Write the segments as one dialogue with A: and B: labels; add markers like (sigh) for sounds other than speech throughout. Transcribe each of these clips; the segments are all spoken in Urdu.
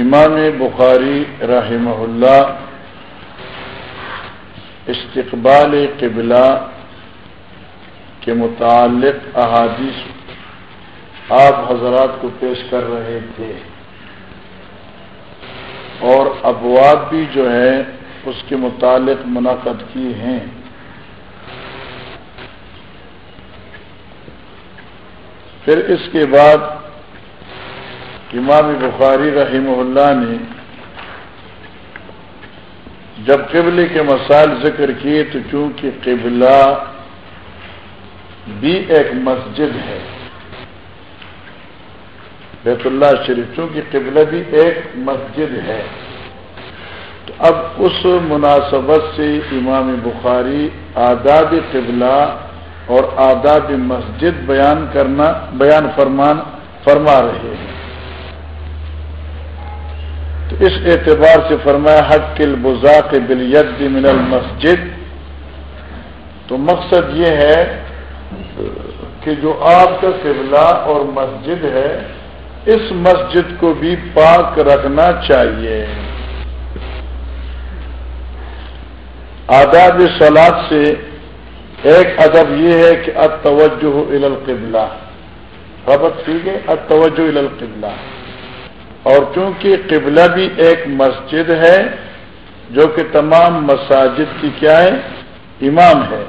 A: امام بخاری رحمہ اللہ استقبال قبلہ کے متعلق احادیث آپ حضرات کو پیش کر رہے تھے۔ اور ابواب بھی جو ہے اس کے متعلق منعقد کی ہیں۔ پھر اس کے بعد امام بخاری رحمہ اللہ نے جب قبلے کے مسائل ذکر کیے تو چونکہ قبلہ بھی ایک مسجد ہے۔ بیت اللہ شریف چونکہ قبلہ بھی ایک مسجد ہے۔ تو اب اس مناسبت سے امام بخاری آداب قبلہ اور آداب مسجد بیان کرنا، بیان فرمان فرما رہے ہیں۔ تو اس اعتبار سے فرمایا، حق کل بزاق بلید من المسجد۔ تو مقصد یہ ہے کہ جو آپ کا قبلہ اور مسجد ہے، اس مسجد کو بھی پاک رکھنا چاہیے۔ آداب سلاد سے ایک ادب یہ ہے کہ اتوجہ القبلہ۔ خبر ٹھیک ہے؟ اتوجہ القبلہ۔ اور چونکہ قبلہ بھی ایک مسجد ہے، جو کہ تمام مساجد کی کیا ہے؟ امام ہے۔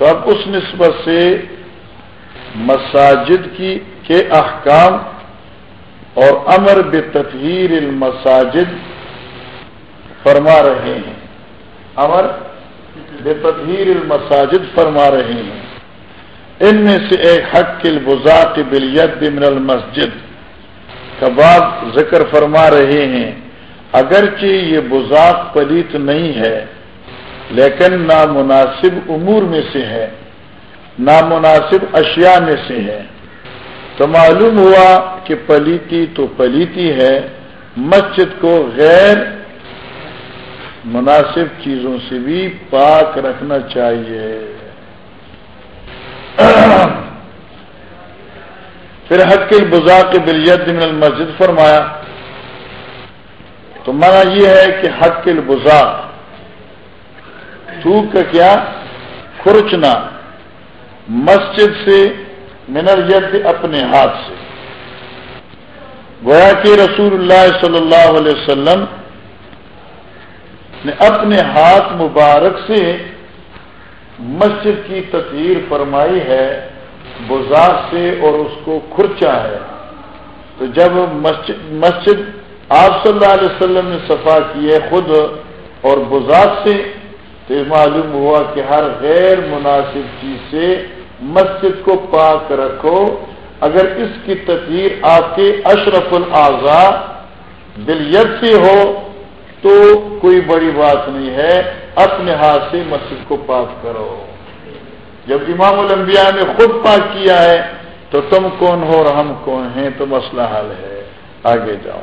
A: تو اب اس نسبت سے مساجد کی کے احکام اور امر بے المساجد فرما رہے ہیں۔ امر بے المساجد فرما رہے ہیں۔ ان میں سے ایک حق البزاق بلیت من المسجد کباب ذکر فرما رہے ہیں۔ اگرچہ یہ بزاق پلیت نہیں ہے لیکن نامناسب امور میں سے ہے نامناسب اشیاء میں سے ہے تو معلوم ہوا کہ پلیتی تو پلیتی ہے، مسجد کو غیر مناسب چیزوں سے بھی پاک رکھنا چاہیے۔ پھر حق البزا کے بلیت من المسجد فرمایا، تو مانا یہ ہے کہ حق البزا تھوک کا کیا، کھرچنا مسجد سے، منر ید اپنے ہاتھ سے۔ گویا کہ رسول اللہ صلی اللہ علیہ وسلم نے اپنے ہاتھ مبارک سے مسجد کی تصویر فرمائی ہے، بزار سے اور اس کو کھرچا ہے۔ تو جب مسجد مسجد آپ صلی اللہ علیہ وسلم نے صفا کی ہے خود اور بزاد سے تو یہ معلوم ہوا کہ ہر غیر مناسب چیز سے مسجد کو پاک رکھو۔ اگر اس کی تصویر آپ کے اشرف الاضا دلیت سے ہو تو کوئی بڑی بات نہیں ہے، اپنے ہاتھ سے مسجد کو پاک کرو۔ جب امام الانبیاء نے خود پاک کیا ہے تو تم کون ہو اور ہم کون ہیں؟ تو مسئلہ حل ہے۔ آگے جاؤ۔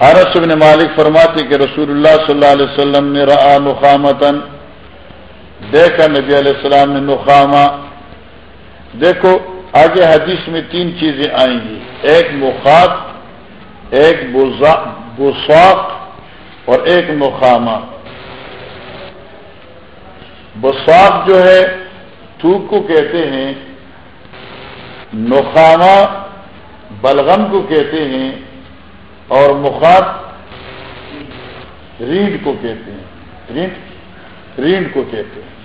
A: حرس بن مالک فرماتے کہ رسول اللہ صلی اللہ علیہ وسلم نے رآ نخامتن دیکھا نبی علیہ السلام نے نخامہ۔ دیکھو، آگے حدیث میں تین چیزیں آئیں گی۔ ایک مخاط، ایک بساق اور ایک نخامہ۔ بساق جو ہے، تھوک کو کہتے ہیں، نخامہ بلغم کو کہتے ہیں اور مخاط ریڈ کو کہتے ہیں۔ ریڈ ریڈ کو کہتے ہیں۔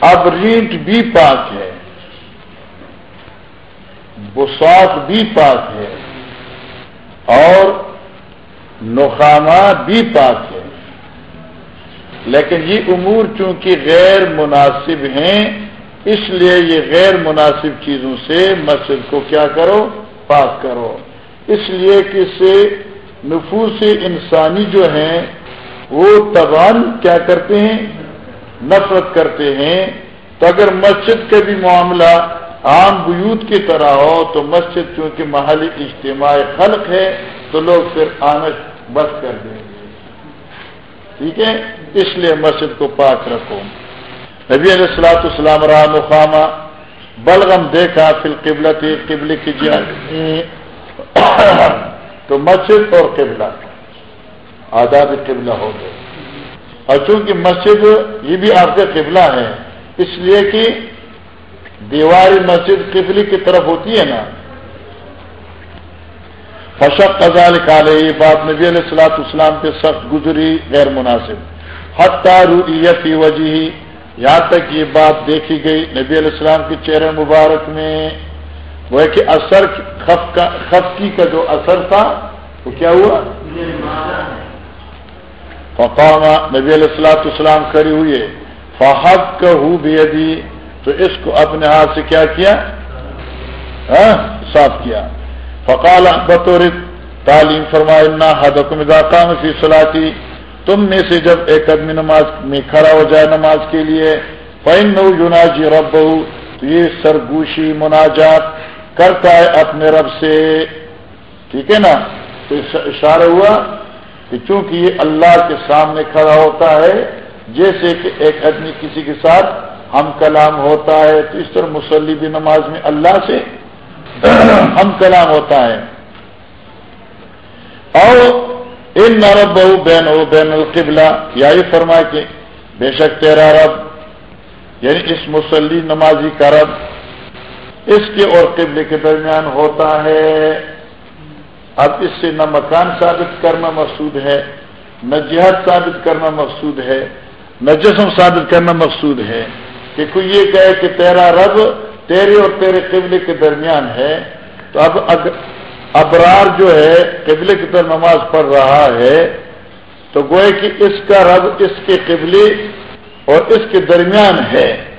A: اب ریٹ بھی پاک ہے۔ بساط بھی پاک ہے۔ اور نخامہ بھی پاک ہے۔ لیکن یہ امور چونکہ غیر مناسب ہیں، اس لیے یہ غیر مناسب چیزوں سے مسجد کو کیا کرو؟ پاک کرو۔ اس لیے کہ اس سے نفوس انسانی جو ہیں، وہ تبان کیا کرتے ہیں؟ نفرت کرتے ہیں۔ تو اگر مسجد کا بھی معاملہ عام بیوت کی طرح ہو، تو مسجد چونکہ محلی اجتماع خلق ہے، تو لوگ پھر آنا بس کر دیں گے۔ ٹھیک ہے؟ اس لیے مسجد کو پاک رکھو۔ نبی علیہ السلاۃ السلام رام مقامہ، بلغم دیکھا پھر قبلت قبل کی جان تو مسجد اور قبلہ آزاد قبلہ ہو گئے اور چونکہ مسجد یہ بھی آپ کا قبلہ ہے، اس لیے کہ دیواری مسجد قبلی کی طرف ہوتی ہے نا۔ فشق قزال کالے یہ بات نبی علیہ السلاۃ اسلام پہ سخت گزری غیر مناسب۔ حتہ رویتی وجہ یہاں تک یہ بات دیکھی گئی نبی علیہ السلام کے چہرے مبارک میں۔ وہ ہے کہ اثر خفکی کا جو اثر تھا، وہ کیا ہوا؟ فقامہ نبی علیہ السلاۃ اسلام کھڑی ہوئی فحق کا ہو بھی تو اس کو اپنے ہاتھ سے کیا کیا؟ ہاں، صاف کیا۔ فقال بطور تعلیم فرمائنا حدم ذاکہ فی صلاحی تم میں سے جب ایک آدمی نماز میں کھڑا ہو جائے نماز کے لیے فین نو یونا جی رب تو یہ سرگوشی، مناجات کرتا ہے اپنے رب سے۔ ٹھیک ہے نا؟ تو اشارہ ہوا کہ چونکہ یہ اللہ کے سامنے کھڑا ہوتا ہے، جیسے کہ ایک آدمی کسی کے ساتھ ہم کلام ہوتا ہے، تو اس طرح مسلی بھی نماز میں اللہ سے (clears throat) ہم کلام ہوتا ہے۔ اور ان نرب بہو بین او بین القبلہ یا یہ فرما کے بے شک تیرا رب یعنی اس مسلی نمازی کا رب اس کے اور قبل کے درمیان ہوتا ہے۔ اب اس سے نہ مکان ثابت کرنا مقصود ہے، نہ جہاد ثابت کرنا مقصود ہے، نہ جسم ثابت کرنا مقصود ہے۔ کہ کوئی یہ کہے کہ تیرا رب تیرے اور تیرے قبلے کے درمیان ہے، تو اب ابرار جو ہے، قبلے کی طرف نماز پڑھ رہا ہے، تو گوئے کہ اس کا رب اس کے قبلے اور اس کے درمیان ہے۔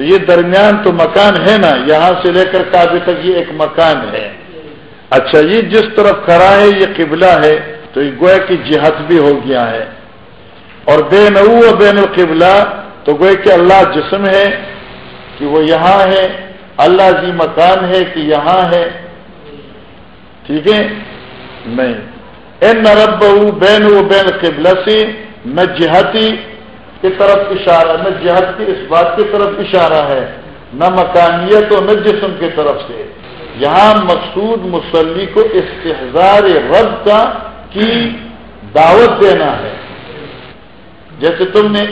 A: تو یہ درمیان تو مکان ہے نا، یہاں سے لے کر کابے تک یہ ایک مکان ہے۔ اچھا یہ جس طرف کھڑا ہے، یہ قبلہ ہے، تو یہ گوئے کی جہت بھی ہو گیا ہے۔ اور بے نو بین القبلہ، تو گوئے کہ اللہ جسم ہے کہ وہ یہاں ہے۔ اللہ جی مکان ہے کہ یہاں ہے۔ ٹھیک ہے؟ نہیں۔ این نرب بین و بین قبل سے نہ جہتی کی طرف اشارہ نہ جہت کی اس بات کی طرف اشارہ ہے، نہ مکانیت و نہ جسم کی طرف سے۔ یہاں مقصود مسلی کو استحزار رب کا کی دعوت دینا ہے۔ جیسے تم نے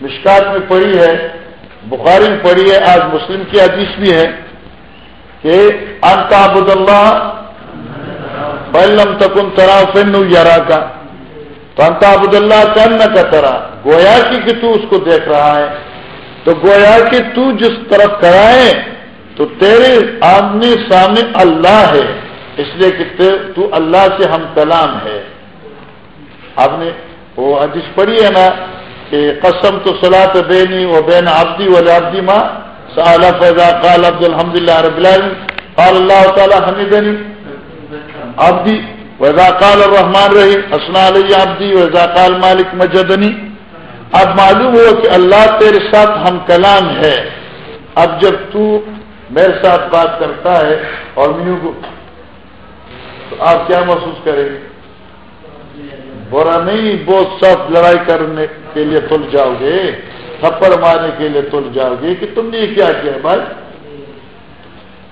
A: مشکات میں پڑھی ہے، بخاری میں پڑھی ہے، آج مسلم کی حدیث بھی ہے کہ انتا عبد اللہ بلم تکن ترا فن یارا کا تو انتا عبد اللہ کن کا ترا، گویا کی کہ تو اس کو دیکھ رہا ہے۔ تو گویا کہ تو جس طرف کرائے تو تیرے آدمی سامنے اللہ ہے۔ اس لیے کہ تو اللہ سے ہم کلام ہے۔ آپ نے وہ حدیث پڑھی ہے نا کہ قسم تو سلاط بینی و بین آبدی و لابدی ماں صاحب فیضا قال عبد الحمد للہ رب العالمین۔ قال اللہ تعالی حمیدنی آبدی ویزا قال الرحمن رہی اسنا علیہ آبدی ویزا قال مالک مجدنی اب معلوم ہو کہ اللہ تیرے ساتھ ہم کلام ہے۔ اب جب تو میرے ساتھ بات کرتا ہے اور میو کو تو آپ کیا محسوس کریں گے؟ برا نہیں، بہت سخت لڑائی کرنے کے لیے تل جاؤ گے، تھپڑ مارنے کے لیے تل جاؤ گے کہ تم نے یہ کیا کیا بھائی؟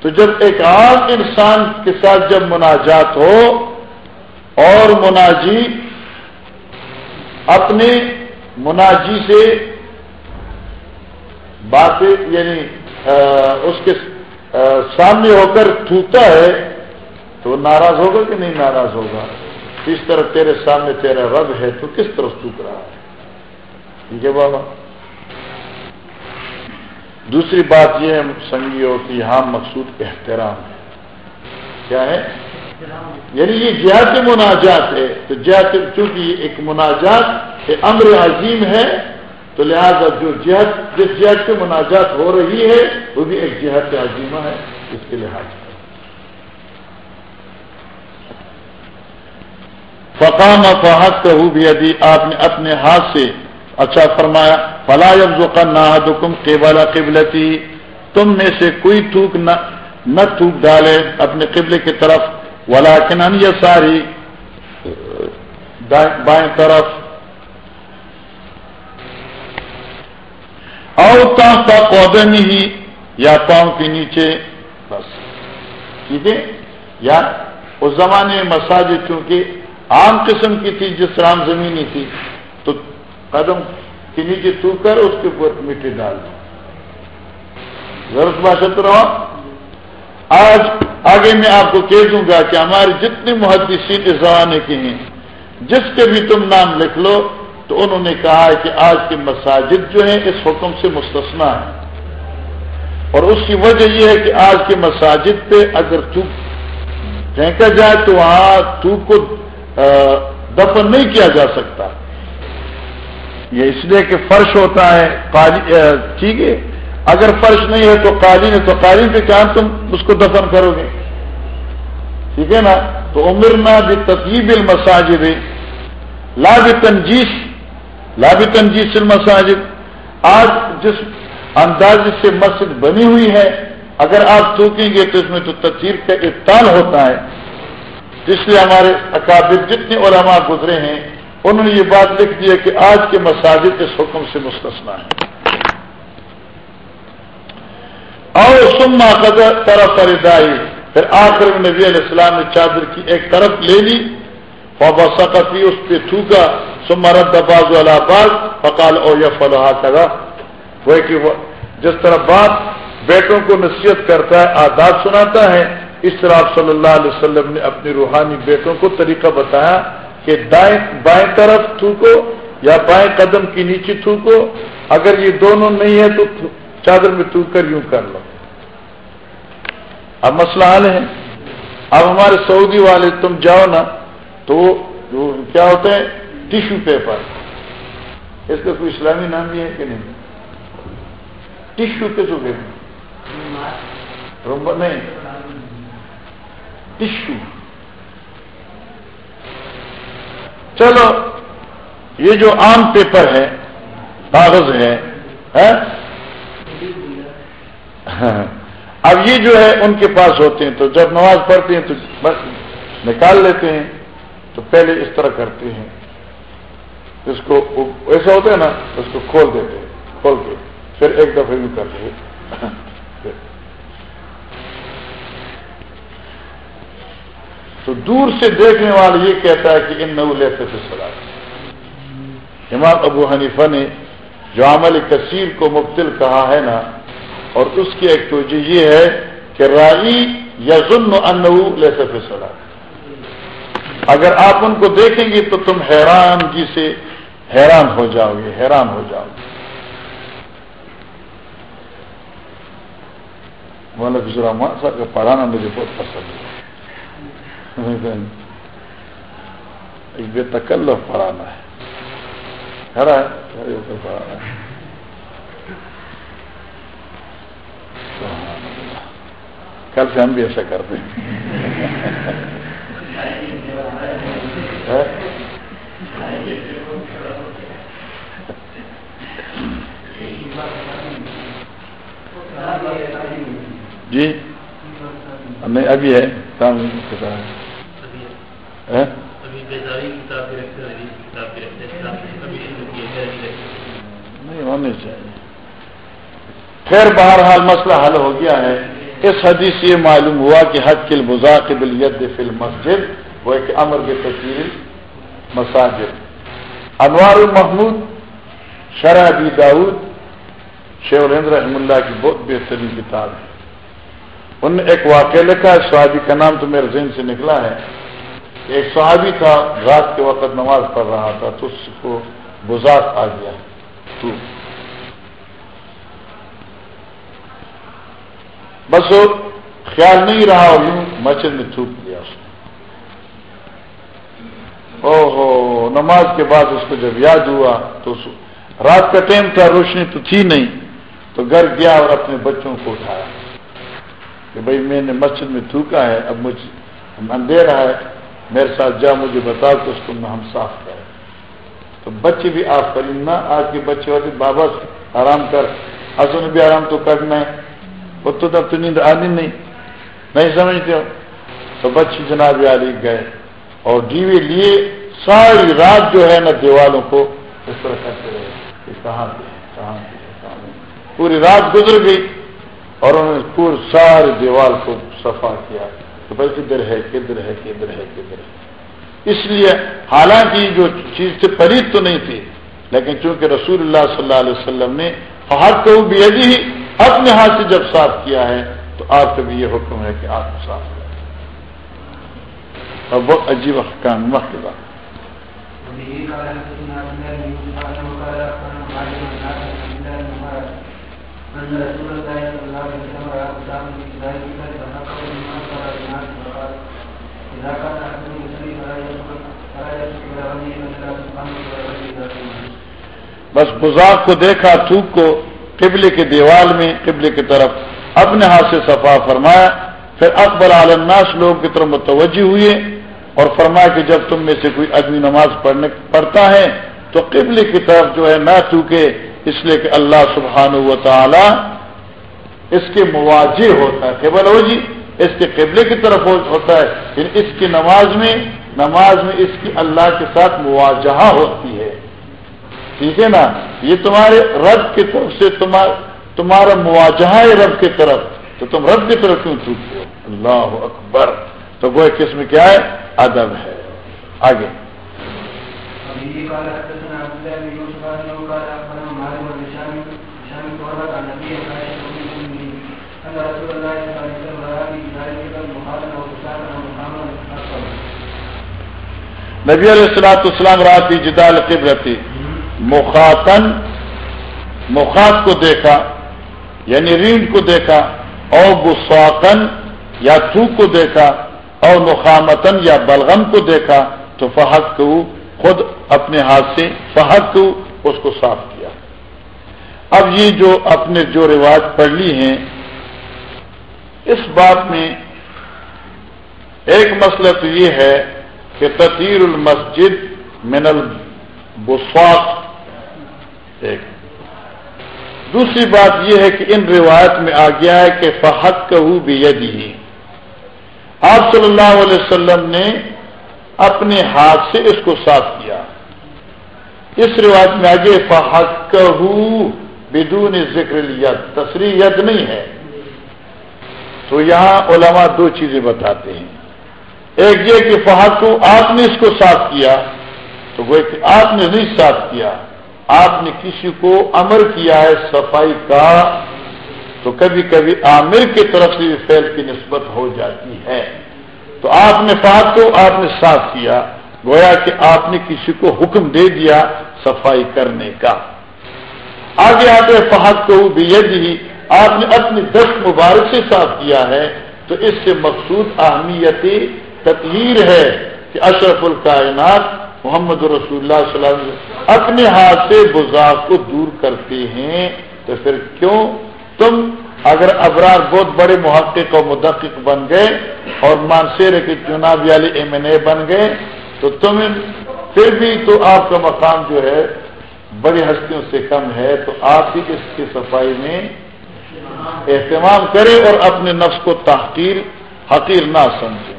A: تو جب ایک عام انسان کے ساتھ جب مناجات ہو اور مناجی اپنے مناجی سے باتیں یعنی اس کے سامنے ہو کر تھوکتا ہے، تو وہ ناراض ہوگا کہ نہیں ناراض ہوگا؟ اس طرح تیرے سامنے تیرا رب ہے، تو کس طرح سوکھ رہا ہے؟ ٹھیک ہے بابا؟ دوسری بات یہ ہے سنگیوں کی یہاں مقصود احترام ہے۔ کیا ہے؟ یعنی یہ جہاد مناجات ہے، تو جہاد چونکہ یہ ایک مناجات امر عظیم ہے، تو لہذا جو جہد جس جہد سے مناجات ہو رہی ہے، وہ بھی ایک جہد عظیمہ ہے، اس کے لحاظ فقام فہد کہ بھی ابھی آپ نے اپنے ہاتھ سے اچھا فرمایا، فلا کا نہ دکم قبل قبلتی، تم میں سے کوئی تھوک نہ نہ تھوک ڈالے اپنے قبلے کی طرف۔ ولا کنن یہ ساری بائیں طرف. اوتا کا پودن ہی، یا پاؤں کے نیچے، بس. ٹھیک ہے یا اس زمانے میں مساجد، چونکہ عام قسم کی تھی، جس طرح زمینی تھی، تو قدم کے نیچے تو کر، اس کے اوپر مٹی ڈال دو۔ ضرورت باشد رہو آج آگے میں آپ کو کہہ دوں گا کہ ہمارے جتنے محدثین اس زمانے کے ہیں، جس کے بھی تم نام لکھ لو، تو انہوں نے کہا ہے کہ آج کے مساجد جو ہیں، اس حکم سے مستثنا ہے اور اس کی وجہ یہ ہے کہ آج کے مساجد پہ اگر تھوک پھینکا جائے، تو وہاں تھوک کو دفن نہیں کیا جا سکتا۔ یہ اس لیے کہ فرش ہوتا ہے ٹھیک ہے؟ اگر فرش نہیں ہے تو قالین ہے تو قالین پہ کیا تم اس کو دفن کرو گے؟ ٹھیک ہے نا؟ تو عمر بھی تقیب المساجد. لا بھی تنجیس لا بھی تنجیس المساجد. آج جس انداز سے مسجد بنی ہوئی ہے، اگر آپ سوکیں گے تو اس میں تو تصویر کا ابتال ہوتا ہے۔ اس لیے ہمارے اکابر جتنے علماء گزرے ہیں، انہوں نے یہ بات لکھ دی ہے کہ آج کے مساجد اس حکم سے مستثنا ہے اور سما قدر طرف ردائی، پھر آخر میں نبی علیہ السلام نے چادر کی ایک طرف لے لی فوبا سقفی اس پہ تھوکا سما رد باز والا باز فقال، او یا فلاح کرا وہ کہ جس طرح باپ بیٹوں کو نصیحت کرتا ہے، آداب سناتا ہے، اس طرح آپ صلی اللہ علیہ وسلم نے اپنے روحانی بیٹوں کو طریقہ بتایا کہ دائیں، بائیں طرف تھوکو یا بائیں قدم کی نیچے تھوکو۔ اگر یہ دونوں نہیں ہے تو چادر میں تھوک کر یوں کر لو۔ اب مسئلہ حال ہے۔ اب ہمارے سعودی والے تم جاؤ نا تو کیا ہوتا ہے ٹیشو پیپر اس کا کوئی اسلامی نام بھی ہے کہ نہیں؟ ٹیشو پہ جو نہیں۔ ٹیشو چلو، یہ جو عام پیپر ہے، کاغذ ہے ہاں؟ اب یہ جو ہے ان کے پاس ہوتے ہیں تو جب نماز پڑھتے ہیں تو بس نکال لیتے ہیں تو پہلے اس طرح کرتے ہیں اس کو ایسا ہوتا ہے نا، اس کو کھول دیتے ہیں، کھول کے پھر ایک دفعہ بھی کر لیے تو دور سے دیکھنے والا یہ کہتا ہے کہ ان نو لیتے سے سلا امام ابو حنیفہ نے جو عمل کثیر کو مبتل کہا ہے نا اور اس کی ایک توجہ یہ ہے کہ رائی یا ظلم ان لیتے سے اگر آپ ان کو دیکھیں گے تو تم حیران جی سے حیران ہو جاؤ گے، حیران ہو جاؤ گے۔ مولانا فضر رحمان صاحب کا پڑھانا مجھے بہت پسند ہے۔ ایک بے تکلف پڑھانا ہے۔ پڑھانا ہے۔ کل سے ہم بھی ایسا کرتے ہیں۔ جی۔ نہیں ابھی ہے۔ کام ہے۔ نہیں ہونے چاہیے۔ خیر بہرحال مسئلہ حل ہو گیا ہے۔ اس حدیث سے یہ معلوم ہوا کہ حد کل مذاکب ید فل مسجد وہ ایک امر کے تصویر مساجد۔ انوار المحمود، شرح بی داود، شیخ رحم اللہ کی بہت بہترین کتاب ہے۔ ان نے ایک واقعہ لکھا ہے، صحابی کا نام تو میرے ذہن سے نکلا ہے۔ ایک صحابی تھا، رات کے وقت نماز پڑھ رہا تھا، تو اس کو بزاق آ گیا۔ تو بس خیال نہیں رہا اور یوں مسجد میں تھوک لیا اس نے۔ او ہو نماز کے بعد اس کو جب یاد ہوا تو رات کا ٹائم تھا، روشنی تو تھی نہیں، تو گھر گیا اور اپنے بچوں کو اٹھایا۔ کہ بھائی میں نے مسجد میں تھوکا ہے، اب مجھ اندھیرا ہے، میرے ساتھ جا، مجھے بتا تو اس کو ہم صاف کریں۔ تو بچے بھی آپ کریں نہ آج کے بچے ہوتے بابا آرام کر اصل بھی آرام تو کرنا ہے۔ تو تب تو نیند آنی نہیں نہیں سمجھتے ہو تو بچے جناب علی گئے اور ڈیوے لیے ساری رات جو ہے نا دیوالوں کو اس طرح کرتے رہے کہاں کہاں پوری رات گزر گئی اور انہوں نے پور سارے دیوال کو صفا کیا تو بھائی کدھر ہے کدھر ہے کدھر ہے کدھر ہے اس لیے حالانکہ جو چیز سے پریت تو نہیں تھی لیکن چونکہ رسول اللہ صلی اللہ علیہ وسلم نے فہد کو بھی ہی اپنے ہاتھ سے جب صاف کیا ہے، تو آپ کا بھی یہ حکم ہے کہ آپ صاف کریں اور بہت عجیب احکام، وقت بات۔ بس بزاق کو دیکھا تھوک کو قبلے کے دیوال میں، قبلے کی طرف اپنے ہاتھ سے صفا فرمایا۔ پھر اکبر عالمناس لوگوں کی طرف متوجہ ہوئے اور فرمایا کہ جب تم میں سے کوئی آدمی نماز پڑھنے، پڑھتا ہے تو قبل کی طرف جو ہے نہ چوکے اس لیے کہ اللہ سبحان و تعالی اس کے مواجہ ہوتا ہے۔ قبل ہو جی اس کے قبلے کی طرف ہوتا ہے۔ پھر اس کی نماز میں نماز میں اس کی اللہ کے ساتھ مواجہ ہوتی ہے۔ ٹھیک ہے نا؟ یہ تمہارے رب کی طرف سے تمہارا مواجہ ہے رب کی طرف۔ تو تم رب کی طرف کیوں چوکتے ہو؟ اللہ اکبر۔ تو وہ قسم کیا ہے؟ ادب ہے۔ آگے۔ نبی علیہ السلاۃ السلام راتی جدال قبرتی مخاتن مخات کو دیکھا یعنی ریڑھ کو دیکھا اور گساکن یا تھوک کو دیکھا اور مخامتن یا بلغم کو دیکھا، تو فہد کو خود اپنے ہاتھ سے فہد کو اس کو صاف کیا۔ اب یہ جو اپنے جو رواج پڑھ لی ہیں، اس بات میں ایک مسئلہ تو یہ ہے کہ تطیر المسجد من البسواق ایک دوسری بات یہ ہے کہ ان روایت میں آ گیا ہے کہ فہد کہ بھی یدی آپ صلی اللہ علیہ وسلم نے اپنے ہاتھ سے اس کو صاف کیا۔ اس رواج میں آگے فحق بدون ذکر ید تصریح ید نہیں ہے۔ تو یہاں علماء دو چیزیں بتاتے ہیں۔ ایک یہ کہ فحق آپ نے اس کو صاف کیا، تو وہ آپ نے نہیں صاف کیا۔ آپ نے کسی کو امر کیا ہے صفائی کا، تو کبھی کبھی عامر کی طرف سے بھی فیل کی نسبت ہو جاتی ہے۔ تو آپ نے فات کو، آپ نے صاف کیا، گویا کہ آپ نے کسی کو حکم دے دیا صفائی کرنے کا۔ آگے آگے فہد کو بھی یہ آپ نے اپنی دست مبارک سے صاف کیا ہے۔ تو اس سے مقصود اہمیت تطہیر ہے کہ اشرف الکائنات محمد رسول اللہ صلی اللہ علیہ وسلم اپنے ہاتھ سے بزاق کو دور کرتے ہیں، تو پھر کیوں؟ تم اگر ابرار بہت بڑے محقق اور مدقق بن گئے اور مانسیر کے چناب والی ایم این اے بن گئے، تو تم پھر بھی تو آپ کا مقام جو ہے بڑی ہستیوں سے کم ہے، تو آپ بھی اس کی صفائی میں اہتمام کریں اور اپنے نفس کو تحقیر، حقیر نہ سمجھیں۔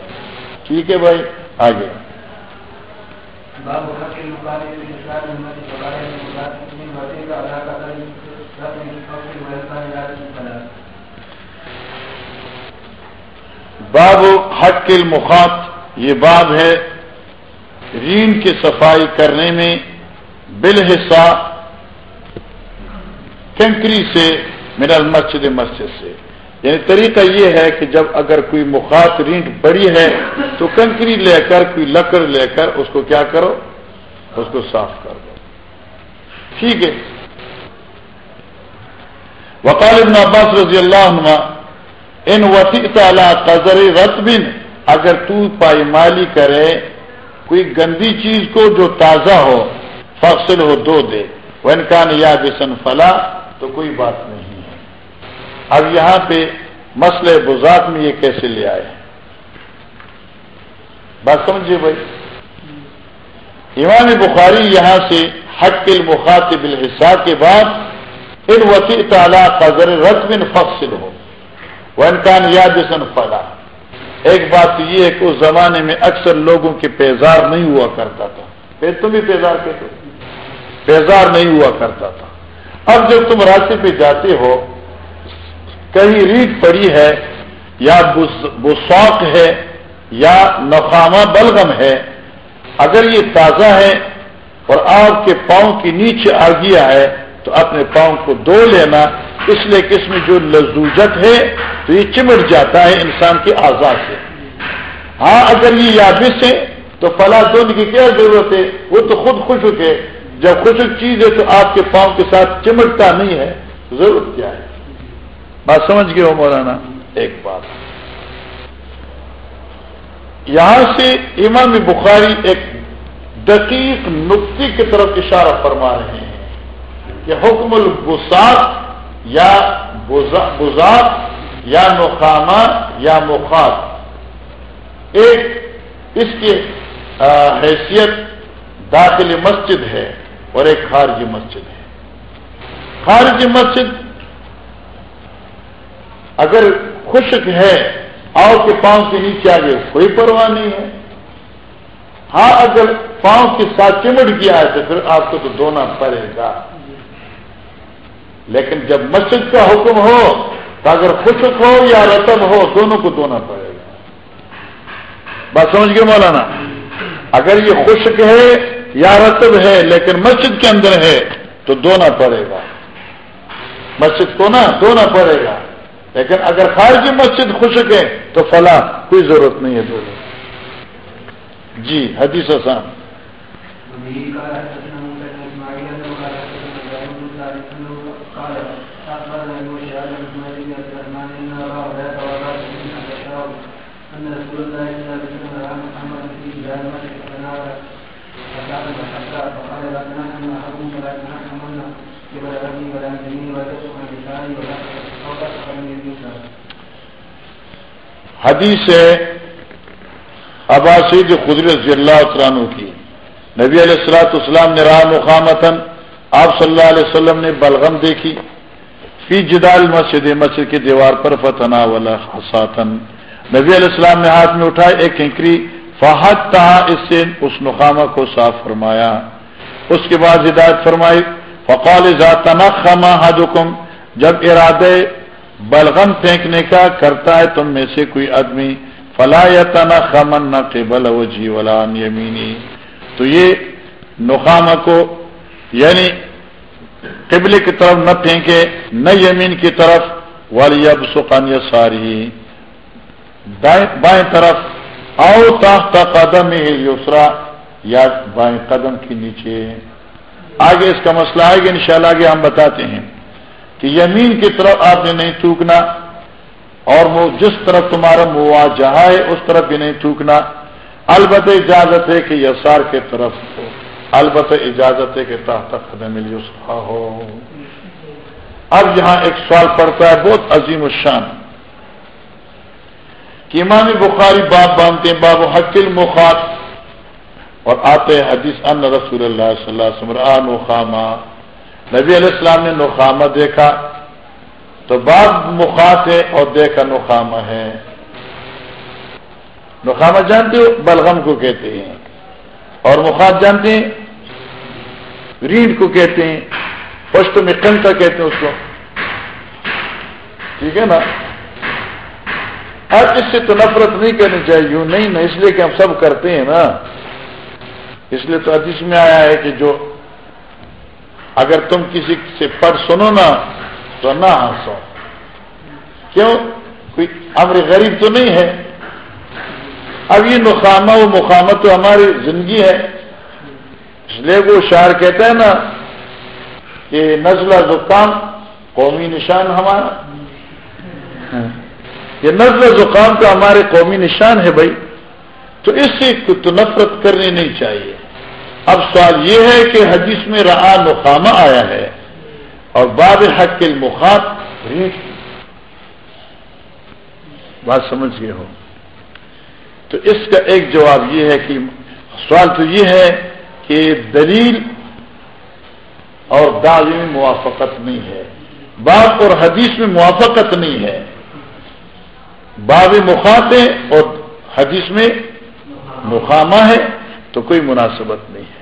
A: ٹھیک ہے بھائی؟ آگے۔ باب حق المخات یہ باب ہے رین کی صفائی کرنے میں بالحصہ کنکری سے منل مسجد مسجد سے۔ یعنی طریقہ یہ ہے کہ جب اگر کوئی مخاط رینٹ بڑی ہے تو کنکری لے کر، کوئی لکڑ لے کر اس کو کیا کرو؟ اس کو صاف کر دو۔ ٹھیک ہے۔ وقال ابن عباس رضی اللہ عنہ، ان وسیع تعالی قزر رتبن اگر تو پائمالی کرے، کوئی گندی چیز کو جو تازہ ہو فخصل ہو دو دے۔ ون کان یا جسن فلا، تو کوئی بات نہیں۔ اب یہاں پہ مسئلہ بزاق میں یہ کیسے لے آئے بات سمجھیے بھائی؟ امام بخاری یہاں سے حق المخاطب الحصہ کے بعد ان وسیع تعالیٰ قدر رقم فخصل ہو وہ انکان یا فلا۔ ایک بات یہ ہے کہ اس زمانے میں اکثر لوگوں کے پیزار نہیں ہوا کرتا تھا۔ پھر تم بھی پیزار کہتے پیزار نہیں ہوا کرتا تھا۔ اب جب تم راستے پہ جاتے ہو کہیں ریت پڑی ہے، یا بسوق ہے، یا نفامہ بلغم ہے۔ اگر یہ تازہ ہے اور آپ کے پاؤں کے نیچے آ گیا ہے، تو اپنے پاؤں کو دو لینا۔ اس لیے کہ اس میں جو لزوجت ہے، تو یہ چمٹ جاتا ہے انسان کے آزاد سے۔ ہاں اگر یہ یابس ہے، تو فلاں دھونے کی کیا ضرورت ہے؟ وہ تو خود خوشک ہے۔ جب خوشک چیز ہے، تو آپ کے پاؤں کے ساتھ چمٹتا نہیں ہے۔ ضرورت کیا ہے؟ بات سمجھ گئے ہو مولانا؟ ایک بات۔ یہاں سے امام بخاری ایک دقیق نقطی کی طرف اشارہ فرما رہے ہیں کہ حکم البساط یا بزاق یا نقامہ یا مخاط ایک اس کی حیثیت داخل مسجد ہے اور ایک خارجی مسجد ہے۔ خارجی مسجد اگر خشک ہے آؤ کے پاؤں کے نیچے آگے، کوئی پرواہ نہیں ہے۔ ہاں اگر پاؤں کے ساتھ چمٹ گیا ہے تو پھر آپ کو تو دھونا پڑے گا۔ لیکن جب مسجد کا حکم ہو تو اگر خشک ہو یا رتب ہو، دونوں کو دھونا پڑے گا۔ بات سمجھ گئے مولانا؟ اگر یہ خشک ہے یا رتب ہے، لیکن مسجد کے اندر ہے تو دھونا پڑے گا۔ مسجد کو نا دھونا پڑے گا۔ لیکن اگر خارجی مسجد خشک ہے تو فلاں کوئی ضرورت نہیں ہے دونوں جی حدیث آسان حدیث ہے ابا سید خدر رضی اللہ عنہ کی۔ نبی علیہ السلاۃ اسلام نے رام مقامتن آپ صلی اللہ علیہ وسلم نے بلغم دیکھی۔ فی جدال مسجد مسجد کی دیوار پر فتنا والا حساتن نبی علیہ السلام نے ہاتھ میں اٹھائے ایک کنکری فہد تہا اس سے اس نخامہ کو صاف فرمایا۔ اس کے بعد ہدایت فرمائی، فقال ذات خما حدکم جب ارادے بلغم پھینکنے کا کرتا ہے تم میں سے کوئی آدمی۔ فلا تنا خمن نہ قبل وجی ولان یمینی تو یہ نخامہ کو یعنی قبل کی طرف نہ پھینکے، نہ یمین کی طرف۔ والی اب سخان یا ساری بائیں طرف۔ آؤ تاخت قدم یسرا یا بائیں قدم کے نیچے۔ آگے اس کا مسئلہ آئے گا، انشاءاللہ آگے ہم بتاتے ہیں۔ کہ یمین کی طرف آپ نے نہیں تھوکنا اور وہ جس طرف تمہارا مواجہ ہے، اس طرف بھی نہیں تھوکنا۔ البتہ اجازت ہے کہ یسار کے طرف ہو۔ البتہ اجازت ہے کہ تحت قدم ہو۔ اب یہاں ایک سوال پڑتا ہے، بہت عظیم الشان۔ کہ امام بخاری باب باندھتے ہیں، باب حق المخات اور آتے حدیث، ان رسول اللہ صلی اللہ علیہ وسلم خامہ نبی علیہ السلام نے نخامہ دیکھا تو بعض مخاط ہے اور دیکھا نخامہ ہے۔ نخامہ جانتے ہو؟ بلغم کو کہتے ہیں۔ اور مخاط جانتے ہیں؟ ریڑھ کو کہتے ہیں۔ پشت میں کنکا کہتے ہیں اس کو۔ ٹھیک ہے نا؟ اب اس سے تو نفرت نہیں کرنی چاہیے، یوں نہیں نا، اس لیے کہ ہم سب کرتے ہیں نا۔ اس لیے تو حدیث میں آیا ہے کہ جو اگر تم کسی سے پڑھ سنو نا، تو نہ ہنسو۔ کیوں؟ کوئی امر غریب تو نہیں ہے۔ اب یہ نخامہ و مقامت تو ہماری زندگی ہے۔ اس لیے وہ شاعر کہتا ہے نا کہ نزلہ زکام قومی نشان ہمارا۔ یہ نزل زکام کا ہمارے قومی نشان ہے بھائی۔ تو اس سے تو نفرت کرنی نہیں چاہیے۔ اب سوال یہ ہے کہ حدیث میں رہا نخامہ آیا ہے اور باب حق کے مخاط بات سمجھ گئے ہو۔ تو اس کا ایک جواب یہ ہے کہ سوال تو یہ ہے کہ دلیل اور دعوی میں موافقت نہیں ہے۔ باب اور حدیث میں موافقت نہیں ہے۔ باب مخاطے اور حدیث میں مخامہ ہے تو کوئی مناسبت نہیں ہے۔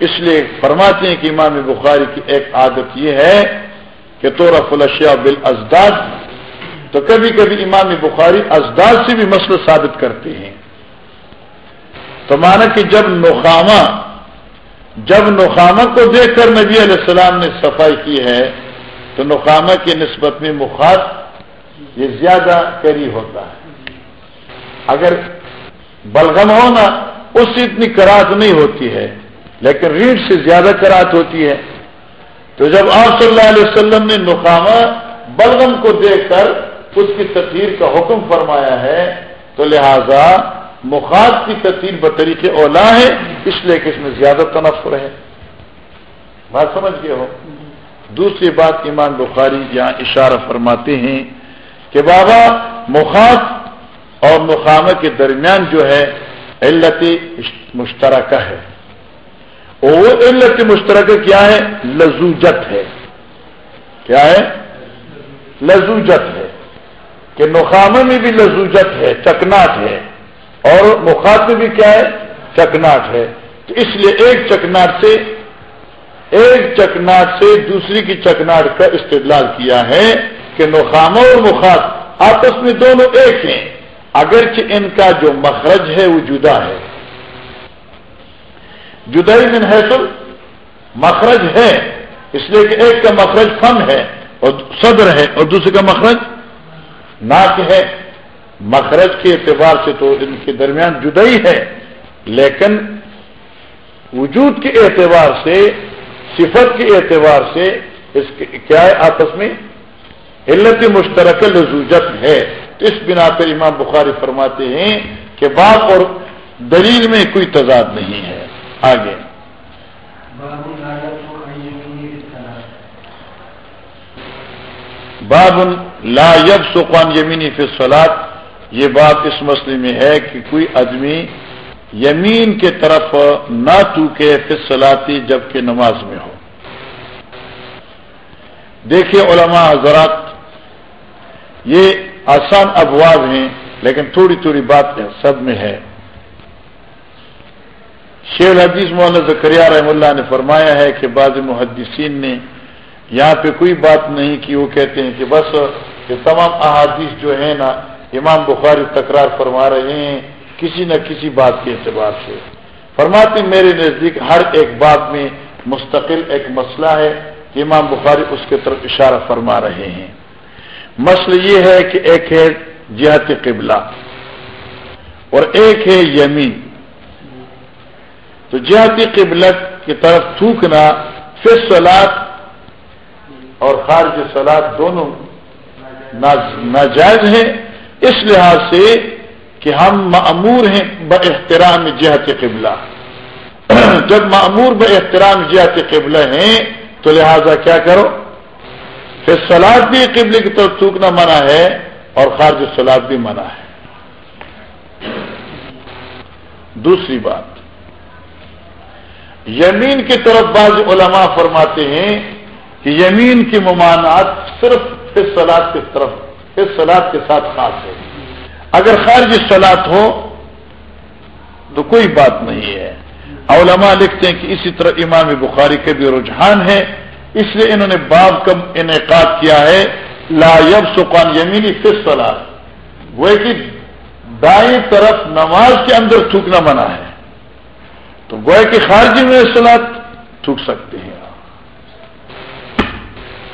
A: اس لیے فرماتے ہیں کہ امام بخاری کی ایک عادت یہ ہے کہ تو رف الشیا بال ازداد تو کبھی کبھی امام بخاری ازداد سے بھی مسئلہ ثابت کرتے ہیں۔ تو مانا کہ جب نخامہ جب نخامہ کو دیکھ کر نبی علیہ السلام نے صفائی کی ہے، تو نخامہ کی نسبت میں مخاط یہ زیادہ قریب ہوتا ہے۔ اگر بلغم ہونا، اس سے اتنی کراط نہیں ہوتی ہے۔ لیکن ریڑھ سے زیادہ کراط ہوتی ہے۔ تو جب آپ صلی اللہ علیہ وسلم نے نخامہ بلغم کو دیکھ کر اس کی تصویر کا حکم فرمایا ہے، تو لہذا مخاط کی تصویر بطریق اولا ہے، اس لیے کہ اس میں زیادہ تنفر ہے۔ بات سمجھ گئے ہو؟ دوسری بات ایمان بخاری یہاں اشارہ فرماتے ہیں کہ بابا مخاط اور مقامہ کے درمیان جو ہے علت مشترکہ ہے۔ اور وہ علت مشترکہ کیا ہے؟ لزوجت ہے۔ کیا ہے؟ لزوجت ہے۔ کہ نخامہ میں بھی لزوجت ہے، چکناٹ ہے۔ اور مخاط میں بھی کیا ہے؟ چکناٹ ہے۔ تو اس لیے ایک چکناٹ سے، ایک چکناٹ سے دوسری کی چکناٹ کا استدلال کیا ہے کہ نخامہ اور مخاط آپس میں دونوں ایک ہیں۔ اگرچہ ان کا جو مخرج ہے، وہ جدا ہے۔ جدائی من حیثل مخرج ہے، اس لیے کہ ایک کا مخرج فم ہے اور صدر ہے اور دوسرے کا مخرج ناک ہے۔ مخرج کے اعتبار سے تو ان کے درمیان جدائی ہے، لیکن وجود کے اعتبار سے، صفت کے اعتبار سے اس کیا ہے آپس میں؟ علت مشترک لزوجت ہے۔ اس بنا پر امام بخاری فرماتے ہیں کہ باپ اور دلیل میں کوئی تضاد نہیں ہے۔ آگے۔ باب لا یب سقوان یمینی فصلات یہ بات اس مسئلے میں ہے کہ کوئی آدمی یمین کے طرف نہ ٹوکے فصلاتی جبکہ نماز میں ہو۔ دیکھیے علماء حضرات، یہ آسان ابواب ہیں، لیکن تھوڑی تھوڑی بات سب میں ہے۔ شیخ حدیث مولانا زکریہ رحم اللہ نے فرمایا ہے کہ بعض محدثین نے یہاں پہ کوئی بات نہیں کی، وہ کہتے ہیں کہ بس یہ تمام احادیث جو ہے نا، امام بخاری تکرار فرما رہے ہیں، کسی نہ کسی بات کے اعتبار سے۔ فرماتے میرے نزدیک ہر ایک بات میں مستقل ایک مسئلہ ہے کہ امام بخاری اس کے طرف اشارہ فرما رہے ہیں۔ مسئلہ یہ ہے کہ ایک ہے جہت قبلہ اور ایک ہے یمین۔ تو جہت قبلت کی طرف تھوکنا، پھر سلاد اور خارج سلاد دونوں ناجائز ہیں۔ اس لحاظ سے کہ ہم معمور ہیں ب احترام جہت قبلہ۔ (clears throat) جب معمور ب احترام جہت قبلہ ہیں، تو لہذا کیا کرو؟ پھر سلاد بھی قبل کی طرف تھوکنا منع ہے اور خارج سلاد بھی منع ہے۔ دوسری بات۔ یمین کی طرف بعض علماء فرماتے ہیں کہ یمین کی ممانعت صرف پھر سلاد کی طرف، پھر سلاد کے ساتھ خاص ہے۔ اگر خارج سلاد ہو تو کوئی بات نہیں ہے۔ علماء لکھتے ہیں کہ اسی طرح امام بخاری کے بھی رجحان ہے اس لیے انہوں نے باب کا انعقاد کیا ہے، لا یب سقان یمینی فس سلاد وہ کہ دائیں طرف نماز کے اندر تھوکنا منع ہے۔ تو گوئے کہ خارجی میں سلاد تھوک سکتے ہیں۔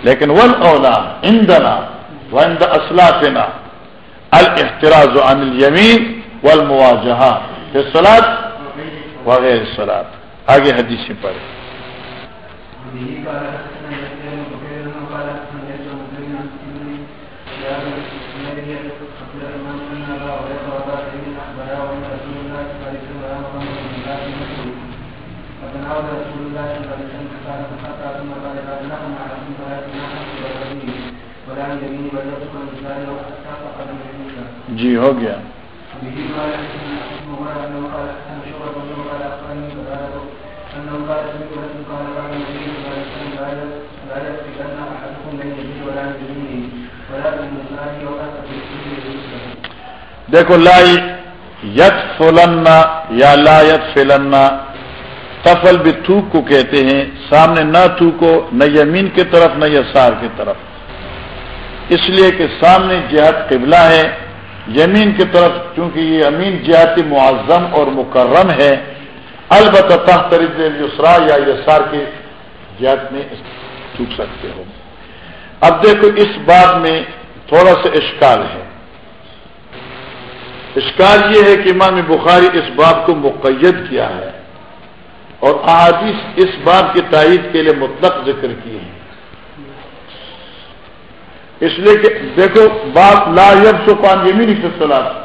A: لیکن ون اولا ایندنا ون دا اسلافنا الحتراز عن الیمین والمواجہہ۔ پھر سلاد وغیر سلاد آگے حدیثیں پڑھیں۔ جی ہو گیا۔ دیکھو، لا یت فلنا یا لا یت فلنا تفل بھی تھوک کو کہتے ہیں، سامنے نہ تھوکو، نہ یمین کی طرف، نہ یسار کی طرف۔ اس لیے کہ سامنے جہت قبلہ ہے۔ یمین کی طرف، چونکہ یہ امین جہت معظم اور مکرم ہے، البتہ تحت یسرا یا یسار کی جہت میں تھوک سکتے ہو۔ اب دیکھو، اس بات میں تھوڑا سا اشکال ہے۔ اشکال یہ ہے کہ امام بخاری اس بات کو مقید کیا ہے اور احادیث اس بات کی تائید کے لیے مطلق ذکر کی ہے اس لیے کہ دیکھو، بات لا یب سپان یمین کی سلاد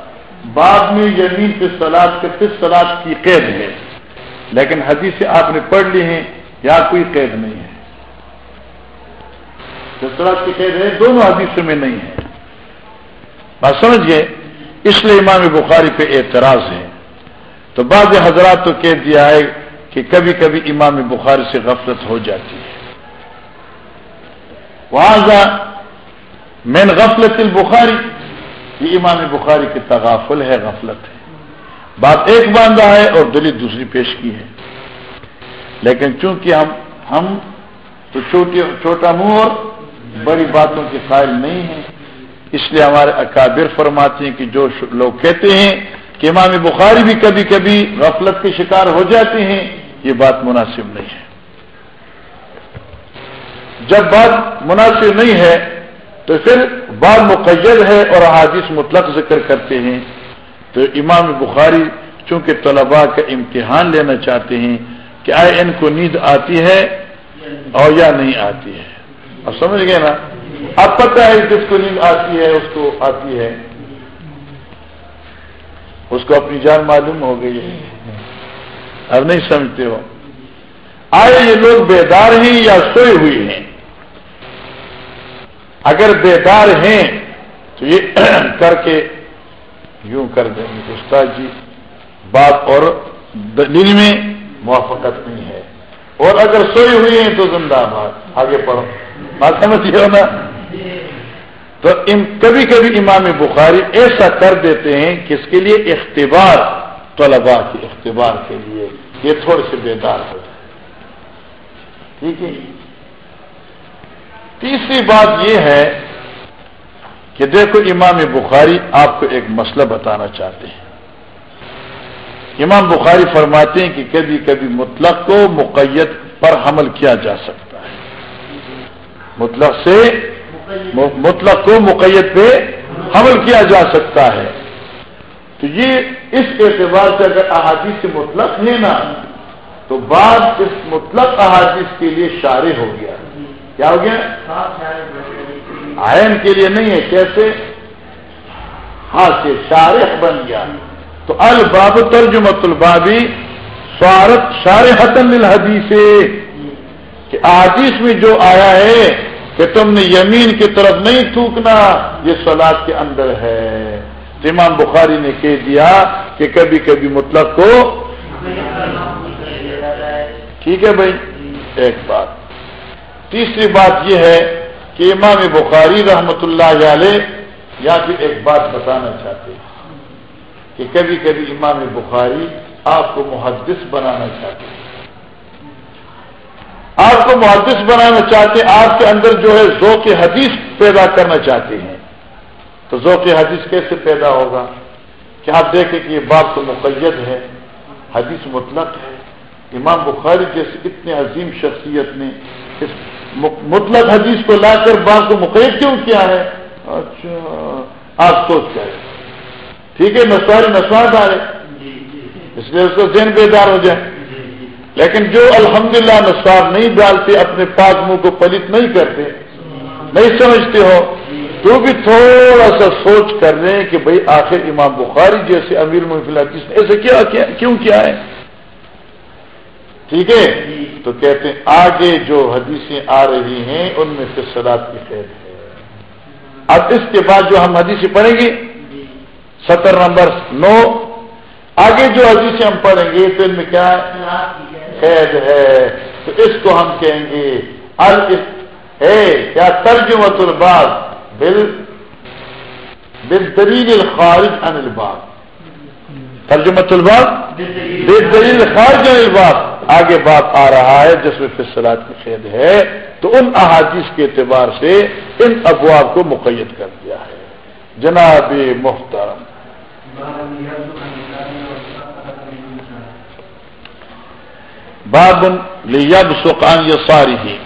A: بعد میں یمین کی سلاد کے کس سلاد کی قید ہے۔ لیکن حدیث آپ نے پڑھ لی ہیں یا کوئی قید نہیں ہے۔ سلاد کی قید ہے، دونوں حدیثوں میں نہیں ہے۔ بات سمجھ گئے اس لیے امام بخاری پہ اعتراض ہے۔ تو بعض حضرات تو کہہ دیا ہے کہ کبھی کبھی امام بخاری سے غفلت ہو جاتی ہے۔ وہاں مین غفلت البخاری، یہ امام بخاری کی تغافل ہے، غفلت ہے۔ بات ایک باندھا ہے اور دلیل دوسری پیش کی ہے۔ لیکن چونکہ ہم ہم تو چھوٹا منہ اور بڑی باتوں کے قائل نہیں ہیں، اس لیے ہمارے اکابر فرماتے ہیں کہ جو لوگ کہتے ہیں کہ امام بخاری بھی کبھی کبھی غفلت کے شکار ہو جاتے ہیں، یہ بات مناسب نہیں ہے۔ جب بات مناسب نہیں ہے تو پھر بات مقید ہے اور حادث مطلق ذکر کرتے ہیں۔ تو امام بخاری چونکہ طلباء کا امتحان لینا چاہتے ہیں کہ آئے ان کو نیند آتی ہے اور یا نہیں آتی ہے۔ اب سمجھ گئے نا؟ اب پتہ ہے جس کو نیند آتی ہے، اس کو آتی ہے۔ اس کو اپنی جان معلوم ہو گئی ہے۔ اب نہیں سمجھتے ہو۔ آئے یہ لوگ بیدار ہیں یا سوئے ہوئے ہیں؟ اگر بیدار ہیں، تو یہ (clears throat) کر کے یوں کر دیں گے استاد جی بات اور دل میں موافقت نہیں ہے۔ اور اگر سوئی ہوئی ہیں تو زندہ بات آگے پڑھو۔ بات سمجھیے ہو نا؟ تو کبھی کبھی امام بخاری ایسا کر دیتے ہیں کہ اس کے لیے اختبار، طلباء کے اختبار کے لیے یہ تھوڑے سے بیدار ہو جائے۔ ٹھیک ہے؟ تیسری بات یہ ہے کہ دیکھو امام بخاری آپ کو ایک مسئلہ بتانا چاہتے ہیں۔ امام بخاری فرماتے ہیں کہ کبھی کبھی مطلق کو مقیت پر حمل کیا جا سکتا ہے۔ مطلق سے مطلق کو مقید پہ حمل کیا جا سکتا ہے۔ تو یہ اس اعتبار سے اگر احادیث مطلق ہے نا، تو بعد اس مطلق احادیث کے لیے شارع ہو گیا۔ کیا ہو گیا؟ آئن کے لیے نہیں ہے کیسے؟ ہاں سے شارح بن گیا۔ تو الباب ترجمت البابی سوارت شار حتن الحدیث کہ آدیش میں جو آیا ہے کہ تم نے یمین کی طرف نہیں تھوکنا یہ سلاد کے اندر ہے۔ امام بخاری نے کہہ دیا کہ کبھی کبھی مطلب کو ٹھیک ہے بھائی؟ ایک بات۔ تیسری بات یہ ہے کہ امام بخاری رحمت اللہ علیہ یا پھر ایک بات بتانا چاہتے ہیں کہ کبھی کبھی امام بخاری آپ کو محدث بنانا چاہتے ہیں۔ آپ کو محدث بنانا چاہتے ہیں، آپ کے اندر جو ہے ذوق حدیث پیدا کرنا چاہتے ہیں۔ تو ذوق حدیث کیسے پیدا ہوگا؟ کہ آپ دیکھیں کہ یہ بات تو مقید ہے، حدیث مطلق ہے۔ امام بخاری جیسے اتنے عظیم شخصیت نے اس مطلق حدیث کو لا کر بات کو مقید کیوں کیا ہے؟ اچھا آپ سوچ جائے ٹھیک ہے نسوار نسوار ڈالے اس لیے اس کو ذہن بیدار ہو جائے لیکن جو الحمدللہ للہ نہیں ڈالتے اپنے پاک منہ کو پلت نہیں کرتے نہیں سمجھتے ہو تو بھی تھوڑا سا سوچ کر رہے ہیں کہ بھائی آخر امام بخاری جیسے امیر محفل حدیث نے ایسے کیا کیوں کیا ہے؟ ٹھیک ہے؟ تو کہتے ہیں، آگے جو حدیثیں آ رہی ہیں، ان میں سے سلاد کی قید ہے۔ اب اس کے بعد جو ہم حدیث پڑھیں گے، ستر نمبر نو۔ آگے جو حدیث ہم پڑھیں گے، تو ان میں کیا قید ہے؟ تو اس کو ہم کہیں گے کیا ترجمت الباغ بل بل دلیل الخارج ان الباغ ترجمت الباغ بل دلیل. خارج ان الباغ آگے بات آ رہا ہے جس میں فصلات کی قید ہے تو ان احادیث کے اعتبار سے ان ابواب کو مقید کر دیا ہے۔ جناب محترم. بابن لیب سکان یہ ساری ہی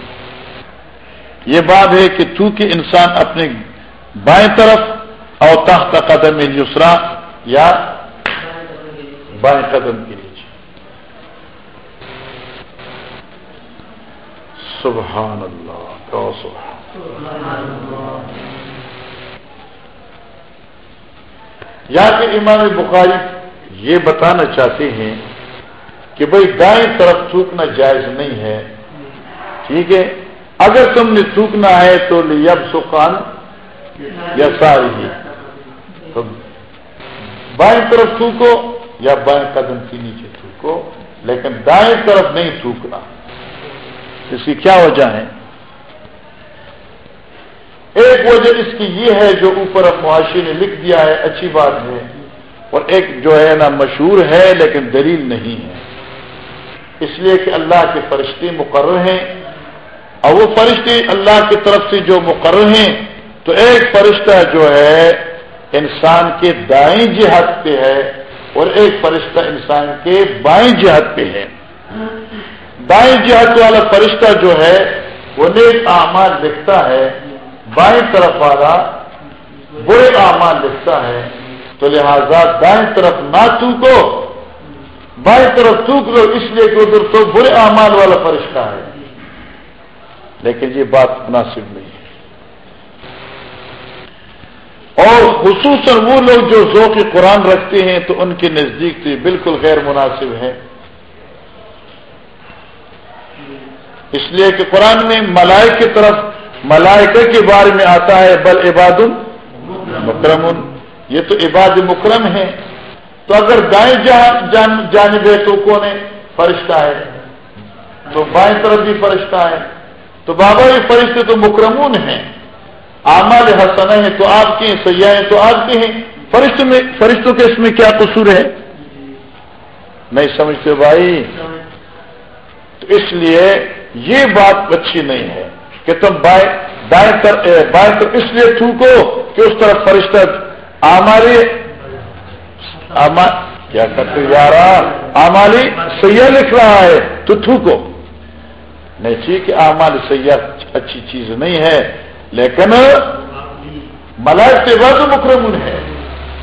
A: یہ بات ہے کہ چونکہ انسان اپنے بائیں طرف اور تحت قدم یسرا یا بائیں قدم کے نیچے۔ سبحان۔ اللہ یا کہ امام بخاری یہ بتانا چاہتے ہیں کہ بھائی دائیں طرف تھوکنا جائز نہیں ہے۔ ٹھیک ہے؟ اگر تم نے تھوکنا ہے تو یب سکان یا ساری تو بائیں طرف تھوکو یا بائیں قدم کے نیچے تھوکو، لیکن دائیں طرف نہیں تھوکنا۔ اس کی کیا وجہ ہے؟ ایک وجہ اس کی یہ ہے جو اوپر اب معاشی نے لکھ دیا ہے، اچھی بات ہے۔ اور ایک جو ہے نا مشہور ہے، لیکن دلیل نہیں ہے۔ اس لیے کہ اللہ کے فرشتے مقرر ہیں۔ اور وہ فرشتے اللہ کی طرف سے جو مقرر ہیں، تو ایک فرشتہ جو ہے انسان کے دائیں جہت پہ ہے۔ اور ایک فرشتہ انسان کے بائیں جہت پہ ہے۔ بائیں جہت والا فرشتہ جو ہے، وہ نیک اعمال لکھتا ہے، بائیں طرف والا برے اعمال لکھتا ہے۔ تو لہذا دائیں طرف نہ چوکو بائیں طرف چوک لو اس لیے کہ ادھر تو برے اعمال والا فرشتہ ہے۔ لیکن یہ بات مناسب نہیں ہے اور خصوصاً وہ لوگ جو ذوق قرآن رکھتے ہیں تو ان کے نزدیک تو یہ بالکل غیر مناسب ہے۔ اس لیے کہ قرآن میں ملائک کی طرف، ملائکہ کے بارے میں آتا ہے، بل عباد مکرم یہ تو عباد مکرم ہے تو اگر دائیں جانب ہے تو کون ہے؟ فرشتہ ہے۔ تو بائیں طرف بھی فرشتہ ہے۔ تو بابا یہ فرشتے تو مکرمون ہیں۔ آمال حسن ہیں تو آپ کے سیاح تو آپ کے ہیں۔ فرشتوں میں فرشتوں کے اس میں کیا قصور ہے؟ نہیں سمجھتے بھائی؟ تو اس لیے یہ بات اچھی نہیں ہے کہ تم بائیں دائیں بائیں طرف اس لیے تھوکو کہ اس طرف فرشتہ آماری کیا کرتے یار آمالی سیاح لکھ رہا ہے، تو تھوکو۔ نہیں، ٹھیک ہے آمال سیاح اچھی چیز نہیں ہے لیکن ملائک سے بعد مکرمن ہے۔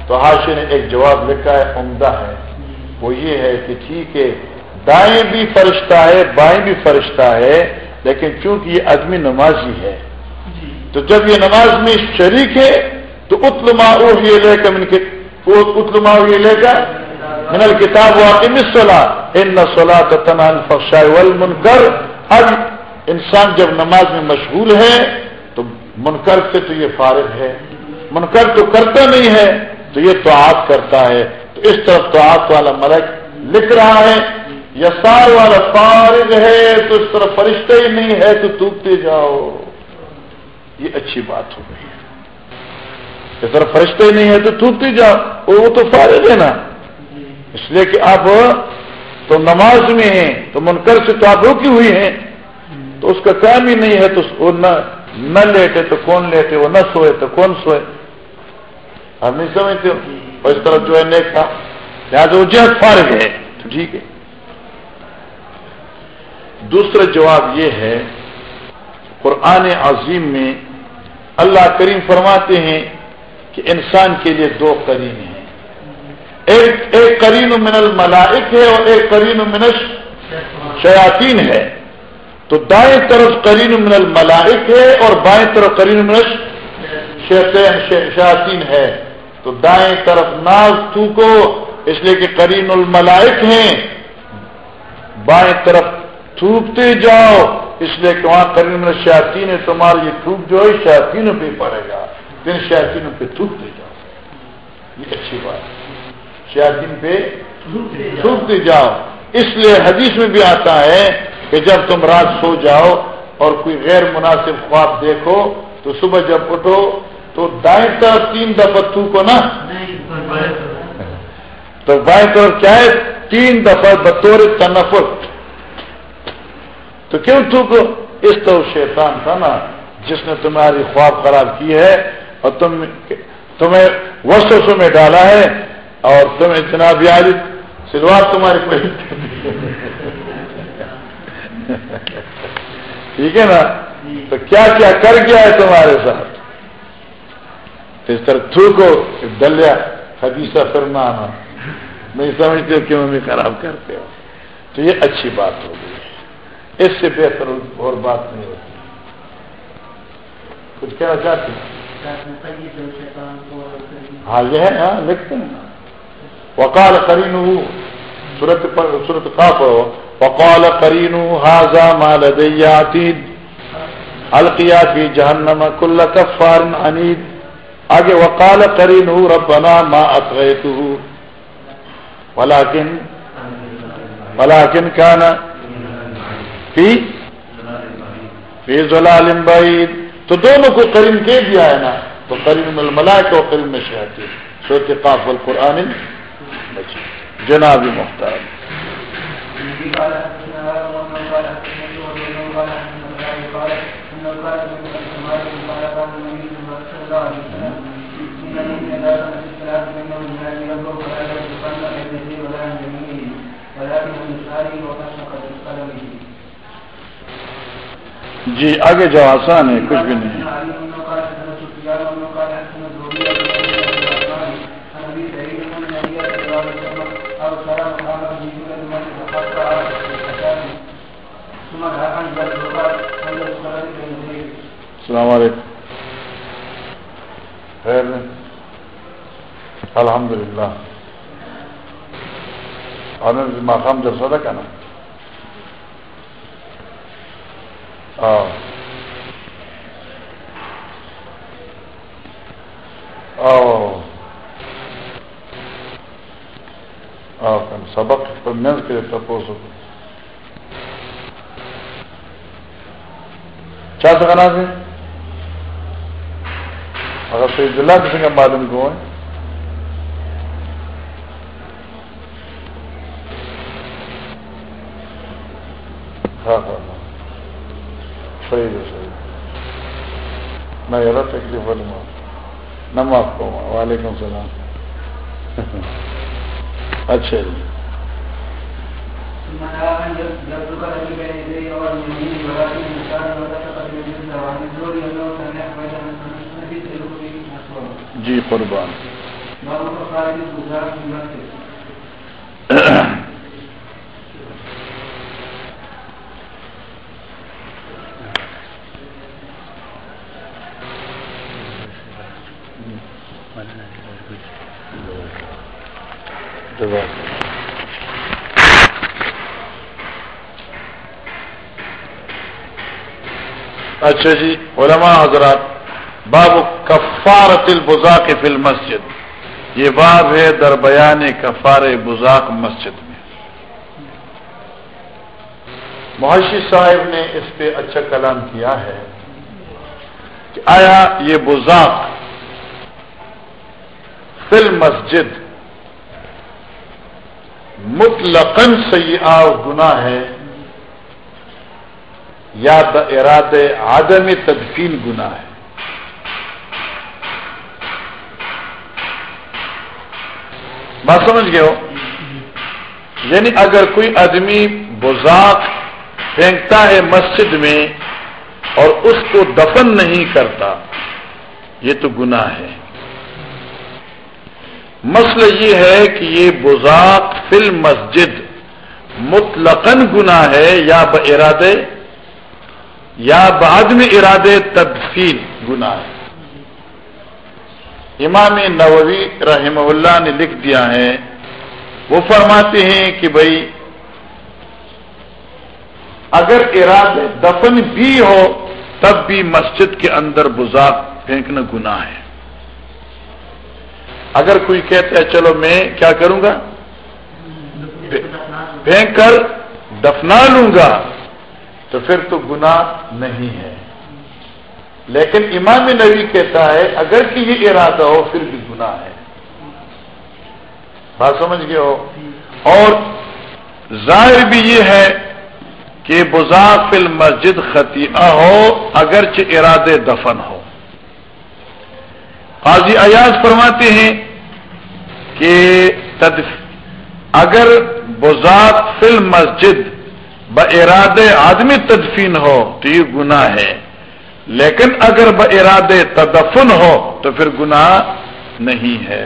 A: تو حاشی نے ایک جواب لکھا ہے عمدہ ہے۔ وہ یہ ہے کہ ٹھیک ہے دائیں بھی فرشتہ ہے بائیں بھی فرشتہ ہے لیکن چونکہ یہ آدمی نمازی ہے۔ تو جب یہ نماز میں شریک ہے تو اتلما یہ لے کر اتلما یہ لے کر من الکتاب واقع سلا ان سلا تنا ول کر اب انسان جب نماز میں مشغول ہے منکر سے تو یہ فارغ ہے، منکر تو کرتا نہیں ہے، تو یہ تو آپ کرتا ہے۔ تو اس طرف تو آپ والا ملک لکھ رہا ہے یسار والا فارغ ہے، تو اس طرف فرشتہ ہی نہیں ہے، تو ٹوٹتے جاؤ۔ یہ اچھی بات ہو گئی۔ اس طرح فرشتہ ہی نہیں ہے، تو ٹوٹتے جاؤ۔ وہ تو فارغ ہے نا۔ اس لیے کہ آپ تو نماز میں ہیں، تو منکر سے تو آپ روکی ہوئی ہیں۔ تو اس کا کام ہی نہیں ہے، تو وہ نہ لیٹے تو کون لیٹے وہ نہ سوئے تو کون سوئے؟ آپ نہیں سمجھتے اور اس طرح جو ہے نیک تھا۔ لہٰذا وہ جہد فارغ ہے تو ٹھیک ہے۔ دوسرا جواب یہ ہے قرآن عظیم میں اللہ کریم فرماتے ہیں کہ انسان کے لیے دو کریم ہیں۔ ایک ایک کرین من الملائک ہے اور ایک کرین من شیاطین ہے۔ تو دائیں طرف کرین من الملائک ہے اور بائیں طرف کرین من شیاطین ہے۔ تو دائیں طرف ناز تھوکو اس لیے کہ کرین الملائک ہیں۔ بائیں طرف تھوکتے جاؤ، اس لیے کہ وہاں کرین من شیاطین ہے تمہارا یہ تھوک جو ہے شیاطین پہ پڑے گا۔ تو ان شیاطینوں پہ تھوکتے جاؤ۔ یہ اچھی بات ہے۔ شیاطین پہ تھوکتے جاؤ۔ اس لیے حدیث میں بھی آتا ہے کہ جب تم رات سو جاؤ اور کوئی غیر مناسب خواب دیکھو، تو صبح جب اٹھو، تو دائیں طرف تین دفعہ تھوکو نا۔ تو بائیں طرف کیا ہے؟ تین دفعہ بطور تنفر تو کیوں تھوکو اس طرح شیطان تھا نا، جس نے تمہاری خواب خراب کی ہے اور تم تمہیں وسوسوں میں ڈالا ہے اور تمہیں جناب عالی سلوار تمہاری کوئی ٹھیک ہے نا؟ تو کیا کیا کر گیا ہے تمہارے ساتھ؟ اس طرح تھوکو دلیا حدیثہ فرما آنا نہیں سمجھتے ہو کیوں خراب کرتے ہو۔ تو یہ اچھی بات ہوگی اس سے بہتر اور بات نہیں ہوتی۔ کچھ کہنا چاہتے ہاں یہ ہے ہاں لکھتے ہیں۔ وکال کرین سورت سورت کا پڑھو وقال کرین حاضا مال دیاتید القیا فی جہنم کل کفار انید آگے وقال کرین ربنا ما اطغیتہ ولیکن ولیکن کانا فی فی ضلال بعید تو دونوں کو کریم کے دیا ہے نا. تو کریم الملائک اور کریم شہتی سوچ قاف القرآن جناب مختار جی آگے جو آسان ہے کچھ بھی نہیں۔ السلام علیکم۔ خیر۔ الحمد للہ مقام جلسہ تھا کیا نا۔ سبق پر مل کے تپوس کیا سکھانا سے سید اللہ کسی معلوم کو ہے؟ ہاں،, ہاں،, ہاں صحیح ہے، صحیح میں یہ تکلیف والوں نہ معاف کو وعلیکم السلام. (laughs) اچھا جی۔ جی قربان۔ اچھا جی علماء حضرات، باب کفارت البزاق فی المسجد۔ یہ باب ہے در بیان کفار بزاق مسجد میں۔ محشی صاحب نے اس پہ اچھا کلام کیا ہے کہ آیا یہ بزاق فل مسجد مطلقاً سیاح گناہ ہے۔ یا اراد عدم تدفین گنا ہے۔ بات سمجھ گئے ہو؟ یعنی اگر کوئی آدمی بزاق پھینکتا ہے مسجد میں اور اس کو دفن نہیں کرتا، یہ تو گناہ ہے۔ مسئلہ یہ ہے کہ یہ بزاق فل مسجد مطلقاً گنا ہے یا ارادے یا بعد میں ارادے تدفین گنا ہے۔ امام نووی رحمہ اللہ نے لکھ دیا ہے، وہ فرماتے ہیں کہ بھائی اگر ارادے دفن بھی ہو، تب بھی مسجد کے اندر بزاق پھینکنا گنا ہے۔ اگر کوئی کہتا ہے چلو میں کیا کروں گا؟ پھینک کر دفنا لوں گا، تو پھر تو گناہ نہیں ہے۔ لیکن امام نبی کہتا ہے، اگر کہ یہ ارادہ ہو، پھر بھی گناہ ہے۔ بات سمجھ گئے ہو؟ اور ظاہر بھی یہ ہے کہ بزاق مسجد خطیہ ہو، اگرچہ ارادے دفن ہو۔ قاضی ایاز فرماتے ہیں کہ اگر بزاق فل مسجد ب اراد آدمی تدفین ہو تو یہ گناہ ہے، لیکن اگر ب اراد تدفن ہو تو پھر گناہ نہیں ہے۔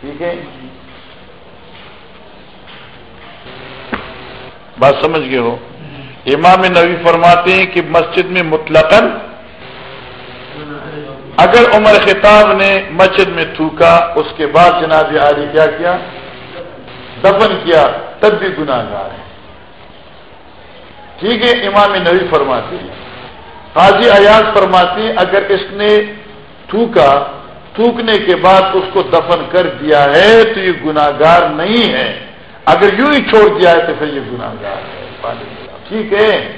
A: ٹھیک ہے؟ بات سمجھ گئے ہو؟ امام نبی فرماتے ہیں کہ مسجد میں مطلق اگر عمر خطاب نے مسجد میں تھوکا، اس کے بعد جناب عالی کیا کیا؟ دفن کیا، تب بھی گناہ گار ہے ٹھیک ہے، امام نبی فرماتے ہیں۔ قاضی ایاز فرماتے ہیں، اگر اس نے تھوکا، تھوکنے کے بعد اس کو دفن کر دیا ہے، تو یہ گناگار نہیں ہے۔ اگر یوں ہی چھوڑ دیا ہے، تو پھر یہ گناگار ہے۔ ٹھیک ہے۔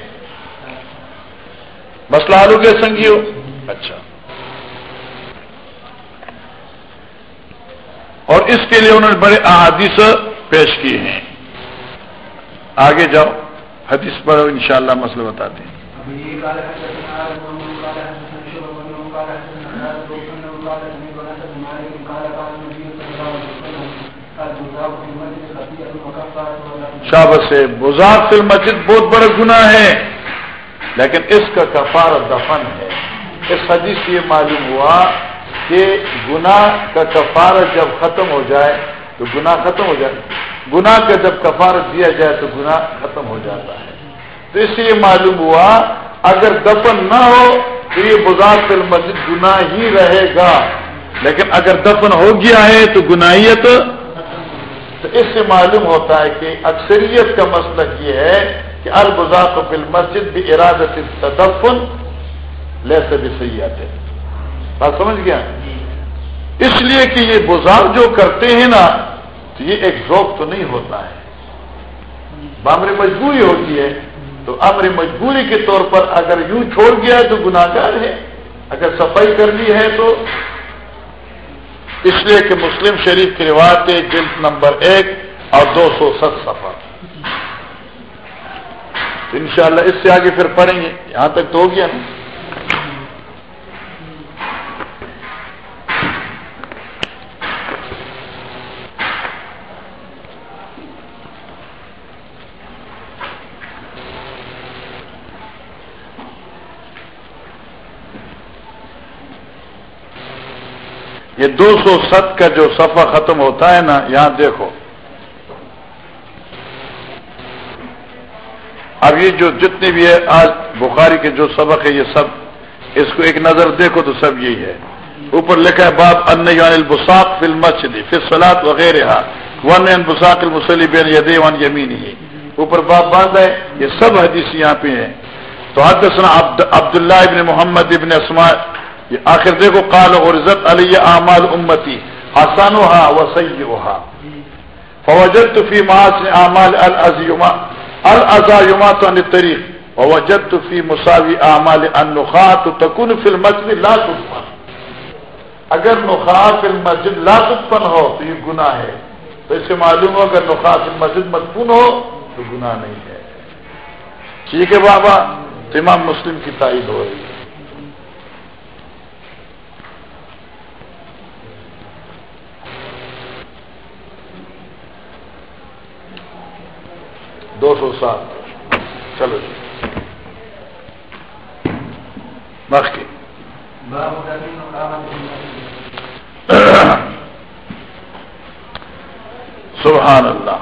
A: مسئلہ آلو کے سنگیو۔ اچھا۔ اور اس کے لیے انہوں نے بڑے احادیث پیش کیے ہیں۔ آگے جاؤ، حدیث پر انشاءاللہ مسئلہ بتاتے ہیں۔ شاب سے بزاق فل مسجد بہت بڑا گناہ ہے، لیکن اس کا کفار دفن ہے۔ اس حدیث سے یہ معلوم ہوا کہ گناہ کا کفار جب ختم ہو جائے تو گناہ ختم ہو جائے۔ گناہ کا جب کفارت دیا جائے تو گناہ ختم ہو جاتا ہے۔ تو اس لیے معلوم ہوا اگر دفن نہ ہو تو یہ بزاد مسجد گناہ ہی رہے گا۔ لیکن اگر دفن ہو گیا ہے تو گناہیت۔ تو اس سے معلوم ہوتا ہے کہ اکثریت کا مسئلہ یہ ہے کہ البزاق فل مسجد بھی ارادت تدفن لے سے بھی صحیح آتے بات سمجھ گیا؟ اس لیے کہ یہ بزاق جو کرتے ہیں نا تو یہ ایک ذوق تو نہیں ہوتا ہے۔ بامر مجبوری ہوتی ہے۔ تو امر مجبوری کے طور پر اگر یوں چھوڑ گیا تو گناگار ہے۔ اگر صفائی کرنی ہے تو۔ اس لیے کہ مسلم شریف کی روایت جلد نمبر ایک اور دو سو ست سفر انشاءاللہ اس سے آگے پھر پڑھیں گے۔ یہاں تک تو ہو گیا۔ نا یہ دو سو ست کا جو صفحہ ختم ہوتا ہے نا، یہاں دیکھو۔ اب یہ جو جتنے بھی ہے، آج بخاری کے جو سبق ہے، یہ سب اس کو ایک نظر دیکھو تو سب یہی ہے۔ اوپر لکھا ہے، باب ان البساق فل مسجد پھر سلاد وغیرہ ون بساق المسلی بین ید ون یمین ہی اوپر باب باندھ ہے، یہ سب حدیث یہاں پہ ہیں۔ تو حدثنا عبداللہ ابن محمد ابن اسماء یہ آخر دیکھو، قال اور عزت علی اعمال امتی حسن و سیما فوجد فی محاسن اعمال العزیما الزایما تو طریق وجد فی مساوی اعمال النخات تکن فی المسجد لا تدفن. اگر نخا فی المسجد لا تدفن ہو، تو یہ گناہ ہے. تو اس سے معلوم ہو، اگر نخا فی المسجد مدفون ہو، تو گناہ نہیں ہے. ٹھیک ہے بابا؟ امام مسلم کی تائید ہو رہی ہے. دو سو سات۔ چلو جی۔ باقی سبحان اللہ۔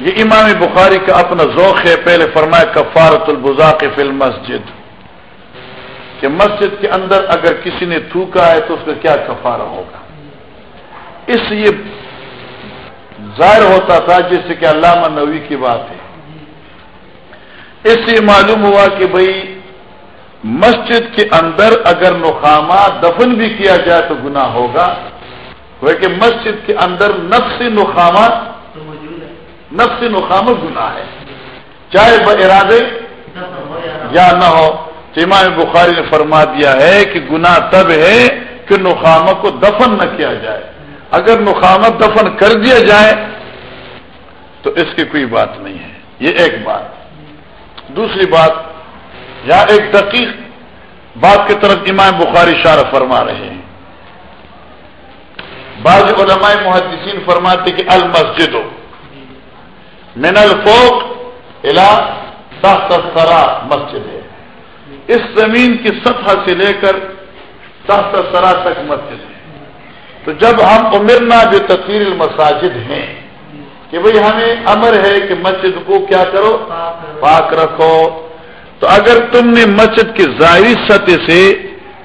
A: یہ امام بخاری کا اپنا ذوق ہے، پہلے فرمایا کفارت البزاق فی المسجد۔ کہ مسجد کے اندر اگر کسی نے تھوکا ہے تو اس کا کیا کفارہ ہوگا؟ اس لیے ظاہر ہوتا تھا جس سے کہ علامہ نوی کی بات ہے۔ اس سے معلوم ہوا کہ بھائی مسجد کے اندر اگر نخامہ دفن بھی کیا جائے تو گناہ ہوگا۔ وہ کہ مسجد کے اندر نفس نخامہ نفس نخامہ گناہ ہے۔ چاہے وہ ارادے یا نہ ہو۔ امام بخاری نے فرما دیا ہے کہ گناہ تب ہے کہ نخامہ کو دفن نہ کیا جائے۔ اگر نخامہ دفن کر دیا جائے، تو اس کی کوئی بات نہیں ہے۔ یہ ایک بات۔ دوسری بات، یا ایک دقیق بات کی طرف امام بخاری اشارہ فرما رہے ہیں۔ بعض علماء محدثین فرماتے کہ المسجد من الفوق الا تحت سرا مسجد ہے۔ اس زمین کی سطح سے لے کر تحت سرا تک مسجد ہے۔ تو جب ہم امرنا جو تصویر المساجد ہیں کہ بھئی ہمیں امر ہے کہ مسجد کو کیا کرو؟ پاک رکھو۔ تو اگر تم نے مسجد کی ظاہری سطح سے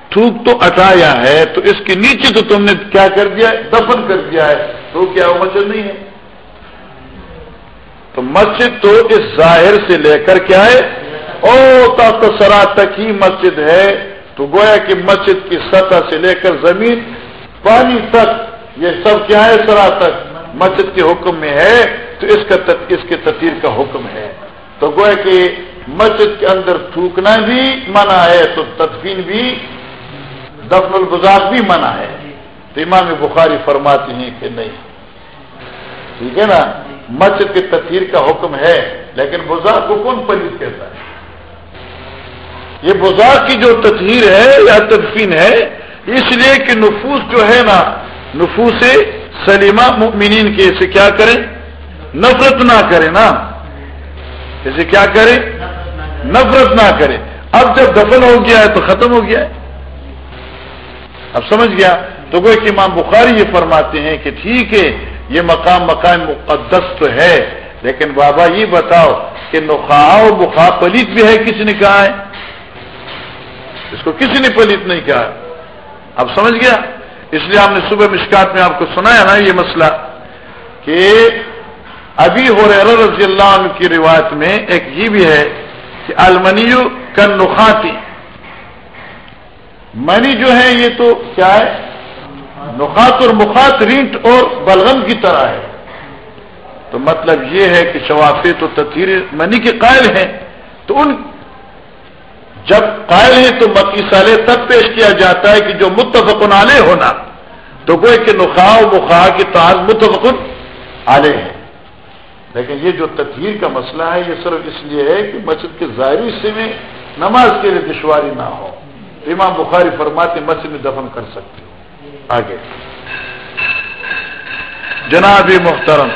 A: تھوک تو اٹھایا ہے، تو اس کے نیچے تو تم نے کیا کر دیا؟ ہے دفن کر دیا ہے۔ تو کیا وہ مسجد نہیں ہے؟ تو مسجد تو اس ظاہر سے لے کر کیا ہے او تحت سرا تک ہی مسجد ہے۔ تو گویا کہ مسجد کی سطح سے لے کر زمین پانی تک، یہ سب کیا ہے سرا تک؟ مسجد کے حکم میں ہے، تو اس کا اس کے تصویر کا حکم ہے۔ تو گویا کہ مسجد کے اندر تھوکنا بھی منع ہے، تو تدفین بھی، دفن البزار بھی منع ہے۔ تو امام بخاری فرماتے ہیں کہ نہیں۔ ٹھیک ہے نا؟ مسجد کے تصویر کا حکم ہے، لیکن بزار کو کون پلیت کہتا ہے؟ یہ بزار کی جو تصویر ہے یا تدفین ہے اس لیے کہ نفوس جو ہے نا، نفوس سلیمہ مؤمنین کے، اسے کیا کریں نفرت نہ کرے نا۔ اسے کیا کرے؟ نفرت نہ کرے۔ اب جب دفن ہو گیا ہے تو ختم ہو گیا ہے۔ اب سمجھ گیا؟ تو وہ کہ امام بخاری یہ فرماتے ہیں کہ ٹھیک ہے، یہ مقام مقام مقدس تو ہے۔ لیکن بابا یہ بتاؤ کہ نخواہ بخا پلیت بھی ہے کسی نے کہا ہے؟ اس کو کسی نے پلیت نہیں کہا؟ اب سمجھ گیا؟ اس لیے آپ نے صبح مشکات میں آپ کو سنایا نا یہ مسئلہ کہ ابھی ہو رہے رضی اللہ عنہ کی روایت میں ایک یہ بھی ہے کہ المنی کا نخاتی منی جو ہے یہ تو کیا ہے؟ نخات اور مخات رینٹ اور بلغم کی طرح ہے۔ تو مطلب یہ ہے کہ شوافی تو تطہیر منی کے قائل ہیں۔ تو ان جب قائل ہیں تو مکی سالے تب پیش کیا جاتا ہے کہ جو متفقن علیہ ہونا، تو کوئی کہ نخواہ و مخواہ کی تعال متفقن علیہ ہے۔ لیکن یہ جو تطہیر کا مسئلہ ہے، یہ صرف اس لیے ہے کہ مسجد کے ظاہری حصے میں نماز کے لیے دشواری نہ ہو۔ امام بخاری فرماتے مسجد میں دفن کر سکتے ہو۔ آگے۔ جناب محترم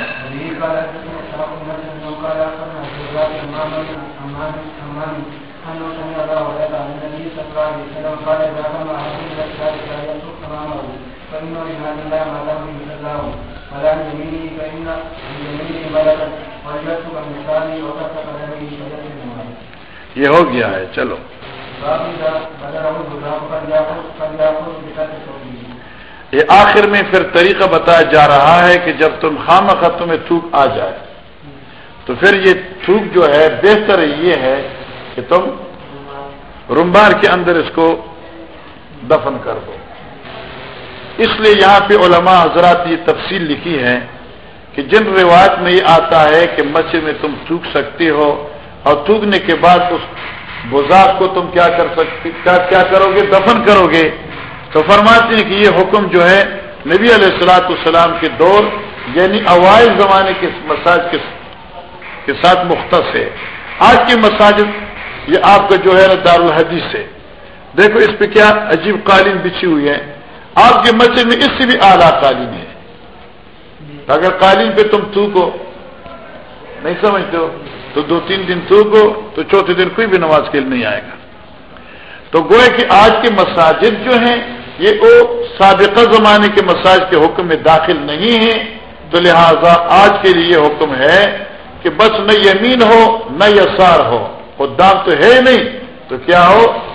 A: یہ ہو گیا ہے چلو۔ یہ آخر میں پھر طریقہ بتایا جا رہا ہے کہ جب تم خام خط میں تھوک آ جائے۔ تو پھر یہ تھوک جو ہے بہتر یہ ہے کہ تم رومبار کے اندر اس کو دفن کر دو۔ اس لیے یہاں پہ علماء حضرات یہ تفصیل لکھی ہے کہ جن روایت میں یہ آتا ہے کہ مسجد میں تم تھوک سکتے ہو اور تھوکنے کے بعد اس بزاق کو تم کیا کر سکتے کیا, کیا کرو گے؟ دفن کرو گے۔ تو فرماتے ہیں کہ یہ حکم جو ہے نبی علیہ السلاۃ السلام کے دور یعنی اوائل زمانے کے مساج کے ساتھ مختص ہے۔ آج کی مساجد یہ آپ کا جو ہے نا دارالحدیث سے دیکھو اس پہ کیا عجیب قالین بچھی ہوئی ہے آپ کے مسجد میں اس سے بھی اعلیٰ قالین ہے۔ اگر قالین پہ تم تھوکو، نہیں سمجھتے ہو؟ تو دو تین دن تھوکو، تو چوتھے دن کوئی بھی نماز کے لیے نہیں آئے گا۔ تو گوئے کہ آج کے مساجد جو ہیں، یہ وہ سابقہ زمانے کے مساج کے حکم میں داخل نہیں ہیں۔ تو لہذا آج کے لیے یہ حکم ہے کہ بس نہ یمین ہو، نہ یسار ہو۔ دام تو ہے نہیں۔ تو کیا ہو؟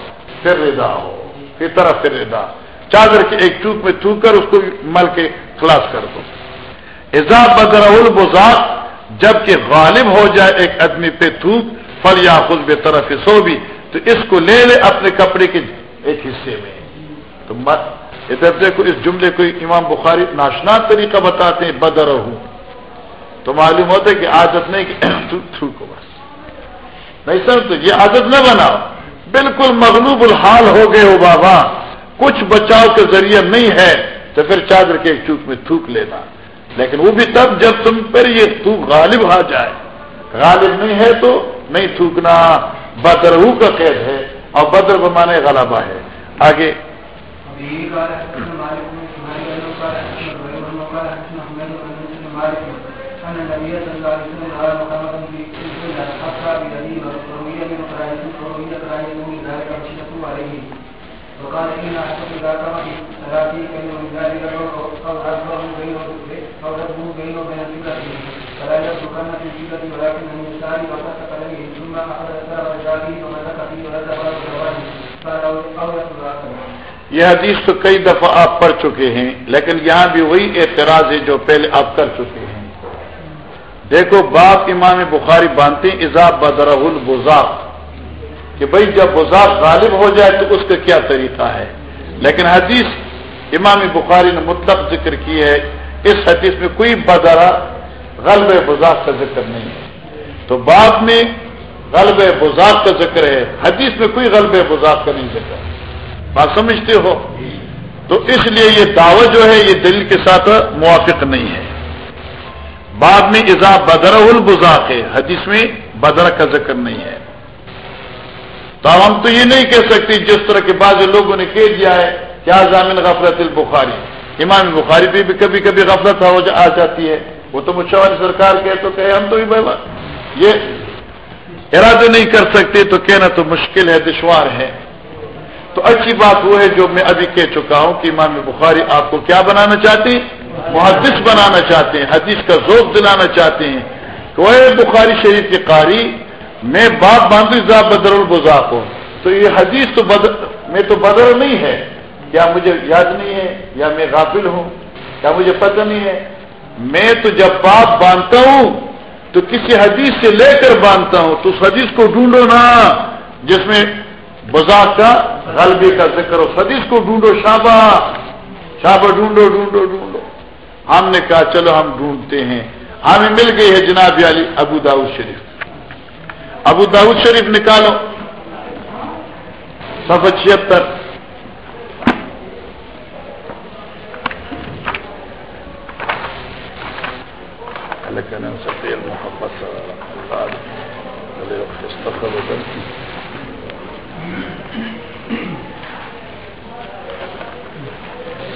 A: پھر ردا ہو پھر طرح پھر ردا چادر کے ایک چوک میں تھوک کر اس کو مل کے خلاص کر دو۔ بدر البزاق، جبکہ غالب ہو جائے ایک آدمی پہ تھوک فل یا خود بے طرف سو بھی تو اس کو لے لے اپنے کپڑے کے ایک حصے میں۔ تو ادھر دیکھو اس جملے کو امام بخاری ناشنا طریقہ بتاتے ہیں بدر ہوں تو معلوم ہوتا ہے کہ عادت نہیں کہ (coughs) تھوکو بس۔ نہیں سر تو یہ عادت نہ بناؤ۔ بالکل مغلوب الحال ہو گئے ہو بابا۔ کچھ بچاؤ کے ذریعہ نہیں ہے تو پھر چادر کے ایک چوک میں تھوک لینا۔ لیکن وہ بھی تب جب تم پر یہ تھوک غالب آ جائے۔ غالب نہیں ہے تو نہیں تھوکنا۔ بدرو کا قید ہے اور بدر بمانے غلبہ ہے۔ آگے۔ یہ حدیث تو کئی دفعہ آپ پڑھ چکے ہیں، لیکن یہاں بھی وہی اعتراض ہے جو پہلے آپ کر چکے ہیں۔ دیکھو، باپ امام بخاری باندھتے ایزاب بدر البزاق۔ کہ بھائی جب بزاق غالب ہو جائے تو اس کا کیا طریقہ ہے؟ لیکن حدیث امام بخاری نے مطلب ذکر کی ہے، اس حدیث میں کوئی بدرا غلب بزاق کا ذکر نہیں ہے۔ تو باپ میں غلب بزاق کا ذکر ہے، حدیث میں کوئی غلب بزاق کا نہیں ذکر۔ بات سمجھتے ہو؟ تو اس لیے یہ دعوت جو ہے، یہ دل کے ساتھ موافق نہیں ہے۔ بعد میں ازا بدر البزاق ہے، حدیث میں بدر کا ذکر نہیں ہے۔ تو ہم تو یہ نہیں کہہ سکتے جس طرح کے بعض لوگوں نے کہہ دیا ہے کیا ضامن غفلت البخاری امام بخاری پہ بھی کبھی کبھی غفلت آ جاتی ہے۔ وہ تو مشاور سرکار کہ تو کہ ہم تو یہ ارادے نہیں کر سکتے تو کہنا تو مشکل ہے، دشوار ہے۔ تو اچھی بات وہ ہے جو میں ابھی کہہ چکا ہوں کہ امام بخاری آپ کو کیا بنانا چاہتے ہیں؟ محدث بنانا چاہتے ہیں، حدیث کا ذوق دلانا چاہتے ہیں۔ تو اے بخاری شریف کے قاری میں باپ باندھی صاحب بدر البزاق ہوں تو یہ حدیث تو بدر میں تو بدر نہیں ہے۔ کیا مجھے یاد نہیں ہے؟ یا میں غافل ہوں؟ کیا مجھے پتہ نہیں ہے؟ میں تو جب باپ باندھتا ہوں، تو کسی حدیث سے لے کر باندھتا ہوں۔ تو اس حدیث کو ڈھونڈو نا، جس میں بزاق کا، غلبے کا ذکر ہو۔ حدیث کو ڈھونڈو، شابہ۔ شابہ، ڈھونڈو ڈھونڈو ڈھونڈو۔ ہم نے کہا، چلو ہم ڈھونڈتے ہیں۔ ہمیں مل گئی ہے جناب علی ابو داؤد شریف۔ ابو داؤد شریف نکالو. سفر چھتر محبت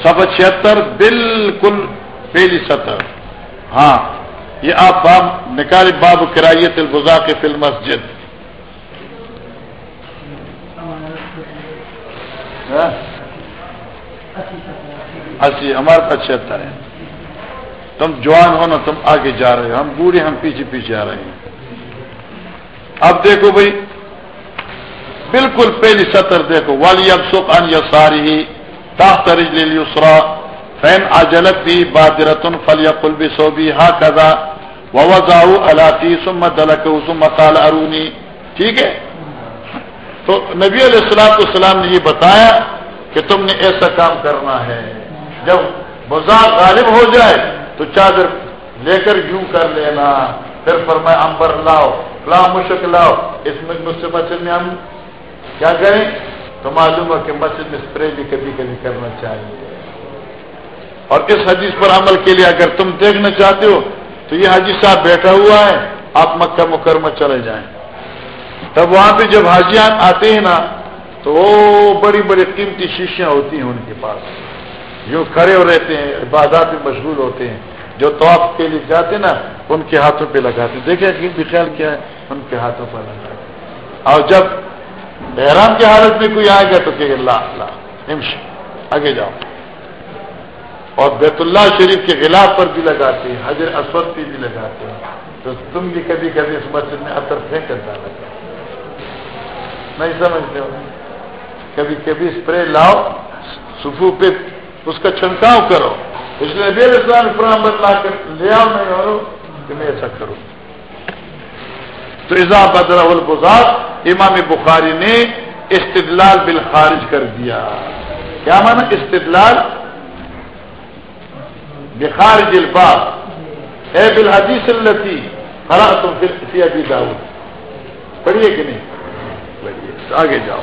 A: سب چھتر بالکل پہلی سطح. ہاں۔ یہ آپ باب نکال باب کرائیت البزا کے فل مسجد ہاں؟ اچھی، ہمارے پاس چھتر ہے۔ تم جوان ہو نا، تم آگے جا رہے ہو۔ ہم بوڑھے، ہم پیچھے پیچھے آ رہے ہیں۔ اب دیکھو بھائی، بالکل پہلی سطر دیکھو۔ والی اب سکھ ان یا ساری ہی تاخت رجل یسرا فین اجلت بھی بادرتن فل یا کل بھی سو بھی ہا کدا وضاء الاتی سمت دلک ارونی ٹھیک ہے؟ تو نبی علیہ السلام السلام نے یہ بتایا کہ تم نے ایسا کام کرنا ہے۔ جب بزا غالب ہو جائے تو چادر لے کر یوں کر لینا۔ پھر فرمائے امبر لاؤ، لا مشک لاؤ۔ اس میں مجھ سے مسجد میں ہم کیا کریں؟ تو معلوم ہے کہ مسجد میں اسپرے بھی کبھی کبھی کرنا چاہیے۔ اور اس حدیث پر عمل کے لیے اگر تم دیکھنا چاہتے ہو تو یہ حاجی صاحب بیٹھا ہوا ہے، آپ مکہ مکرمہ چلے جائیں۔ تب وہاں پہ جب حاجیاں آتے ہیں نا، تو وہ بڑی بڑی قیمتی شیشیاں ہوتی ہیں ان کے پاس۔ جو کھڑے ہو رہتے ہیں، عبادات میں مشغول ہوتے ہیں۔ جو طواف کے لیے جاتے نا، ان کے ہاتھوں پہ لگاتے دیکھیں قیمتی خیال کیا ہے، ان کے ہاتھوں پر لگاتے اور جب بحران کی حالت میں کوئی آئے گا تو کہ اللہ اللہ آگے جاؤ۔ اور بیت اللہ شریف کے خلاف پر بھی لگاتے ہیں حضر اسود پہ بھی لگاتے ہیں۔ تو تم بھی کبھی کبھی اس مسجد میں اثر پھینک کر ڈالا نہیں سمجھتے ہو؟ کبھی کبھی اسپرے لاؤ سفو پہ اس کا چھنکاؤ کرو۔ اس لیے بے اسلام فرام لا کر لے آؤ نہیں ہو کہ میں ایسا کروں۔ تو ایزا بدر البزاد امام بخاری نے استدلال بل خارج کر دیا۔ کیا مانا استدلال؟ بخار جلباب اے بالحدیث التی خرا تم پھر ابھی پڑھیے کہ نہیں؟ پڑھیے. آگے جاؤ.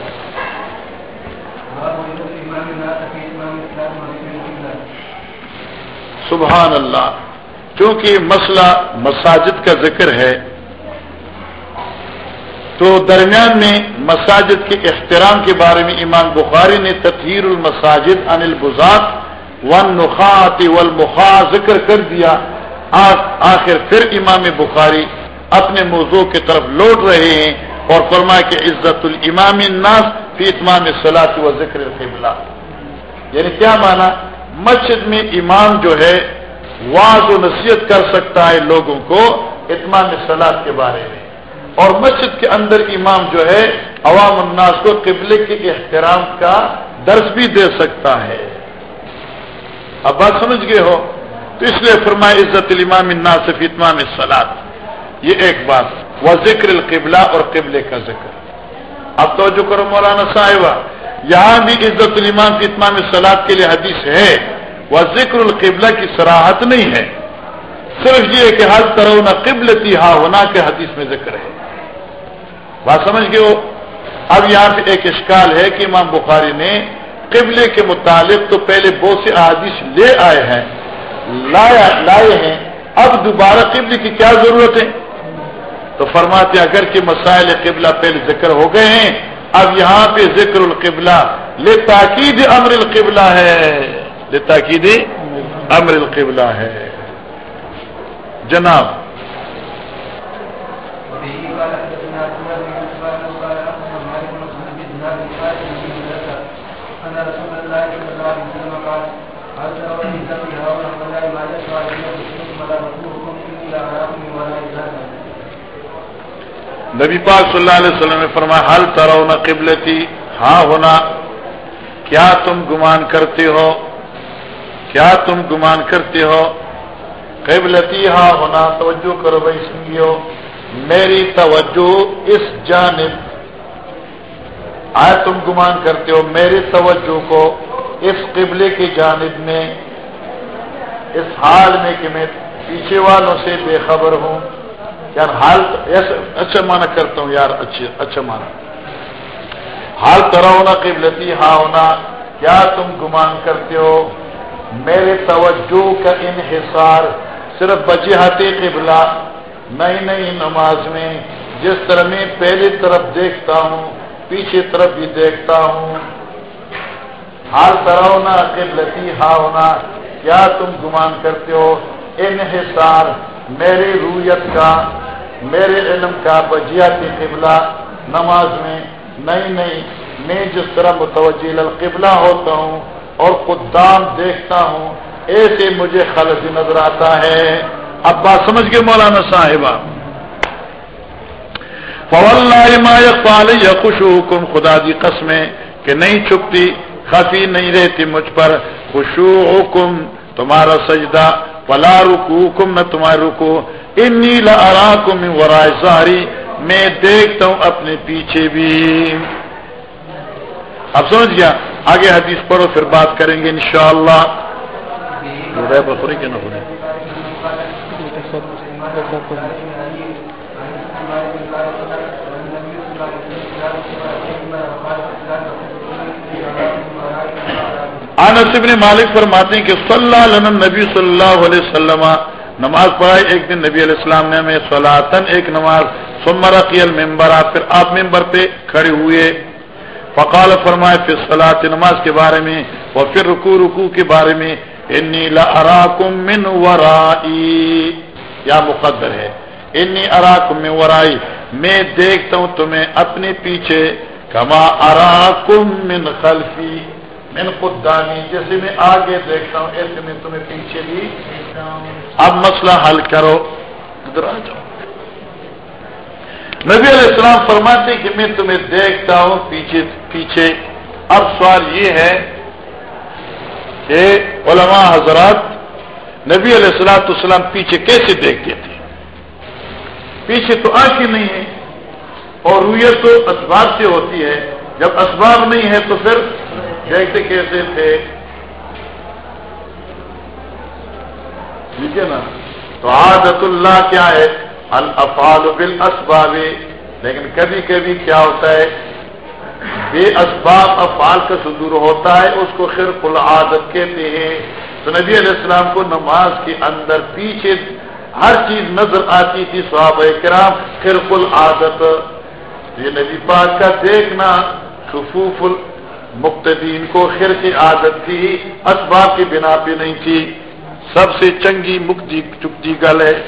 A: سبحان اللہ. کیونکہ مسئلہ مساجد کا ذکر ہے، تو درمیان میں مساجد کے احترام کے بارے میں امام بخاری نے تطہیر المساجد ان البزات ون نخات والمخا ذکر کر دیا۔ آخر پھر امام بخاری اپنے موضوع کی طرف لوٹ رہے ہیں اور فرما کے عزت الامام الناس فی اتمام صلاح و ذکر القبلہ۔ یعنی کیا مانا مسجد میں امام جو ہے واض و نصیحت کر سکتا ہے لوگوں کو اتمام سلاد کے بارے میں۔ اور مسجد کے اندر امام جو ہے، عوام الناس کو قبلے کے احترام کا درس بھی دے سکتا ہے۔ اب بات سمجھ گئے ہو؟ تو اس لیے فرمائے عزت الامام الناس فی اتمام سلاد یہ ایک بات وہ ذکر القبلہ اور قبلے کا ذکر. اب توجہ کرو مولانا صاحبہ. یہاں بھی عزت الامام فی اتمام سلاد کے لیے حدیث ہے وہ ذکر القبلہ کی سراہت نہیں ہے. صرف یہ کہ ہر طرح قبل ہا ہونا کے حدیث میں ذکر ہے. بات سمجھ گئے ہو؟ اب یہاں پہ ایک اشکال ہے کہ امام بخاری نے قبلے کے متعلق تو پہلے بہت سے احادیث لے آئے ہیں، لایا لائے ہیں۔ اب دوبارہ قبل کی کیا ضرورت ہے؟ تو فرماتے اگر کہ مسائل قبلہ پہلے ذکر ہو گئے ہیں، اب یہاں پہ ذکر القبلہ لے تاکید امر القبلہ ہے۔ تاکید امر القبلہ ہے۔ جناب نبی پاک صلی اللہ علیہ وسلم نے فرمایا حل ترونا قبلتی؟ ہاں ہونا۔ کیا تم گمان کرتے ہو؟ کیا تم گمان کرتے ہو؟ قبلتی ہاں ہونا۔ توجہ کرو بھائی، سنگیو۔ میری توجہ اس جانب۔ آئے تم گمان کرتے ہو؟ میری توجہ کو اس قبلے کی جانب میں، اس حال میں کہ میں پیچھے والوں سے بے خبر ہوں۔ یار حال اچھا مانا کرتا ہوں یار اچھا اچھا مانا حال طرح ہونا، قبلتی ہاں ہونا، کیا تم گمان کرتے ہو؟ میرے توجہ کا انحصار صرف بجہتی قبلہ، نئی نئی نماز میں جس طرح میں پہلی طرف دیکھتا ہوں، پیچھے طرف بھی دیکھتا ہوں۔ حال طرح ہونا، قبلتی ہا ہونا، کیا تم گمان کرتے ہو؟ انحصار میری رویت کا، میرے علم کا بجیاتی قبلہ نماز میں نئی نئی میں جس طرح متوجہ القبلہ ہوتا ہوں اور قدام دیکھتا ہوں، ایسے مجھے خلط نظر آتا ہے۔ اب بات سمجھ گئے مولانا صاحبہ فول یا خوش حکم خدا دی قسمیں کہ نہیں چھپتی، خفی نہیں رہتی مجھ پر۔ خوشو حکم تمہارا سجدہ پلا رکو حکم نہ تمہارا رکو۔ ان نیلا ارا ورائے ساری میں دیکھتا ہوں اپنے پیچھے بھی۔ اب سمجھ گیا؟ آگے حدیث پڑھو پھر بات کریں گے انشاءاللہ۔ شاء اللہ آنس ابن مالک فرماتے ہیں کہ صلی اللہ علیہ نبی صلی اللہ علیہ وسلم نماز پڑھائی، ایک دن نبی علیہ السلام نے ہمیں سلاطن ایک نماز سمرا کی المبر پھر آپ ممبر پہ کھڑے ہوئے۔ فقال فرمائے، پھر سلاط نماز کے بارے میں اور پھر رکو رکو کے بارے میں انی اراکم من ورائی۔ یا مقدر ہے۔ انی اراکم من ورائی۔ میں دیکھتا ہوں تمہیں اپنے پیچھے، کما اراکم من خلفی۔ من قدامی جیسے میں آگے دیکھتا ہوں ایسے میں تمہیں پیچھے بھی اب مسئلہ حل کرو۔ ادھر آ جاؤ۔ نبی علیہ السلام فرماتے کہ میں تمہیں دیکھتا ہوں پیچھے پیچھے۔ اب سوال یہ ہے کہ علماء حضرات نبی علیہ السلام السلام پیچھے کیسے دیکھتے تھے؟ پیچھے تو آنکھیں نہیں ہے اور رویت تو اسباب سے ہوتی ہے۔ جب اسباب نہیں ہے تو پھر جیسے کیسے تھے۔ ٹھیک ہے نا؟ تو عادت اللہ کیا ہے؟ الفال بل لیکن کبھی کبھی کیا ہوتا ہے؟ بے اسباب افعال کا صدور ہوتا ہے، اس کو خرق العادت کہتے ہیں۔ تو نبی علیہ السلام کو نماز کے اندر پیچھے ہر چیز نظر آتی تھی، صحابہ کرام، خرق العادت۔ یہ نبی پاک کا دیکھنا، خفوف المقتدین کو خر کی عادت تھی اسباب کی بنا پہ نہیں تھی۔ سب سے چنگی مکتی چکتی گل ہے۔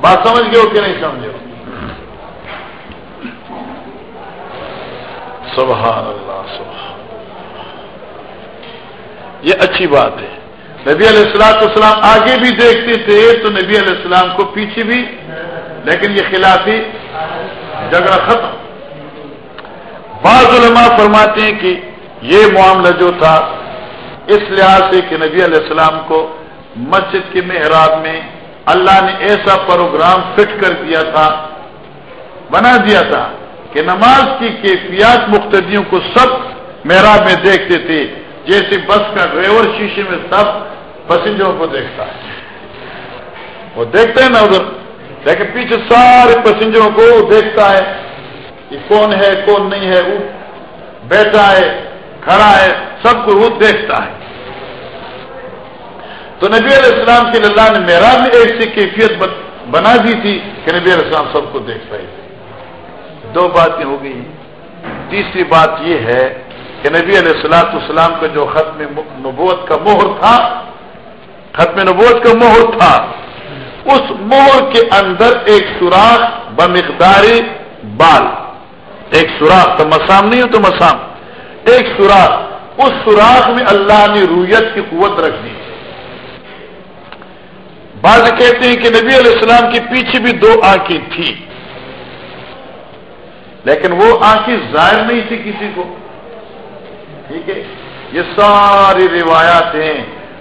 A: بات سمجھ گئے ہو کہ نہیں سمجھو سبحان اللہ، سبحان۔ یہ اچھی بات ہے۔ نبی علیہ السلام السلام آگے بھی دیکھتے تھے، تو نبی علیہ السلام کو پیچھے بھی، لیکن یہ خلافی جھگڑا ختم۔ بعض علماء فرماتے ہیں کہ یہ معاملہ جو تھا، اس لحاظ سے کہ نبی علیہ السلام کو مسجد کے محراب میں اللہ نے ایسا پروگرام فٹ کر دیا تھا، بنا دیا تھا کہ نماز کی کیفیات مختدیوں کو سب محراب میں دیکھتے تھے، جیسے بس کا ڈرائیور شیشے میں سب پسنجروں کو دیکھتا ہے۔ وہ دیکھتے ہیں نا ادھر، لیکن پیچھے سارے پسنجروں کو دیکھتا ہے۔ کہ کون ہے، کون نہیں ہے، وہ بیٹھا ہے، کھڑا ہے، سب کو وہ دیکھتا ہے۔ تو نبی علیہ السلام کے اللہ نے میرا بھی ایسی کیفیت بنا دی تھی کہ نبی علیہ السلام سب کو دیکھ پائے تھے۔ دو باتیں ہو گئی۔ تیسری بات یہ ہے کہ نبی علیہ السلاط اسلام کا جو ختم نبوت کا مہر تھا، ختم نبوت کا مہر تھا، اس مہر کے اندر ایک سوراخ بمقداری بال۔ ایک سوراخ تو مسام نہیں ہو تو مسام ایک سوراخ. اس سوراخ میں اللہ نے رویت کی قوت رکھ دی. بعض کہتے ہیں کہ نبی علیہ السلام کے پیچھے بھی دو آنکھیں تھی لیکن وہ آنکھیں ظاہر نہیں تھی کسی کو. ٹھیک ہے؟ یہ ساری روایات ہیں.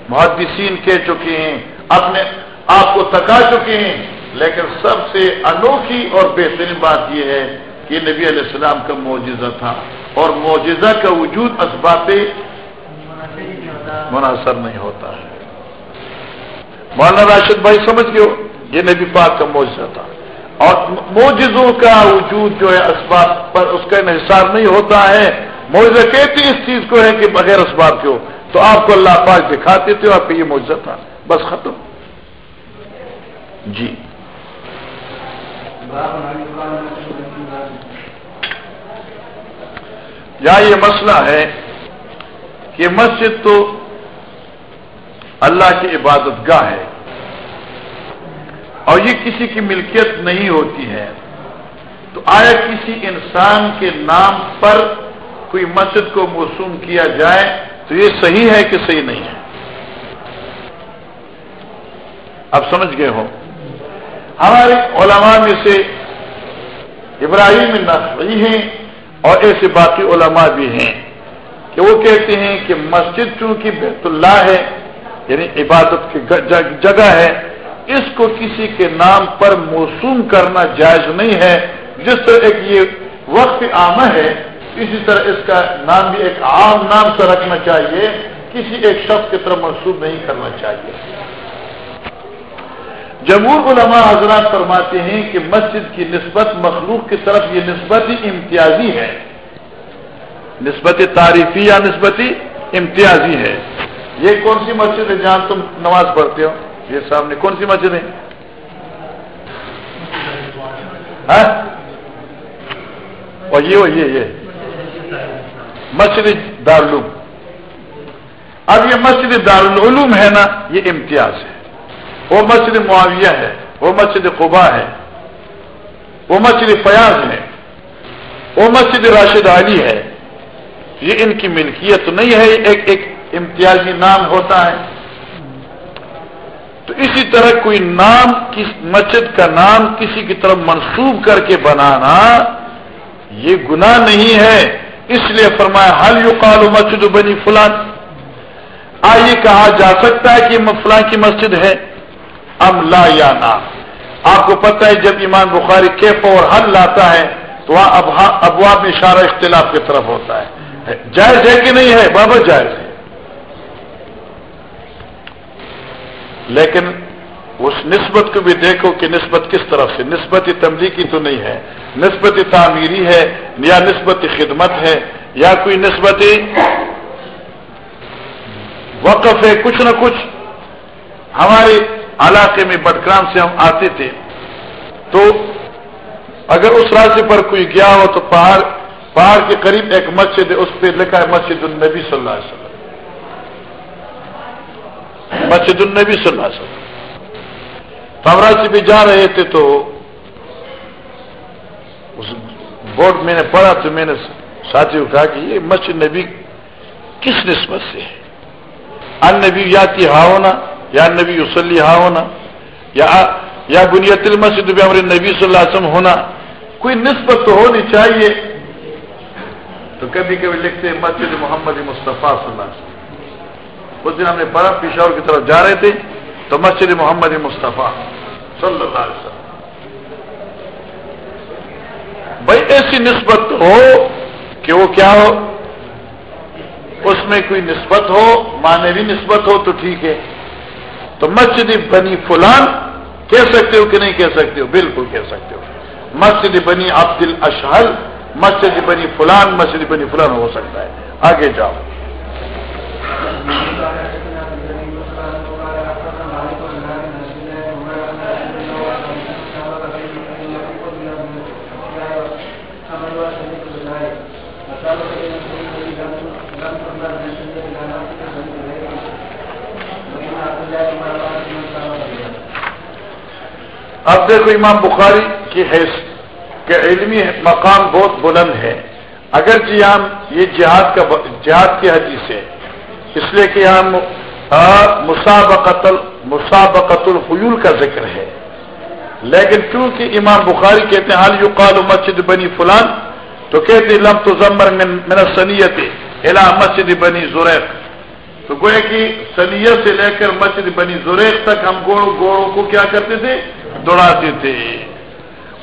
A: محدثین کہہ چکے ہیں. اپنے آپ کو تکا چکے ہیں. لیکن سب سے انوکھی اور بہترین بات یہ ہے کہ نبی علیہ السلام کا معجزہ تھا اور معجزہ کا وجود اسباب منحصر نہیں ہوتا ہے۔ مولانا راشد بھائی، سمجھ گئے یہ نبی پاک کا معجزہ تھا۔ اور موجزوں کا وجود جو ہے اسباب پر اس کا انحصار نہیں ہوتا ہے۔ معجزہ کہتی اس چیز کو ہے کہ بغیر اسباب کے ہو۔ تو آپ کو اللہ پاک دکھاتے تھے آپ کا یہ معجزہ تھا۔ بس ختم۔ جی۔ یا یہ مسئلہ ہے کہ مسجد تو اللہ کی عبادت گاہ ہے اور یہ کسی کی ملکیت نہیں ہوتی ہے تو آیا کسی انسان کے نام پر کوئی مسجد کو موسوم کیا جائے تو یہ صحیح ہے کہ صحیح نہیں ہے؟ اب سمجھ گئے ہو ہمارے علماء میں سے ابراہیم نقوی ہیں اور ایسے باقی علماء بھی ہیں کہ وہ کہتے ہیں کہ مسجد چونکہ بیت اللہ ہے یعنی عبادت کی جگہ ہے، اس کو کسی کے نام پر موسوم کرنا جائز نہیں ہے۔ جس طرح ایک یہ وقت عام ہے، اسی طرح اس کا نام بھی ایک عام نام سے رکھنا چاہیے، کسی ایک شخص کی طرف منسوخ نہیں کرنا چاہیے۔ جمہور علماء حضرات فرماتے ہیں کہ مسجد کی نسبت مخلوق کی طرف یہ نسبت امتیازی ہے۔ نسبت تعریفی یا نسبتی امتیازی ہے۔ یہ کون سی مسجد ہے جہاں تم نماز پڑھتے ہو؟ یہ سامنے کون سی مسجد ہے؟ ہاں؟ اور یہ یہ یہ۔ مسجد دارالعلوم۔ اب یہ مسجد دارالعلوم ہے نا، یہ امتیاز ہے۔ وہ مسجد معاویہ ہے، وہ مسجد قبا ہے، وہ مسجد فیاض ہے، وہ مسجد راشد علی ہے۔ یہ ان کی ملکیت نہیں ہے، ایک ایک امتیازی نام ہوتا ہے۔ تو اسی طرح کوئی نام کس مسجد کا نام کسی کی طرف منسوب کر کے بنانا، یہ گناہ نہیں ہے۔ اس لیے فرمایا حل یو کالو مسجد بنی فلان؟ آئیے کہا جا سکتا ہے کہ فلاں کی مسجد ہے۔ ام لا یا نا. آپ کو پتہ ہے جب ایمان بخاری کیف اور حل لاتا ہے تو وہاں ابواب میں اشارہ اختلاف کی طرف ہوتا ہے. جائز ہے کہ نہیں ہے؟ بابا جائز ہے. لیکن اس نسبت کو بھی دیکھو کہ نسبت کس طرف سے؟ نسبت تملیغی تو نہیں ہے. نسبت تعمیری ہے یا نسبت خدمت ہے یا کوئی نسبت وقف ہے کچھ نہ کچھ. ہمارے علاقے میں بٹکرام سے ہم آتے تھے۔ تو اگر اس راستے پر کوئی گیا ہو تو پہاڑ پہاڑ کے قریب ایک مسجد ہے، اس پہ لکھا ہے مسجد النبی صلی اللہ علیہ وسلم۔ مسجد النبی صلی اللہ علیہ وسلم۔ سے بھی جا رہے تھے تو اس بورڈ میں نے پڑھا تو میں نے ساتھی کو کہا کہ یہ مسجد نبی کس نسبت سے ہے؟ ان نبی یا ہا یا نبی وسلی ہا ہونا، یا بنیاد المسد بھی نبی صلی اللہ علیہ وسلم ہونا، کوئی نسبت تو ہونی چاہیے۔ تو کبھی کبھی لکھتے ہیں، مسجد محمد مصطفیٰ صلی اللہ علیہ وسلم۔ اس دن ہم نے پڑھا پشاور کی طرف جا رہے تھے، تو مسجد محمد مصطفیٰ صلی اللہ علیہ وسلم۔ بھائی ایسی نسبت ہو کہ وہ کیا ہو؟ اس میں کوئی نسبت ہو مانوی نسبت ہو تو ٹھیک ہے۔ تو مسجد بنی فلان کہہ سکتے ہو کہ نہیں کہہ سکتے ہو؟ بالکل کہہ سکتے ہو۔ مسجد بنی عبد الاشحل مسجد بنی فلان، مسجد بنی فلان ہو سکتا ہے۔ آگے جاؤ۔ اب دیکھو امام بخاری کی حیث کہ علمی مقام بہت بلند ہے۔ اگر جی ہم یہ جہاد کا جہاد کی حدیث ہے۔ اس لیے کہ ہم مسابقت مسابقت الحیول کا ذکر ہے۔ لیکن چونکہ امام بخاری کہتے ہیں حال یقال مسجد بنی فلان؟ تو کہتے لم تو زمر من سنیت الا مسجد بنی زریق. تو گوئے کہ سنیت سے لے کر مسجد بنی زریق تک ہم گوڑوں گوڑوں کو کیا کرتے تھے؟ دوڑاتے تھے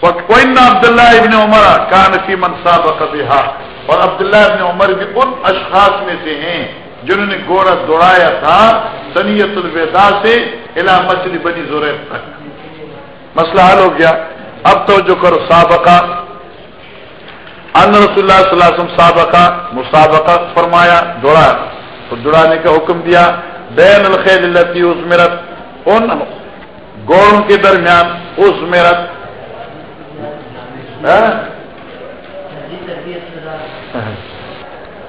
A: عبداللہ ابن عمر کان فی منصاب قبیحا اور عبداللہ ابن عمر بھی ان اشخاص میں سے ہیں جنہوں نے گوڑا دوڑایا تھا سنیت الوداع سے الا مسجد بنی زوریب تک۔ مسئلہ حل ہو گیا۔ اب تو جو کرو، سابقہ۔ ان رسول اللہ صلی اللہ علیہ وسلم سابقہ، مسابقہ فرمایا، دوڑا۔ تو دوڑانے کا حکم دیا۔ بین الخیل التی اس میرت ان گوڑوں کے درمیان اس میرت ہاں؟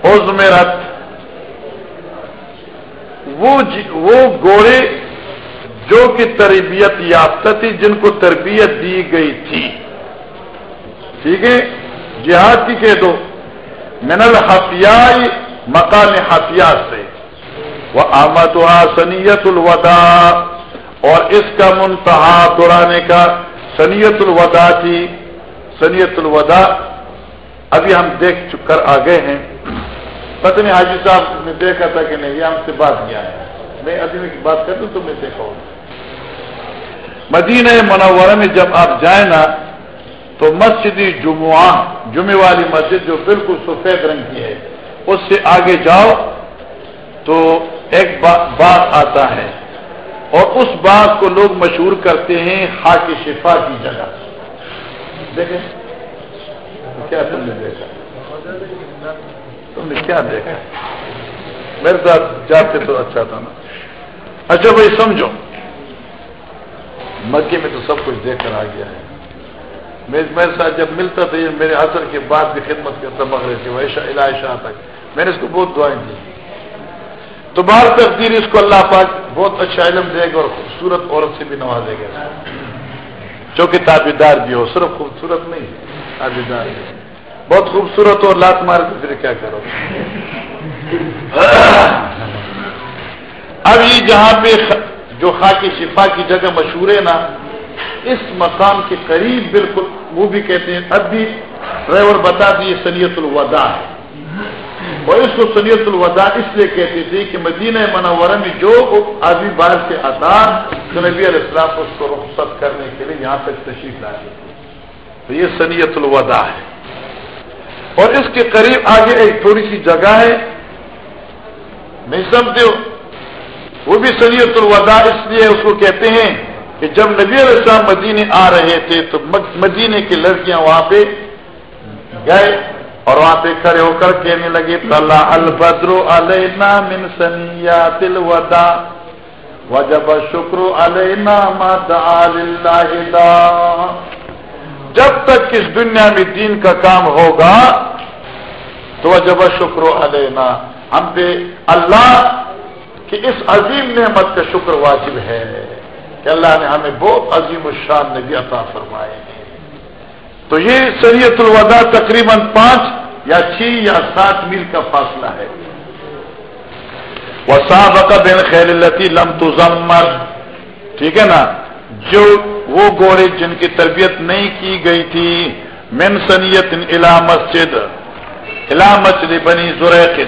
A: اس میرت جی، وہ گوڑے جو کہ تربیت یافتہ تھی، جن کو تربیت دی گئی تھی۔ ٹھیک ہے؟ جہاد کی کہہ دو۔ من الحفیائی مکان حفیات سے۔ وہ آمد سنیت الوداع اور اس کا منتہا دوڑانے کا سنیت الوداع تھی سنیت الوداع ابھی ہم دیکھ چک کر آ گئے ہیں۔ پتہ نہیں حاجی صاحب نے دیکھا تھا کہ نہیں، یہ ہم سے بات کیا ہے۔ میں ابھی میں بات کرتا ہوں تو میں دیکھا ہوں۔ مدینہ منورہ میں جب آپ جائیں نا، تو مسجد جمعہ جمعے والی مسجد جو بالکل سفید رنگ کی ہے، اس سے آگے جاؤ تو ایک بات آتا ہے۔ اور اس بات کو لوگ مشہور کرتے ہیں، خاک شفا کی جگہ۔ دیکھیں۔ کیا تم نے دیکھا؟ تم نے کیا دیکھا؟ میرے ساتھ جاتے تو اچھا تھا نا۔ اچھا بھائی، سمجھو۔ مکے میں تو سب کچھ دیکھ کر آ گیا ہے۔ میرے ساتھ جب ملتا تھا یہ میرے اثر کے بعد بھی خدمت کرتا، مغرب کے ویشا علاج تک۔ میں نے اس کو بہت دعائیں دی۔ تو بار تقدیر اس کو اللہ پاک بہت اچھا علم دے گا اور خوبصورت عورت سے بھی نوازے گا۔ چونکہ تابے دار بھی ہو، صرف خوبصورت نہیں تابے دار بھی۔ بہت خوبصورت ہو لات مار کے پھر کیا کرو؟ اب یہ جہاں پہ جو خاکی شفا کی جگہ مشہور ہے نا، اس مقام کے قریب بالکل وہ بھی کہتے ہیں۔ اب بھی ڈرائیور بتا دیے، سنیت الوداع۔ ہے اور اس کو سنیت الوداع اس لیے کہتے تھے کہ مدینہ منورہ میں جو آدمی باہر سے آتا تو نبی علیہ السلام اس کو رخصت کرنے کے لیے یہاں تک تشریف لاتے تھے تو یہ سنیت الوداع ہے۔ اور اس کے قریب آگے ایک تھوڑی سی جگہ ہے۔ نہیں سمجھتے ہو؟ وہ بھی سریت الوداع اس لیے اس کو کہتے ہیں کہ جب نبی علیہ السلام مدینے آ رہے تھے تو مدینے کی لڑکیاں وہاں پہ گئے۔ اور وہاں پہ کھڑے ہو کر کہنے لگے طلع البدر علینا من سنیات الوداع وجب شکر علینا ما دعا للہ دا جب تک اس دنیا میں دین کا کام ہوگا، تو وجب شکر علینا ہم پہ اللہ کی اس عظیم نعمت کا شکر واجب ہے کہ اللہ نے ہمیں بہت عظیم الشان نبی عطا فرمائے ہیں۔ تو یہ سریت الوداع تقریباً پانچ یا چھ یا سات میل کا فاصلہ ہے۔ وہ صاحب بن خیر التی لم تو ٹھیک ہے نا؟ جو وہ گھوڑے جن کی تربیت نہیں کی گئی تھی۔ من سنیت الا مسجد۔ الا مسجد بنی زریق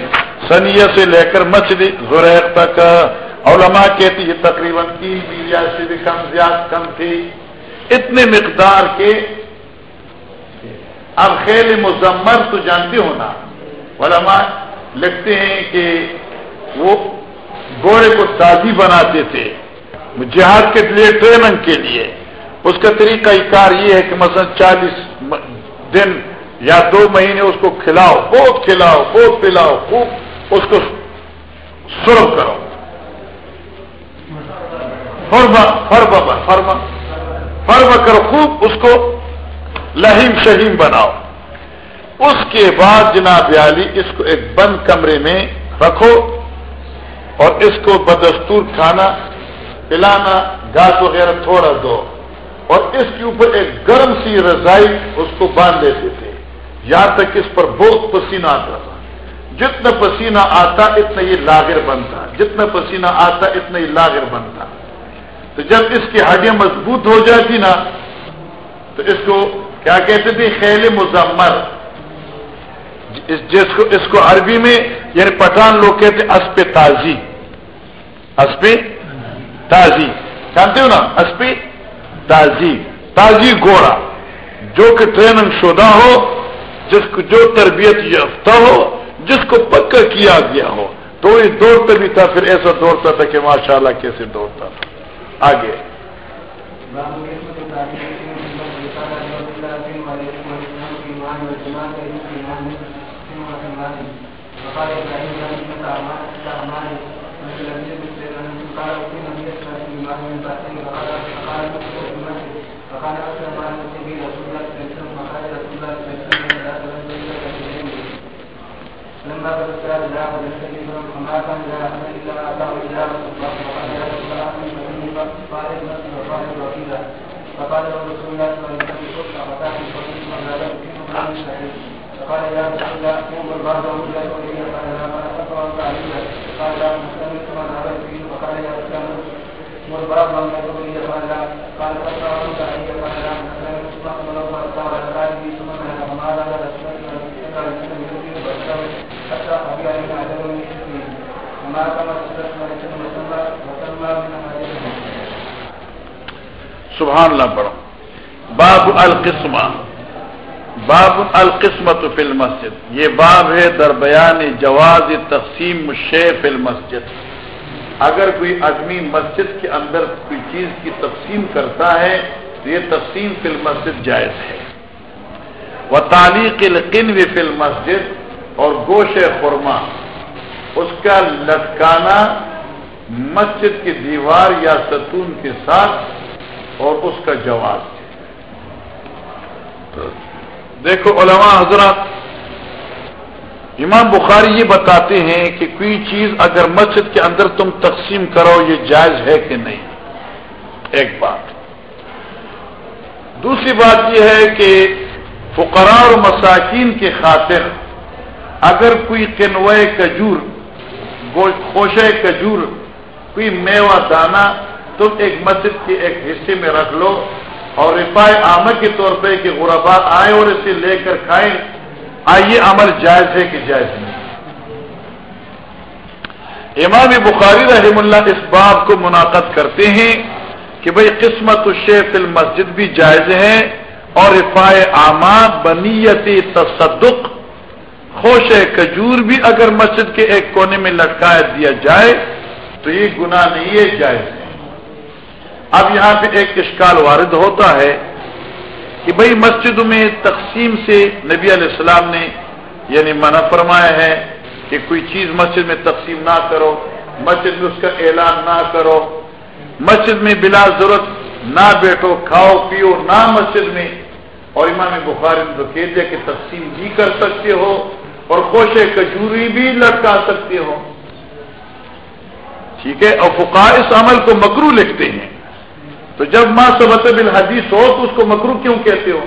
A: سنیہ سے لے کر مسجد زریق تک۔ علماء کہتی یہ تقریباً تین میل یا سے بھی کم زیادہ کم تھی۔ اتنے مقدار کے اب خیل مزمر تو جانتے ہو نا، علماء لکھتے ہیں کہ وہ گھوڑے کو تازی بناتے تھے، جہاد کے لیے ٹریننگ کے لیے۔ اس کا طریقہ کار یہ ہے کہ مثلا چالیس دن یا دو مہینے اس کو کھلاؤ، بہت کھلاؤ، بہت پلاؤ، خوب اس کو سرو کرو۔ فرما فرما فرما فرما کرو، خوب اس کو لہیم شہیم بناؤ۔ اس کے بعد جناب علی اس کو ایک بند کمرے میں رکھو اور اس کو بدستور کھانا، پلانا، گھاس وغیرہ تھوڑا دو اور اس کے اوپر ایک گرم سی رضائی اس کو باندھ دیتے تھے۔ یہاں تک اس پر بہت پسینہ آتا تھا۔ جتنا پسینہ آتا اتنا یہ لاغر بنتا۔ جتنا پسینہ آتا اتنا یہ لاغر بنتا۔ تو جب اس کی ہڈیاں مضبوط ہو جاتی نا، تو اس کو کیا کہتے تھے؟ خیل مزمر. جس کو اس کو عربی میں یعنی پٹھان لوگ کہتے اسپ تازی. اسپ تازی. جانتے ہو نا؟ اسپ تازی. تازی گھوڑا جو کہ ٹریننگ شدہ ہو، جس کو جو تربیت یافتہ ہو، جس کو پکا کیا گیا ہو. تو یہ دوڑتا بھی تھا، پھر ایسا دوڑتا تھا کہ ماشاءاللہ کیسے دوڑتا تھا. آگے. فقال له رسول الله صلى الله عليه وسلم فتاه يا رسول الله قوم البعض وجاء اليه قال لا ما اقرا عليها قال لا مسلم ثم نظر فيه فقال يا رسول الله مر بعض من يقول قال لا قال اقرا عنك قال لا مسلم ثم قال له قال لي ثم نهى وما لا رسول قال لي يريد بشر حتى ابي عليك عجبني وما كما تسلم وسلم وسلم من سبحان اللہ پڑھو باب القسمہ باب القسمت فی المسجد۔ یہ باب ہے در بیان جواز تقسیم شیف المسجد۔ اگر کوئی آدمی مسجد کے اندر کوئی چیز کی تقسیم کرتا ہے، تو یہ تقسیم فی المسجد جائز ہے۔ وہ تعلیق القن و فی المسجد اور گوش خورما اس کا لٹکانا مسجد کی دیوار یا ستون کے ساتھ اور اس کا جواز۔ دیکھو علماء حضرات، امام بخاری یہ بتاتے ہیں کہ کوئی چیز اگر مسجد کے اندر تم تقسیم کرو یہ جائز ہے کہ نہیں؟ ایک بات۔ دوسری بات یہ ہے کہ فقراء اور مساکین کے خاطر اگر کوئی کنوئے کجور خوشے کجور کوئی میوہ دانا تم ایک مسجد کے ایک حصے میں رکھ لو اور رفاع آمد کے طور پہ کہ غربا آئے اور اسے لے کر کھائیں، آئیے عمل جائز ہے کہ جائز نہیں۔ امام بخاری رحم اللہ اس باب کو منعقد کرتے ہیں کہ بھئی قسمت الشیف المسجد بھی جائز ہے اور رفاع آماد بنیت تصدق خوش کجور بھی اگر مسجد کے ایک کونے میں لٹکایا دیا جائے تو یہ گناہ نہیں ہے، جائز۔ ہے اب یہاں پہ ایک اشکال وارد ہوتا ہے کہ بھائی مسجد میں تقسیم سے نبی علیہ السلام نے یعنی منع فرمایا ہے کہ کوئی چیز مسجد میں تقسیم نہ کرو، مسجد میں اس کا اعلان نہ کرو، مسجد میں بلا ضرورت نہ بیٹھو، کھاؤ، پیو، نہ مسجد میں۔ اور امام بخاری نے تو کہہ دیا کہ تقسیم بھی کر سکتے ہو اور خوش کجوری بھی لٹکا سکتے ہو۔ ٹھیک ہے؟ اور فقا اس عمل کو مکرو لکھتے ہیں۔ تو جب ماں سبت بالحدیث ہو تو اس کو مکرو کیوں کہتے ہو؟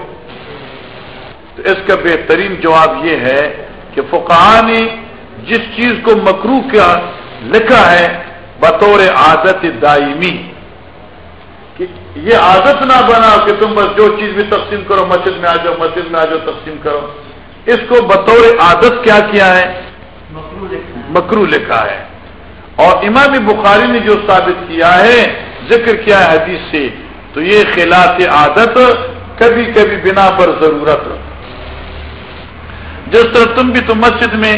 A: تو اس کا بہترین جواب یہ ہے کہ فقا نے جس چیز کو مکرو کیا لکھا ہے بطور عادت دائمی کہ یہ عادت نہ بنا کہ تم بس جو چیز بھی تقسیم کرو مسجد میں آ جاؤ مسجد میں آ جاؤ تقسیم کرو۔ اس کو بطور عادت کیا کیا ہے؟ مکرو لکھا ہے۔ اور امام بخاری نے جو ثابت کیا ہے ذکر کیا ہے حدیث سے، تو یہ خلاف عادت کبھی کبھی بنا پر ضرورت جس طرح تم بھی تو مسجد میں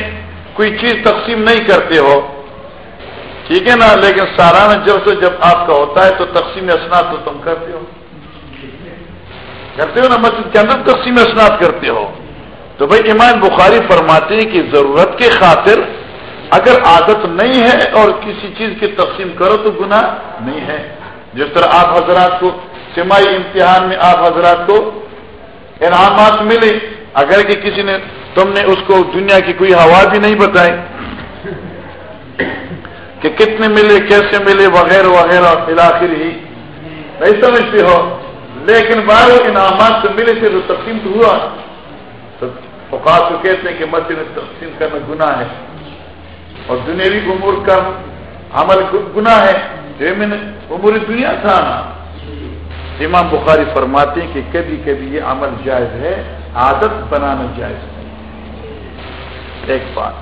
A: کوئی چیز تقسیم نہیں کرتے ہو، ٹھیک ہے نا، لیکن سالانہ جب سے جب آپ کا ہوتا ہے تو تقسیم اسناد تو تم کرتے ہو۔ کرتے ہو نا، مسجد کے اندر تقسیم اسناد کرتے ہو۔ تو بھائی ایمان بخاری فرماتے ہیں کہ ضرورت کے خاطر اگر عادت نہیں ہے اور کسی چیز کی تقسیم کرو تو گناہ نہیں ہے۔ جس طرح آپ حضرات کو سمائی امتحان میں آپ حضرات کو انعامات ملے اگر کہ کسی نے تم نے اس کو دنیا کی کوئی ہوا بھی نہیں بتائی، کہ کتنے ملے، کیسے ملے، وغیرہ وغیرہ فلاخر ہی۔ نہیں سمجھتے ہو۔ لیکن بارہ انعامات سے ملے تھے تو تقسیم تو ہوا۔ تو اوقات کو کہتے ہیں کہ مسجد میں تقسیم کرنا گناہ ہے۔ اور دنیاوی امور کا عمل گناہ ہے۔ جو میں نے امور دنیا تھا نا۔ امام بخاری فرماتے ہیں کہ کبھی کبھی یہ عمل جائز ہے، عادت بنانا جائز نہیں۔ ایک بات۔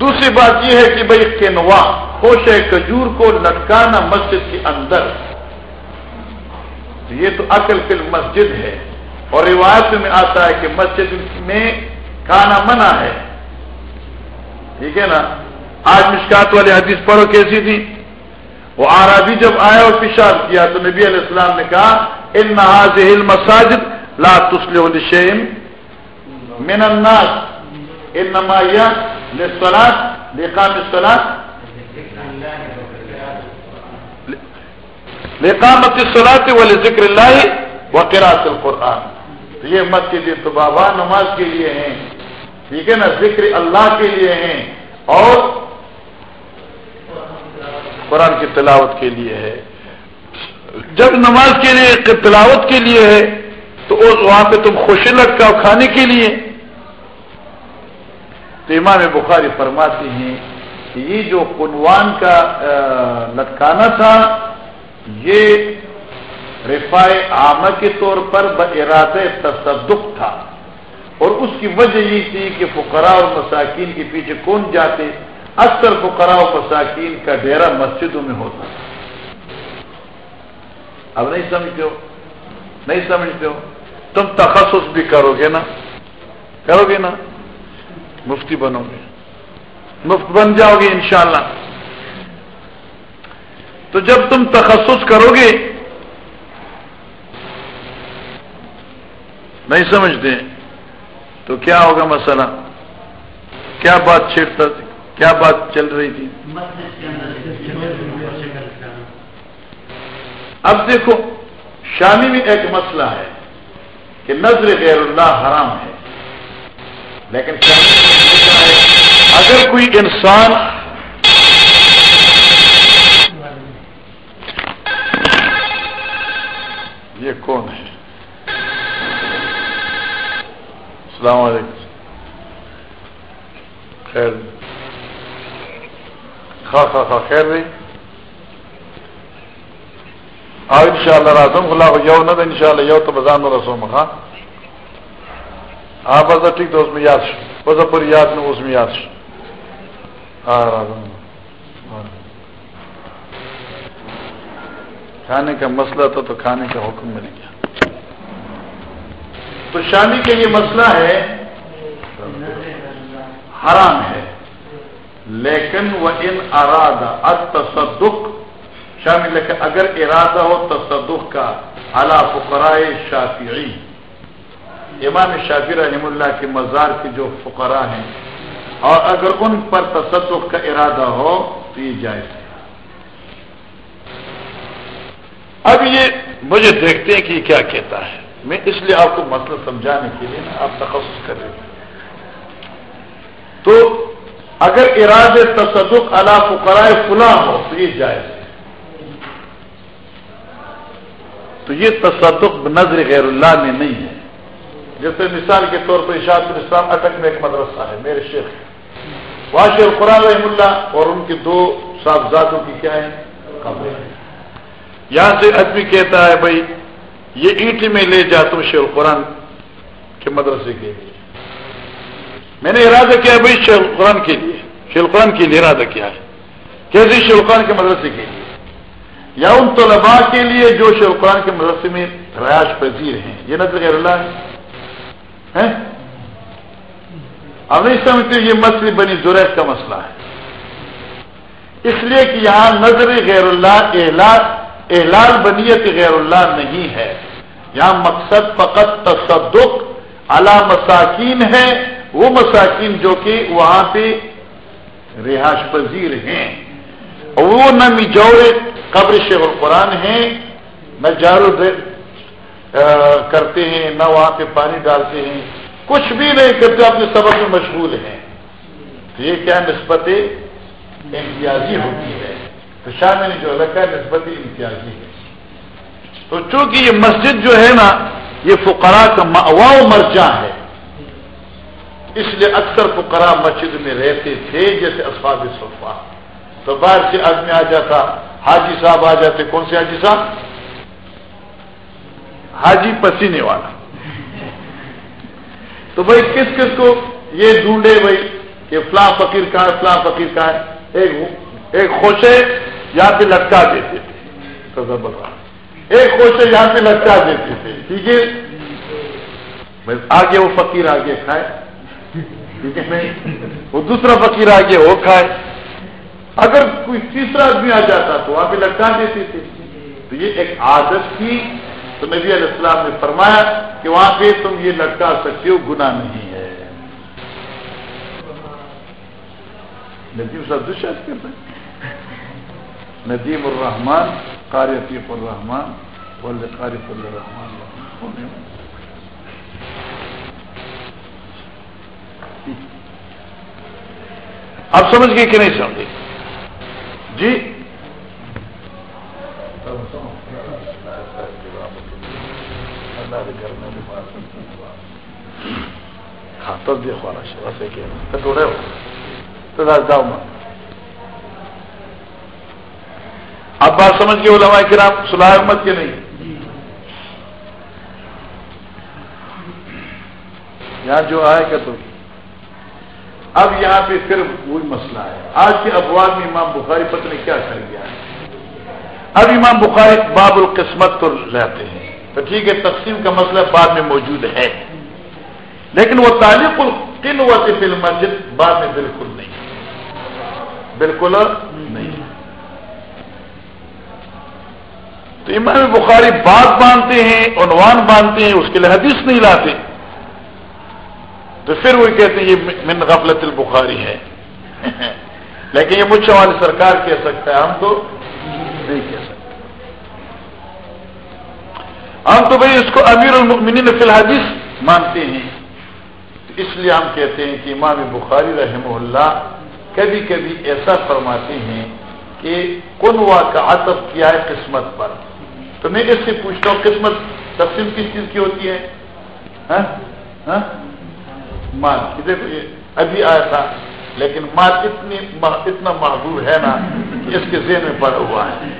A: دوسری بات یہ ہے کہ بھائی کینوا خوش کجور کو لٹکانا مسجد کے اندر۔ یہ تو عقل فل مسجد ہے۔ اور روایت میں آتا ہے کہ مسجد میں کھانا منع ہے۔ ٹھیک ہے نا؟ آج مشکات والے حدیث پڑھو کیسی تھی؟ وہ آرابی جب آیا اور پیشاب کیا تو نبی علیہ السلام نے کہا، ان نہ مساجد لا تسل شیم من الناس ان نمایاں لسلات لقام الصلاة. لقامت الصلاة ولذکر اللہ وقرات القرآن۔ تو یہ مسجد تو بابا نماز کے لیے ہیں۔ ٹھیک ہے نا، ذکر اللہ کے لیے ہیں اور قرآن کی تلاوت کے لیے ہے۔ جب نماز کے لیے، تلاوت کے لیے ہے، تو وہاں پہ تم خوشی لگتا ہو کھانے کے لیے۔ تو امام بخاری فرماتے ہیں کہ یہ جو قنوان کا لٹکانا تھا، یہ رفاع عامہ کے طور پر براد تصدق تھا۔ اور اس کی وجہ یہ تھی کہ فقراء اور مساکین کے پیچھے کون جاتے، اکثر فقراء اور مساکین کا ڈیرا مسجدوں میں ہوتا۔ اب نہیں سمجھتے ہو؟ نہیں سمجھتے ہو؟ تم تخصص بھی کرو گے نا؟ کرو گے نا؟ مفتی بنو گے۔ مفت بن جاؤ گے انشاءاللہ۔ تو جب تم تخصص کرو گے، نہیں سمجھتے۔ تو کیا ہوگا مسئلہ؟ کیا بات چھیڑتا تھی؟ کیا بات چل رہی تھی؟ اب دیکھو، شامی میں ایک مسئلہ ہے کہ نظر غیر اللہ حرام ہے۔ لیکن اگر کوئی انسان یہ کون ہے؟ السلام علیکم. خیر. خا خا خا، خیر رہی آؤ ان شاء اللہ راسم خلا یو نہ ان شاء اللہ یو تو بزان رسوم خاں ہاں بس ٹھیک تو اس میں یاد بس پوری یاد میں اس میں یاد ہاں کھانے کا مسئلہ تھا تو کھانے کا حکم مل گیا تو شامی کا یہ مسئلہ ہے، حرام ہے۔ لیکن وہ ان ارادہ اب شامل ہے اگر ارادہ ہو تصدق کا اعلی فقرائے شافعی امام شافی رحم اللہ کے مزار کے جو فقراء ہیں، اور اگر ان پر تصدق کا ارادہ ہو تو یہ جائز ہے۔ اب یہ مجھے دیکھتے ہیں کہ یہ کیا کہتا ہے۔ میں اس لیے آپ کو مسئلہ سمجھانے کے لیے آپ تخصص کر رہے تو اگر اراد تصدق اللہ فقرائے فلاں ہو تو یہ جائز ہے۔ تو یہ تصدق نظر غیر اللہ میں نہیں ہے۔ جیسے مثال کے طور پر اشاعت الاسلام اٹک میں ایک مدرسہ ہے، میرے شیخ واشی القرآن رحم اللہ اور ان کے دو صاحبزادوں کی کیا ہے یہاں سے آدمی کہتا ہے، بھائی یہ اینٹ میں لے جاتا ہوں شیخ القرآن کے مدرسے کے لیے۔ میں نے ارادہ کیا بھائی شیخ القرآن کے لیے۔ شیخ القرآن کے لیے ارادہ کیا ہے۔ کیسے شیخ القرآن کے مدرسے کے لیے؟ یا ان طلباء کے لیے جو شیخ القرآن کے مدرسے میں رہائش پذیر ہیں۔ یہ نظر غیر اللہ ہے۔ اب نہیں سمجھتے یہ مسئلہ بنی زریح کا مسئلہ ہے۔ اس لیے کہ یہاں نظر غیر اللہ احلال احلال بنیت غیر اللہ نہیں ہے۔ یہاں مقصد فقط تصدق اعلی مساکین ہے، وہ مساکین جو کہ وہاں پہ رہائش پذیر ہیں۔ اور وہ نہ مجور قبر شیخ القرآن ہیں، نہ جارو کرتے ہیں، نہ وہاں پہ پانی ڈالتے ہیں۔ کچھ بھی نہیں کرتے، اپنے سبق میں مشغول ہیں۔ تو یہ کیا نسبت امتیازی ہوتی ہے؟ تو شاہ میں نے جو رکھا ہے نسبت امتیازی ہے۔ تو چونکہ یہ مسجد جو ہے نا، یہ فقراء کا ماوا مرجع ہے۔ اس لیے اکثر فقراء مسجد میں رہتے تھے، جیسے اسفاد صفا۔ تو باہر سے آدمی آ جاتا، حاجی صاحب آ جاتے۔ کون سے حاجی صاحب؟ حاجی پسینے والا۔ تو بھائی، کس کس کو یہ ڈھونڈے بھائی کہ فلاں فقیر کا ہے، فلاں فقیر کا ہے؟ ایک ایک خوشے یہاں پہ لٹکا دیتے تھے۔ ایک خوشے یہاں پہ لٹکا دیتے تھے۔ ٹھیک ہے؟ آگے وہ فقیر آگے کھائے۔ ٹھیک ہے؟ وہ دوسرا فقیر آگے وہ کھائے۔ اگر کوئی تیسرا آدمی آ جاتا تو وہاں پہ لٹکا دیتے تھے۔ تو یہ ایک عادت تھی۔ تو نبی علیہ السلام نے فرمایا کہ وہاں پہ تم یہ لٹکا سکتے ہو گنا نہیں ہے۔ ندیم صاحب دشت کرتے ندیم الرحمان قارفیف الرحمان قارف الرحمان آپ سمجھ گئے کہ نہیں سمجھے جی؟ ہاں تو دیکھو ویسے کہ ہو۔ تو جاؤ میں اب بات سمجھ کے علماء کرام، صلاح احمد کے نہیں۔ یہاں جو آئے گا تو۔ اب یہاں پہ پھر وہی مسئلہ ہے۔ آج کے ابواب میں امام بخاری پتہ نے کیا کر دیا ہے۔ اب امام بخاری باب القسمت تو رہتے ہیں۔ تو ٹھیک ہے، تقسیم کا مسئلہ بعد میں موجود ہے۔ لیکن وہ تعلق کن وقت فل مسجد بعد میں بالکل نہیں۔ بالکل تو امام بخاری بات باندھتے ہیں، عنوان باندھتے ہیں، اس کے لیے حدیث نہیں لاتے۔ تو پھر وہ کہتے ہیں، یہ من غفلت البخاری ہے۔ (laughs) لیکن یہ مجھ والی سرکار کہہ سکتا ہے، ہم تو نہیں کہہ سکتے۔ ہم تو بھائی اس کو امیر المؤمنین فی الحدیث مانتے ہیں۔ اس لیے ہم کہتے ہیں کہ امام بخاری رحمہ اللہ کبھی کبھی ایسا فرماتے ہیں کہ کنوا کا عطف کیا ہے قسمت پر۔ تو میں اس سے پوچھتا ہوں قسمت تقسیم کس چیز کی ہوتی ہے؟ ہاں؟ ہاں؟ مال. ابھی آیا تھا، لیکن مال اتنی اتنا محبوب ہے نا کہ اس کے ذہن میں پڑا ہوا ہے۔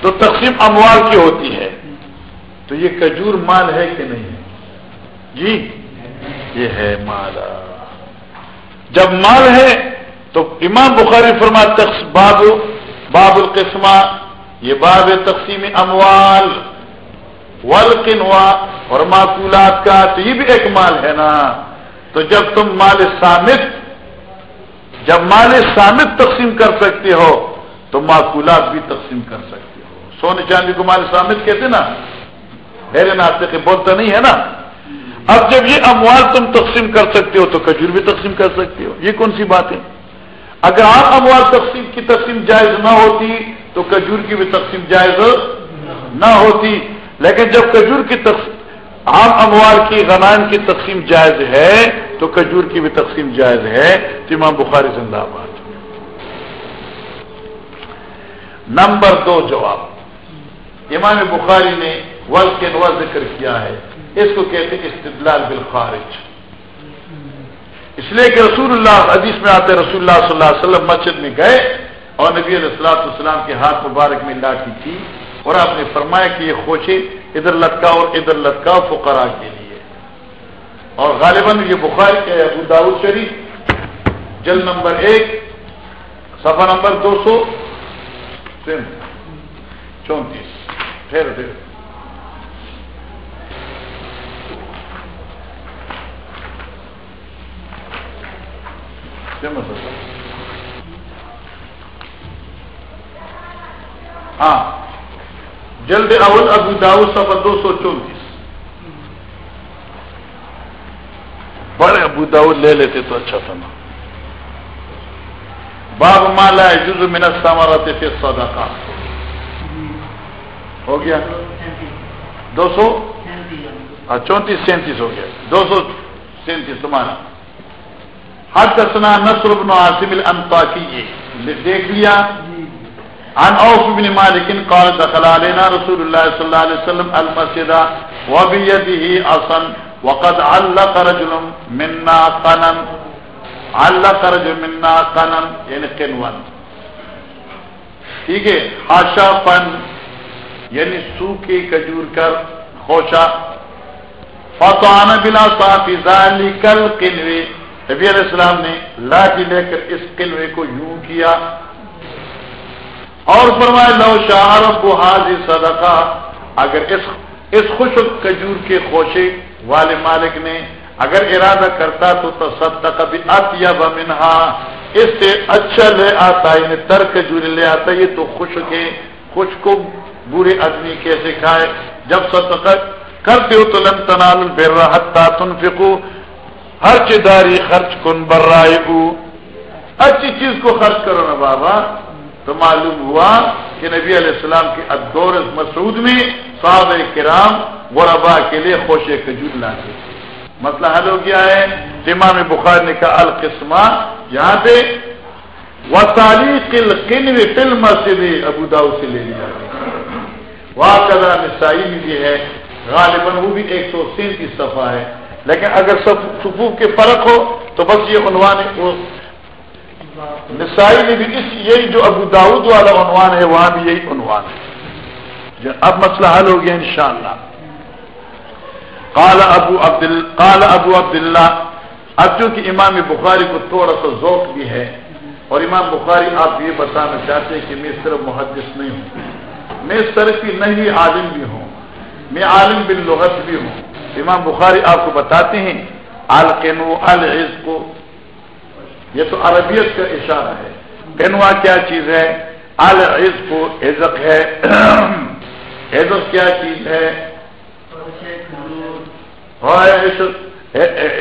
A: تو تقسیم اموال کی ہوتی ہے۔ تو یہ کجور مال ہے کہ نہیں؟ جی؟ یہ ہے مال۔ جب مال ہے تو امام بخاری فرما باب باب القسمہ یہ باب تقسیم اموال ولقنوا اور معقولات کا تو یہ بھی ایک مال ہے نا۔ تو جب تم مال سامت جب مال سامد تقسیم کر سکتے ہو، تو معقولات بھی تقسیم کر سکتے ہو۔ سونے چاندی کو مال سامد کہتے نا؟ میرے ناطے کے بولتا نہیں ہے نا؟ اب جب یہ اموال تم تقسیم کر سکتے ہو، تو کھجور بھی تقسیم کر سکتے ہو۔ یہ کون سی بات ہے؟ اگر عام اموال تقسیم کی تقسیم جائز نہ ہوتی تو کھجور کی بھی تقسیم جائز نہ ہوتی۔ لیکن جب کھجور کی تقسیم عام اموال کی غنائم کی تقسیم جائز ہے، تو کھجور کی بھی تقسیم جائز ہے۔ تو امام بخاری زندہ آباد۔ نمبر دو جواب۔ امام بخاری نے ول کے نو ذکر کیا ہے۔ اس کو کہتے ہیں استدلال بالخارج۔ اس لیے کہ رسول اللہ حدیث میں آتے رسول اللہ صلی اللہ علیہ وسلم مسجد میں گئے۔ اور نبی علیہ السلاۃ السلام کے ہاتھ مبارک میں لاٹھی تھی اور آپ نے فرمایا کہ یہ خوشے ادھر لٹکا اور ادھر لٹکا فقرا کے لیے۔ اور غالباً یہ بخاری کے ابو داود شریف جل نمبر ایک، صفحہ نمبر دو سو چونتیس۔ پھر پھر ہاں۔ جلد اول ابو داؤ سفر دو سو چونتیس بڑے ابو داؤد لے لیتے تو اچھا تھا نا۔ باب مالا جز منت سامارا تھے سودا کا ہو گیا۔ دو سو؟ ہاں چونتیس سینتیس ہو گیا۔ دو سو سینتیس تمہارا۔ حد دسنا نصر بن عاصم الانطاکی دیکھ لیا۔ عن اوف بن مالك قال دخل علينا رسول الله صلى الله عليه وسلم المسجد وبيده عصا وقد علق رجل منا قنم. علق رجل منا قنم. یعنی قنوان. ٹھیک ہے؟ خاشا پن. یعنی سوکھی کجور کر خوشا. فتوان بلا صافی ذالک القنوی نبی علیہ السلام نے لاٹھی لے کر اس قلعے کو یوں کیا اور فرمائے لو شاہ کو حاضر صدقہ، اگر اس اس خوش کجور کے خوشے والے مالک نے اگر ارادہ کرتا تو تصدق بھی اتیا بمنہا اس سے اچھا لے آتا یعنی تر کجور لے آتا، یہ تو خوش کے خوش کو برے آدمی کیسے کھائے؟ جب صدقہ کرتے ہو تو لن تنال بر حتا تنفقو ہر چداری خرچ کن، برائے اچھی چیز کو خرچ کرو نا بابا۔ تو معلوم ہوا کہ نبی علیہ السلام کے ادور مسعود میں صحابہ کرام غربا کے لیے خوش کجور لاتے مسئلہ حل ہو گیا ہے۔ امام بخار نے کہا، القسمہ، یہاں پہ و تاریخ فلم سے ابو داؤ سے لے لیا وہاں کلا نسائی میں بھی ہے، غالباً وہ بھی ایک سو سینتیس صفحہ ہے۔ لیکن اگر سب صفوف کے فرق ہو تو بس یہ عنوان نسائی میں بھی اس یہی جو ابو داود والا عنوان ہے، وہاں بھی یہی عنوان ہے۔ اب مسئلہ حل ہو گیا انشاءاللہ۔ قال ابو عبد قال ابو عبد اللہ اب چونکہ امام بخاری کو تھوڑا سا ذوق بھی ہے، اور امام بخاری آپ یہ بتانا چاہتے ہیں کہ میں صرف محدث نہیں ہوں۔ میں صرف ہی نہیں عالم بھی ہوں۔ میں عالم بن لغت بھی ہوں۔ امام بخاری آپ کو بتاتے ہیں القنو العز کو یہ تو عربیت کا اشارہ ہے۔ کینوا کیا چیز ہے؟ العز کو عزق ہے۔ (clears throat) عزت کیا چیز ہے؟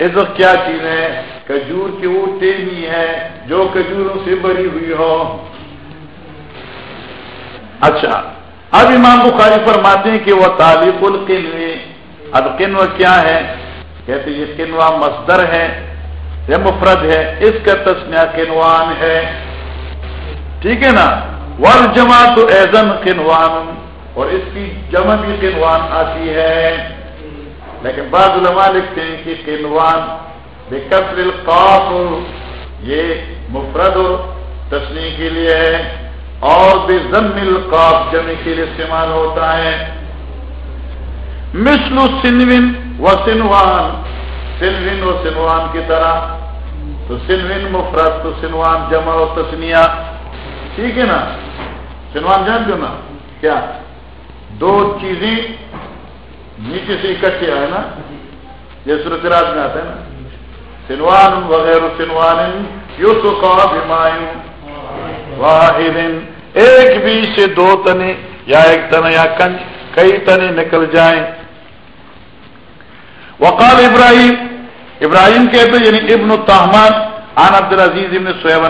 A: عزت کیا چیز ہے؟ کجور کی وہ ٹیمی ہے جو کجوروں سے بری ہوئی ہو۔ اچھا اب امام بخاری فرماتے ہیں کہ وہ تعلیق القنوی اب کنو کیا ہے؟ کہتے یہ کنوا مصدر ہے۔ یہ مفرد ہے، اس کا تسمیہ کنوان ہے۔ ٹھیک ہے نا؟ ور جمع تو ایزن کنوان، اور اس کی جمع بھی کنوان آتی ہے۔ لیکن بعض علماء لکھتے ہیں کہ کنوان بے القاف، یہ مفرد تسمی کے لیے ہے۔ اور بے ضم القاف جمع کے لیے استعمال ہوتا ہے۔ مثل سنوین و سنوان سنوین و سنوان کی طرح، تو سنوین مفرد، تو سنوان جمع و تسنیا ٹھیک ہے نا؟ سنوان جان دو نا؟ کیا؟ دو چیزیں نیچے سے اکٹھے آئے نا؟ یہ صورت راج میں آتا ہے نا؟ سنوان وغیرہ سنوان یو سکھا بیمایوں واحد۔ ایک بھی سے دو تنے یا ایک تن یا کنج، کئی تنے نکل جائیں۔ وقال ابراہیم ابراہیم کہتے یعنی ابن التحمان عن عبد العزیز ابن سہیب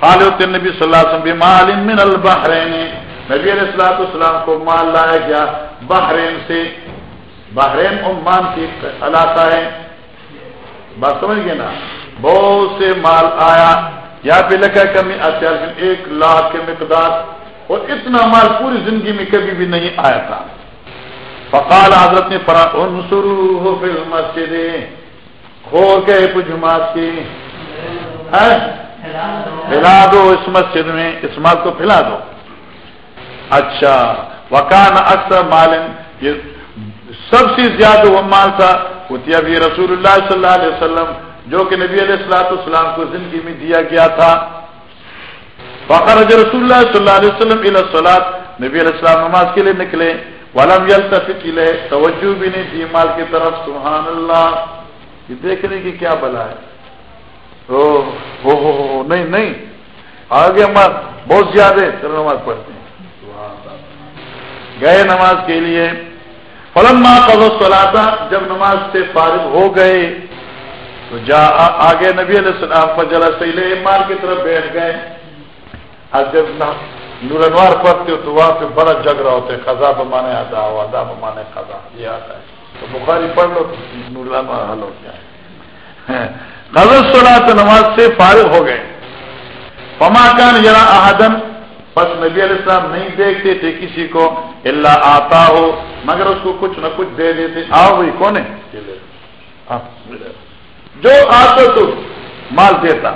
A: قال نبی صلی اللہ علیہ وسلم بمال من البحرین۔ نبی علیہ الصلوۃ والسلام کو مال لایا گیا بحرین سے۔ بحرین عمان کی علاقہ ہے۔ بات سمجھ گئے نا؟ بہت سے مال آیا۔ یا پہ لکھا کمی اچھا ایک لاکھ کے مقدار اور اتنا مال پوری زندگی میں کبھی بھی نہیں آیا تھا۔ فقال حضرت نے پڑھا انصرو فی المسجد. کھو گئے کچھ جماعت کی۔ ہاں؟ پھیلا دو اس مسجد میں، اس مال کو پھیلا دو۔ اچھا وکان اکثر مالن یہ سب سے زیادہ وہ مال تھا ابھی رسول اللہ صلی اللہ علیہ وسلم، جو کہ نبی علیہ السلاۃ السلام کو زندگی میں دیا گیا تھا۔ فخر رسول اللہ صلی اللہ علیہ وسلم السلاد نبی علیہ السلام نماز کے لیے نکلے۔ ولم یلتفت لے توجہ بھی نہیں دی مال کی طرف، سبحان اللہ۔ یہ دیکھنے کی کیا بلا ہے۔ او، ہو نہیں نہیں۔ آگے ہمار بہت زیادہ چلو نماز پڑھتے ہیں۔ گئے نماز کے لیے۔ فلم ماں قبض سلاتا جب نماز سے فارغ ہو گئے، تو جا، آگے نبی علیہ السلام پر جلا سیلے مال کی طرف بیٹھ گئے۔ آج جب نور انوار پڑھتے ہو تو وہاں پہ بڑا جگ رہا ہوتا ہے۔ خزا بمانے ادا ہو ادا بمانے خزا یہ آتا ہے۔ تو بخاری پڑھ لو تو نور حل ہو گیا نظر سنا تو نماز سے فارغ ہو گئے۔ پما کان یار احدن بس نبی علیہ السلام نہیں دیکھتے تھے کسی کو اللہ آتا ہو مگر اس کو کچھ نہ کچھ دے دیتے۔ آؤ بھائی، کون ہے؟ جو آتا تو مال دیتا۔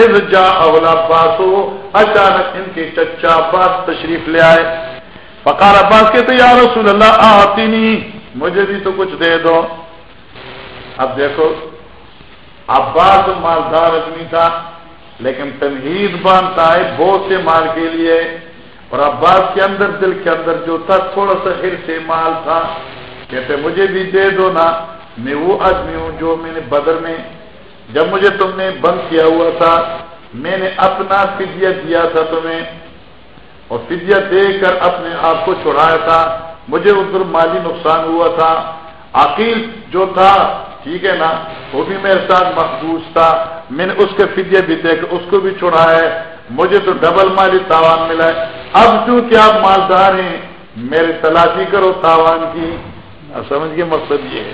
A: از جا اولا عباس ہو اچانک ان کے چچا عباس تشریف لے آئے۔ فقار عباس کہتے، یا رسول اللہ آتی نہیں مجھے بھی تو کچھ دے دو۔ اب دیکھو، عباس مالدار آدمی تھا، لیکن تنہید باندھتا ہے بہت سے مال کے لیے۔ اور عباس کے اندر، دل کے اندر جو تھا، تھوڑا سا ہر سے مال تھا۔ کہتے، مجھے بھی دے دو نا۔ میں وہ آدمی ہوں جو میں نے بدر میں، جب مجھے تم نے بند کیا ہوا تھا، میں نے اپنا فدیہ دیا تھا تمہیں۔ اور فدیہ دے کر اپنے آپ کو چھڑایا تھا۔ مجھے ادھر مالی نقصان ہوا تھا۔ عقیل جو تھا، ٹھیک ہے نا، وہ بھی میرے ساتھ محبوس تھا۔ میں نے اس کے فدیے بھی دے اس کو بھی چھوڑا ہے۔ مجھے تو ڈبل مالی تاوان ملا ہے۔ اب چونکہ آپ مالدار ہیں؟ میرے تلاشی کرو تاوان کی۔ سمجھ کے مقصد یہ ہے۔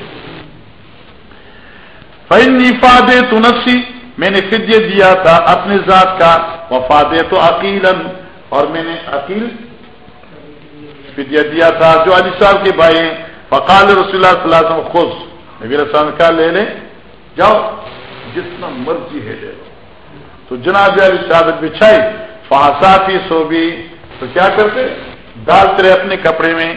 A: فن فادے تو نفسی میں نے فدیے دیا تھا اپنی ذات کا۔ وفادے تو عقیل اور میں نے عقیل فدیہ دیا تھا، جو علی صاحب کے بھائی ہیں۔ فقال رسول اللہ صلی اللہ علیہ وسلم خوش نبی السلام کیا لے لیں جاؤ۔ جتنا مرضی ہے لے لو۔ تو جناب علی چادر بچھائی۔ فاسافی سو بھی تو کیا کرتے؟ ڈالتے اپنے کپڑے میں۔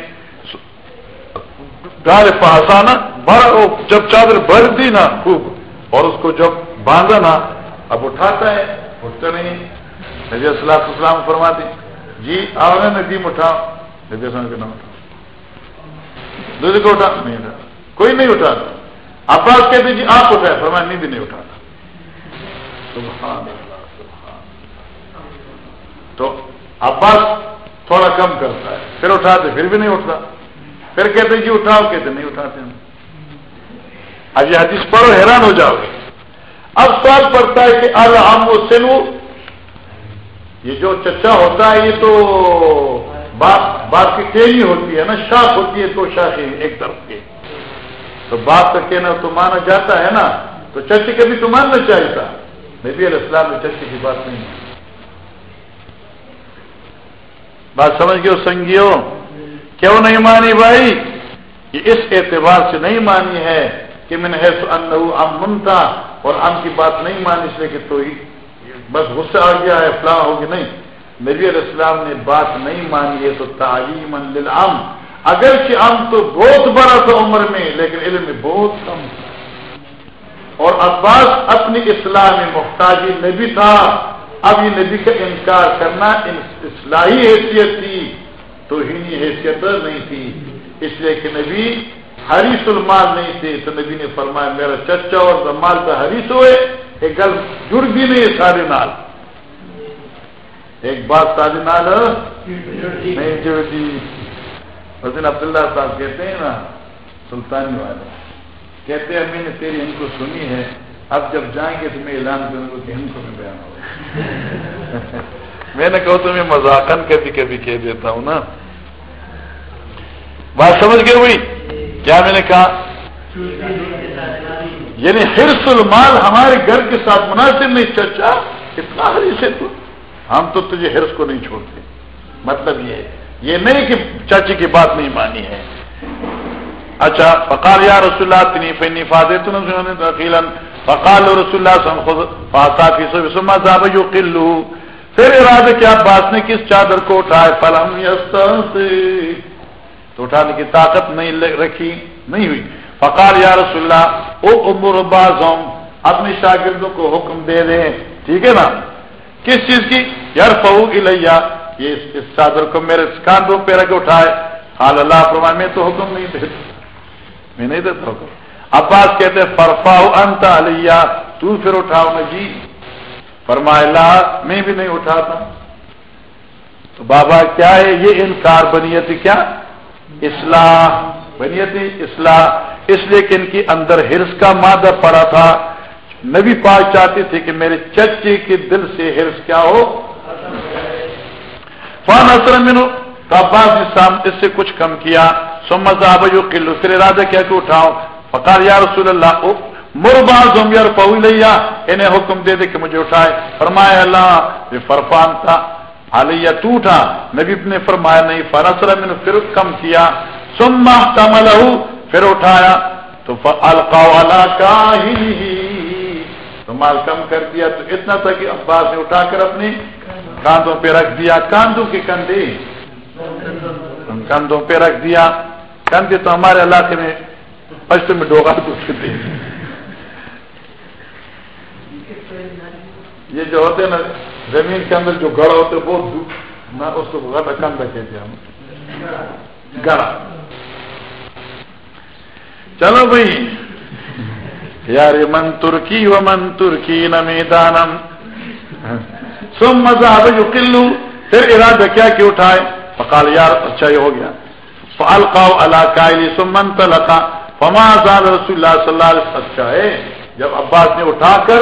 A: ڈال فاسانا بڑا جب چادر بھر دی نا خوب، اور اس کو جب باندھا نا، اب اٹھاتا ہے، اٹھتا نہیں۔ نبی السلام اسلام فرما دی جی آؤ ندیم اٹھاؤ۔ کے نام دوسرے کو اٹھا نہیں اٹھا کوئی نہیں اٹھاتا عباس کہتے جی آپ اٹھائے فرمایا نہیں بھی نہیں اٹھاتا سبحان اللہ سبحان تو عباس تھوڑا کم کرتا ہے پھر اٹھاتے پھر بھی نہیں اٹھتا پھر کہتے جی اٹھاؤ کہتے نہیں اٹھاتے ہیں آج یہ حدیث پڑھو حیران ہو جاؤ گے اب سوال پڑتا ہے کہ اب ہم وہ سلو یہ جو چچا ہوتا ہے یہ تو بات کی ٹیلی ہوتی ہے نا، شاخ ہوتی ہے تو شاخ ایک طرف کے تو باپ کا کہنا تو مانا جاتا ہے نا۔ تو چچی کبھی تو ماننا چاہیے تھا نبی علیہ السلام میں چچی کی بات نہیں ہے بات سمجھ گئے سنگیو کیوں نہیں مانی بھائی؟ یہ اس اعتبار سے نہیں مانی ہے کہ میں نے ام منتا اور ام کی بات نہیں مانی، اس لیے کہ تو ہی بس غصہ آ گیا ہے، فلاں ہوگی نہیں۔ نبی علیہ السلام نے بات نہیں مانی ہے تو تعلیم للعم۔ اگرچہ ہم تو بہت بڑا تھا عمر میں، لیکن علم میں بہت کم تھا۔ اور عباس اپنی اصلاح میں محتاجی نبی تھا۔ اب یہ نبی کا انکار کرنا اصلاحی حیثیت تھی تو ہی حیثیت نہیں تھی۔ اس لیے کہ نبی حریص المال نہیں تھے۔ تو نبی نے فرمایا، میرا چچا اور زمال کا حریص ہوئے، ایک گل جڑ بھی نہیں ہے سارے نال۔ ایک بات سارے نال، نہیں جڑتی جی حسین عبداللہ صاحب کہتے ہیں نا، سلطانی والے، کہتے ہیں میں نے تیری ان کو سنی ہے، اب جب جائیں گے تو میں اعلان کروں گا کہ ان کو میں بیان ہو میں نے کہو تمہیں مذاقن کبھی کبھی کہہ دیتا ہوں نا۔ بات سمجھ گئے ہوئی؟ کیا میں نے کہا؟ یعنی حرص المال ہمارے گھر کے ساتھ مناسب نہیں چرچا اتنا حریص ہے تو۔ ہم تو تجھے حرص کو نہیں چھوڑتے۔ مطلب یہ یہ نہیں کہ چاچی کی بات نہیں مانی ہے۔ اچھا فقال یا رسول اللہ، تنی فنی فادے تقیلا فقال رسول اللہ صلی خود فاصافی سما صاحب یو قلو پھر ارادہ کیا باس نے کس چادر کو اٹھائے؟ فلم سے تو اٹھانے کی طاقت نہیں رکھی، نہیں ہوئی۔ فقال یا رسول اللہ او عمر بازم اپنے شاگردوں کو حکم دے دیں۔ ٹھیک ہے نا؟ کس چیز کی؟ یار فہو لیا یہ اس چادر کو میرے کاندھوں پہ رکھ اٹھائے۔ حال اللہ فرمائے میں تو حکم نہیں دیتا۔ میں نہیں دیتا حکم۔ عباس کہتے فرفا انت علیہ، تو پھر اٹھاؤ میں جی۔ فرمائے لا، میں بھی نہیں اٹھاتا۔ تو بابا، کیا ہے یہ انکار بنیت کیا؟ اصلاح۔ بنیت اصلاح۔ اس لیے کہ ان کی اندر ہرس کا مادہ پڑا تھا۔ نبی پاک چاہتے تھے کہ میرے چچے کے دل سے ہرس کیا ہو۔ فان اثر مینو تو عباس نے سام اس سے کچھ کم کیا۔ سو مذہب جو کلو پھر ارادہ کیا کہ اٹھاؤ فقال یا رسول اللہ مربا زم یار پہو لیا انہیں حکم دے دے کہ مجھے اٹھائے۔ فرمایا اللہ یہ فرفان تھا۔ علیہ تو اٹھا نبی نے فرمایا، نہیں فرسر میں نے پھر کم کیا۔ سم محتمل پھر اٹھایا۔ تو القاؤ کا ہی تو مال کم کر دیا تو اتنا تھا کہ عباس نے اٹھا کر اپنی کاندھوں پہ رکھ دیا۔ کاندھوں کے کندھے۔ کندھوں پہ رکھ دیا۔ کندھے تو ہمارے علاقے میں پشت میں ڈوگا تھے یہ جو ہوتے ہیں نا، زمین کے اندر جو گڑ ہوتے بہت میں اس کو گڑا کندھا کہتے ہم۔ گڑا چلو بھائی یار من ترکی و من ترکی نمیدانم سم مذہب جو کلو پھر ارادہ کیا کہ اٹھائے، فقال یار اچھا یہ ہو گیا۔ فال قاؤ اللہ کائلی سمن تلقا فما زال رسول اللہ صلی اللہ علیہ وسلم۔ اچھا ہے، جب عباس نے اٹھا کر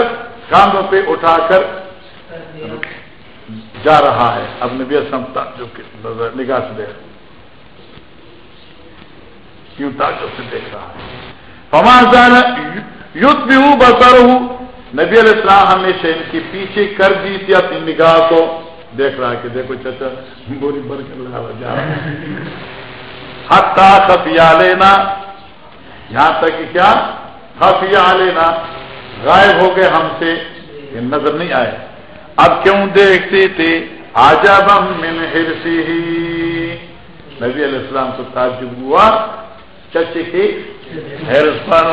A: کاندھوں پہ اٹھا کر جا رہا ہے۔ اب نبی سمتا جو کہ نگاہ سے دیکھ کیوں تعجب سے دیکھ رہا ہے؟ فما زال یوتھ بھی ہوں بسر ہوں نبی علیہ السلام ہمیشہ ان کی پیچھے کر دی تھی اپنی نگاہ کو۔ دیکھ رہا کہ دیکھو چچا بوری بر کر جا حتا خفیا لینا یہاں تک کہ کیا؟ خفیا لینا غائب ہو گئے ہم سے۔ یہ نظر نہیں آئے۔ اب کیوں دیکھتے تھے؟ آجا من ہرسی ہی نبی علیہ السلام کو تعجب ہوا۔ چچے کی حیرس پر۔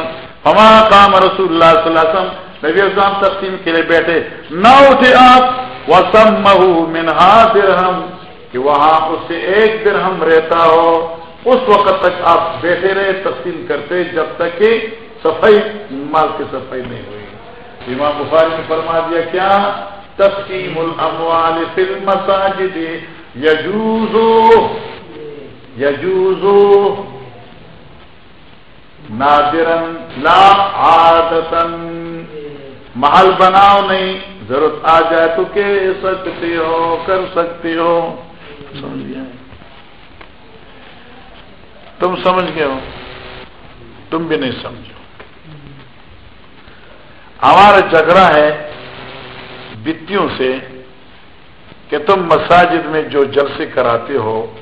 A: ہما کام رسول اللہ صلی اللہ علیہ وسلم. نبی اسلام تقسیم کے لیے بیٹھے. نہ اٹھے آپ وسم منہا درہم. کہ وہاں اس سے ایک درہم رہتا ہو. اس وقت تک آپ بیٹھے رہے، تقسیم کرتے، جب تک کہ صفائی، مال کی صفائی نہیں ہوئی. امام بخاری نے فرما دیا، کیا؟ تقسیم الاموال فی المساجد یجوزو. یجوزو. نادرن، لا عادتن۔ محل بناؤ نہیں، ضرورت آ جائے تو کہہ سکتے ہو، کر سکتے ہو۔ تم سمجھ گئے ہو؟ تم بھی نہیں سمجھو۔ ہمارا جھگڑا ہے بتیوں سے کہ تم مساجد میں جو جلسے کراتے ہو،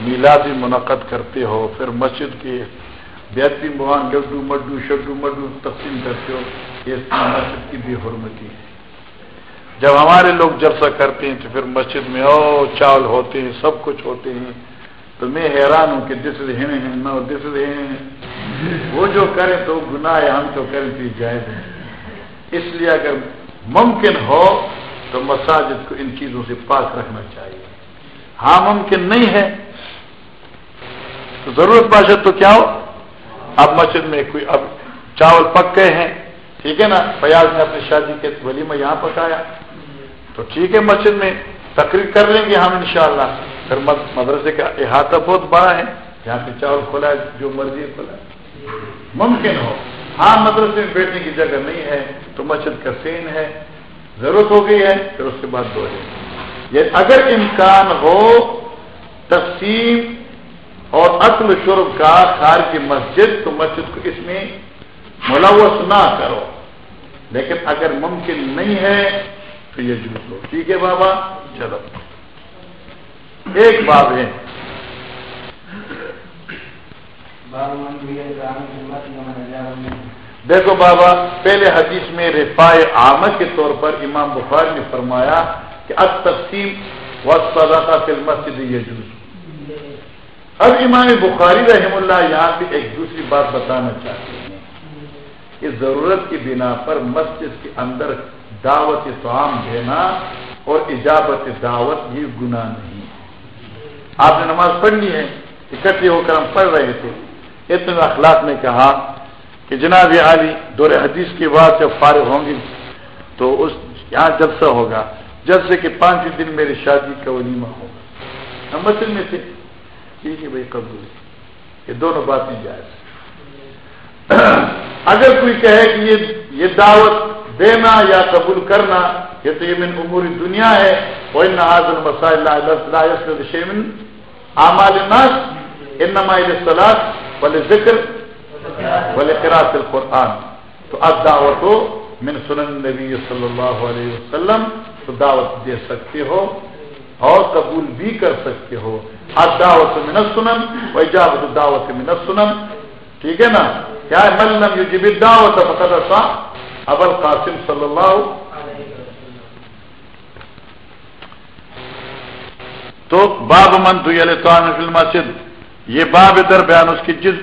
A: میلادی منعقد کرتے ہو، پھر مسجد کی بیتی موان گڈو مڈو شڈو مڈو تقسیم کرتے ہو، یہ مسجد کی بھی حرمتی ہے۔ جب ہمارے لوگ جلسہ کرتے ہیں تو پھر مسجد میں او چاول ہوتے ہیں، سب کچھ ہوتے ہیں۔ تو میں حیران ہوں کہ دس رہے ہیں نہ دس رہے ہیں۔ وہ جو کریں تو گناہ ہم تو کریں تو جائز ہے۔ اس لیے اگر ممکن ہو تو مساجد کو ان چیزوں سے پاک رکھنا چاہیے۔ ہاں ممکن نہیں ہے۔ تو ضرورت باشد تو کیا ہو؟ اب مسجد میں کوئی اب چاول پک گئے ہیں۔ ٹھیک ہے نا؟ فیاض نے اپنی شادی کے ولی میں یہاں پکایا۔ تو ٹھیک ہے، مسجد میں تقریر کر لیں گے ہم انشاءاللہ۔ پھر مدرسے کا احاطہ بہت بڑا ہے۔ یہاں پہ چاول کھلا ہے، جو مرضی کھلا ہے۔ ممکن ہو۔ ہاں مدرسے میں بیٹھنے کی جگہ نہیں ہے۔ تو مسجد کا سین ہے۔ ضرورت ہو گئی ہے، پھر اس کے بعد دو یہ اگر امکان ہو، تقسیم اور اصل شرب کا خار کی مسجد تو مسجد کو اس میں ملوث نہ کرو۔ لیکن اگر ممکن نہیں ہے تو یہ جلوس لو۔ ٹھیک ہے بابا؟ چلو۔ ایک باب ہے۔ دیکھو بابا، پہلے حدیث میں رفاع آمد کے طور پر امام بخار نے فرمایا کہ اب تقسیم وقت کا فل مسجد یہ جلوس اب امام بخاری رحم اللہ یہاں پہ ایک دوسری بات بتانا چاہتے ہیں کہ ضرورت کی بنا پر مسجد کے اندر دعوت تعام دینا اور اجابت دعوت یہ گناہ نہیں آپ نے نماز پڑھنی ہے، اکٹھے ہو کر ہم پڑھ رہے تھے۔ اتنے اخلاق نے کہا کہ جناب عالی دور حدیث کی بات جب فارغ ہوں گی تو اس یہاں جلسہ ہوگا۔ جلسے کے پانچ دن میری شادی کا ولیمہ ہوگا۔ ہم مسجد میں تھے۔ ٹھیک ہے بھائی قبول یہ دونوں باتیں جائز (clears throat) اگر کوئی کہے کہ یہ یہ دعوت دینا یا قبول کرنا، یہ تو یہ من عموری دنیا ہے۔ وہ ان حاضر مسائل شیمن اعمال الناس انما الصلاۃ ولذکر ولقراءۃ القرآن۔ تو اب دعوت ہو من سنن نبی صلی اللہ علیہ وسلم تو دعوت دے سکتے ہو۔ اور قبول بھی کر سکتے ہو۔ اب دعوت من سنن و اجابت دعوت من سنن ٹھیک ہے نا؟ کیا ملم یجب دعوت فقد ابل قاسم صلی اللہ تو باب من تو مسجد یہ باب در بیان اس کی جس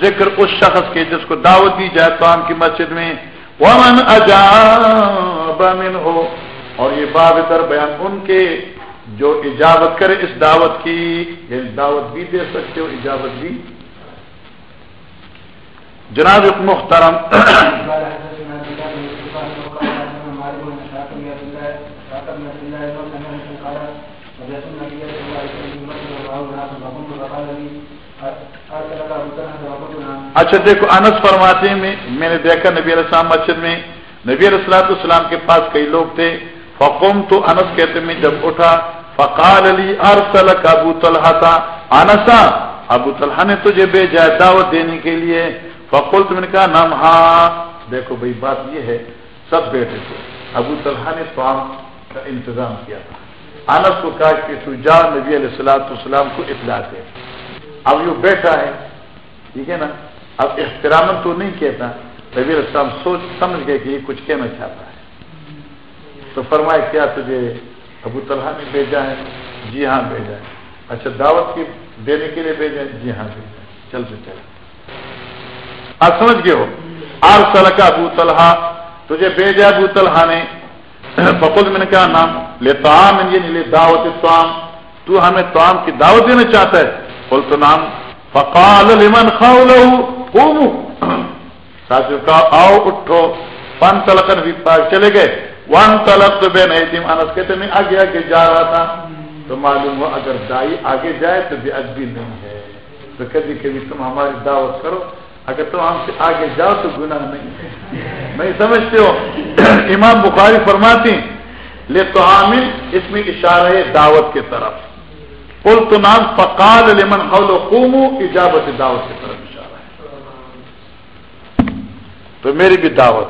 A: ذکر اس شخص کے جس کو دعوت دی جائے تو کی مسجد میں۔ ومن اجاب من ہو اور یہ باب در بیان ان کے جو اجابت کرے اس دعوت کی یہ دعوت بھی دے سکتے ہو اجابت بھی۔ جناب محترم اچھا دیکھو، انس فرماتے میں میں نے دیکھا نبی علیہ السلام مسجد میں، نبی علیہ السلام السلام کے پاس کئی لوگ تھے۔ فقوم تو انس کہتے میں جب اٹھا فقال علی ارسل ابو طلحہ. تھا انسا، ابو طلحہ نے تجھے بھیجا دعوت دینے کے لیے. فقول تم نے کہا نام ہاں. دیکھو بھائی، بات یہ ہے، سب بیٹھے تھے۔ ابو طلحہ نے فام کا انتظام کیا تھا۔ انس کو کہا کہ تو جا، نبی علیہ السلام السلام کو اطلاع دے۔ اب یہ بیٹھا ہے، ٹھیک ہے نا؟ اب احترام تو نہیں کہتا۔ نبی علیہ السلام سوچ، سمجھ گئے کہ یہ کچھ کہنا چاہتا ہے۔ تو فرمائے کیا تجھے ابو طلحہ نے بھیجا ہے جی ہاں بھیجا ہے۔ اچھا دعوت کی دینے کے لیے بھیجا ہے جی ہاں بھیجا چل سے چل۔ آپ سمجھ گئے ہو؟ آر سل کا ابو طلحہ، تجھے بھیجا ابو طلحہ نے۔ بخود میں نے کہا نام یعنی لے دعوت تو تو ہمیں تو عام کی دعوت دینا چاہتا ہے۔ بول تو نام فقال لمن قوموا۔ ساتھیوں کا آؤ، اٹھو۔ پن تلکن بھی چلے گئے۔ ون تلک تو بے نہیں تھی انس کہتے میں آگے آگے جا رہا تھا۔ تو معلوم ہو اگر دائی آگے جائے تو بھی ادبی نہیں ہے۔ تو کبھی کبھی تم ہماری دعوت کرو۔ اگر تم ہم سے آگے جاؤ تو گناہ نہیں ہے۔ میں سمجھتے ہو، امام بخاری فرماتی لے تو عامل اس میں اشارہ ہے دعوت کی طرف۔ پل تو نام فقال لمن حول قومو اجابت دعوت کی طرف اشارہ ہے۔ تو میری بھی دعوت۔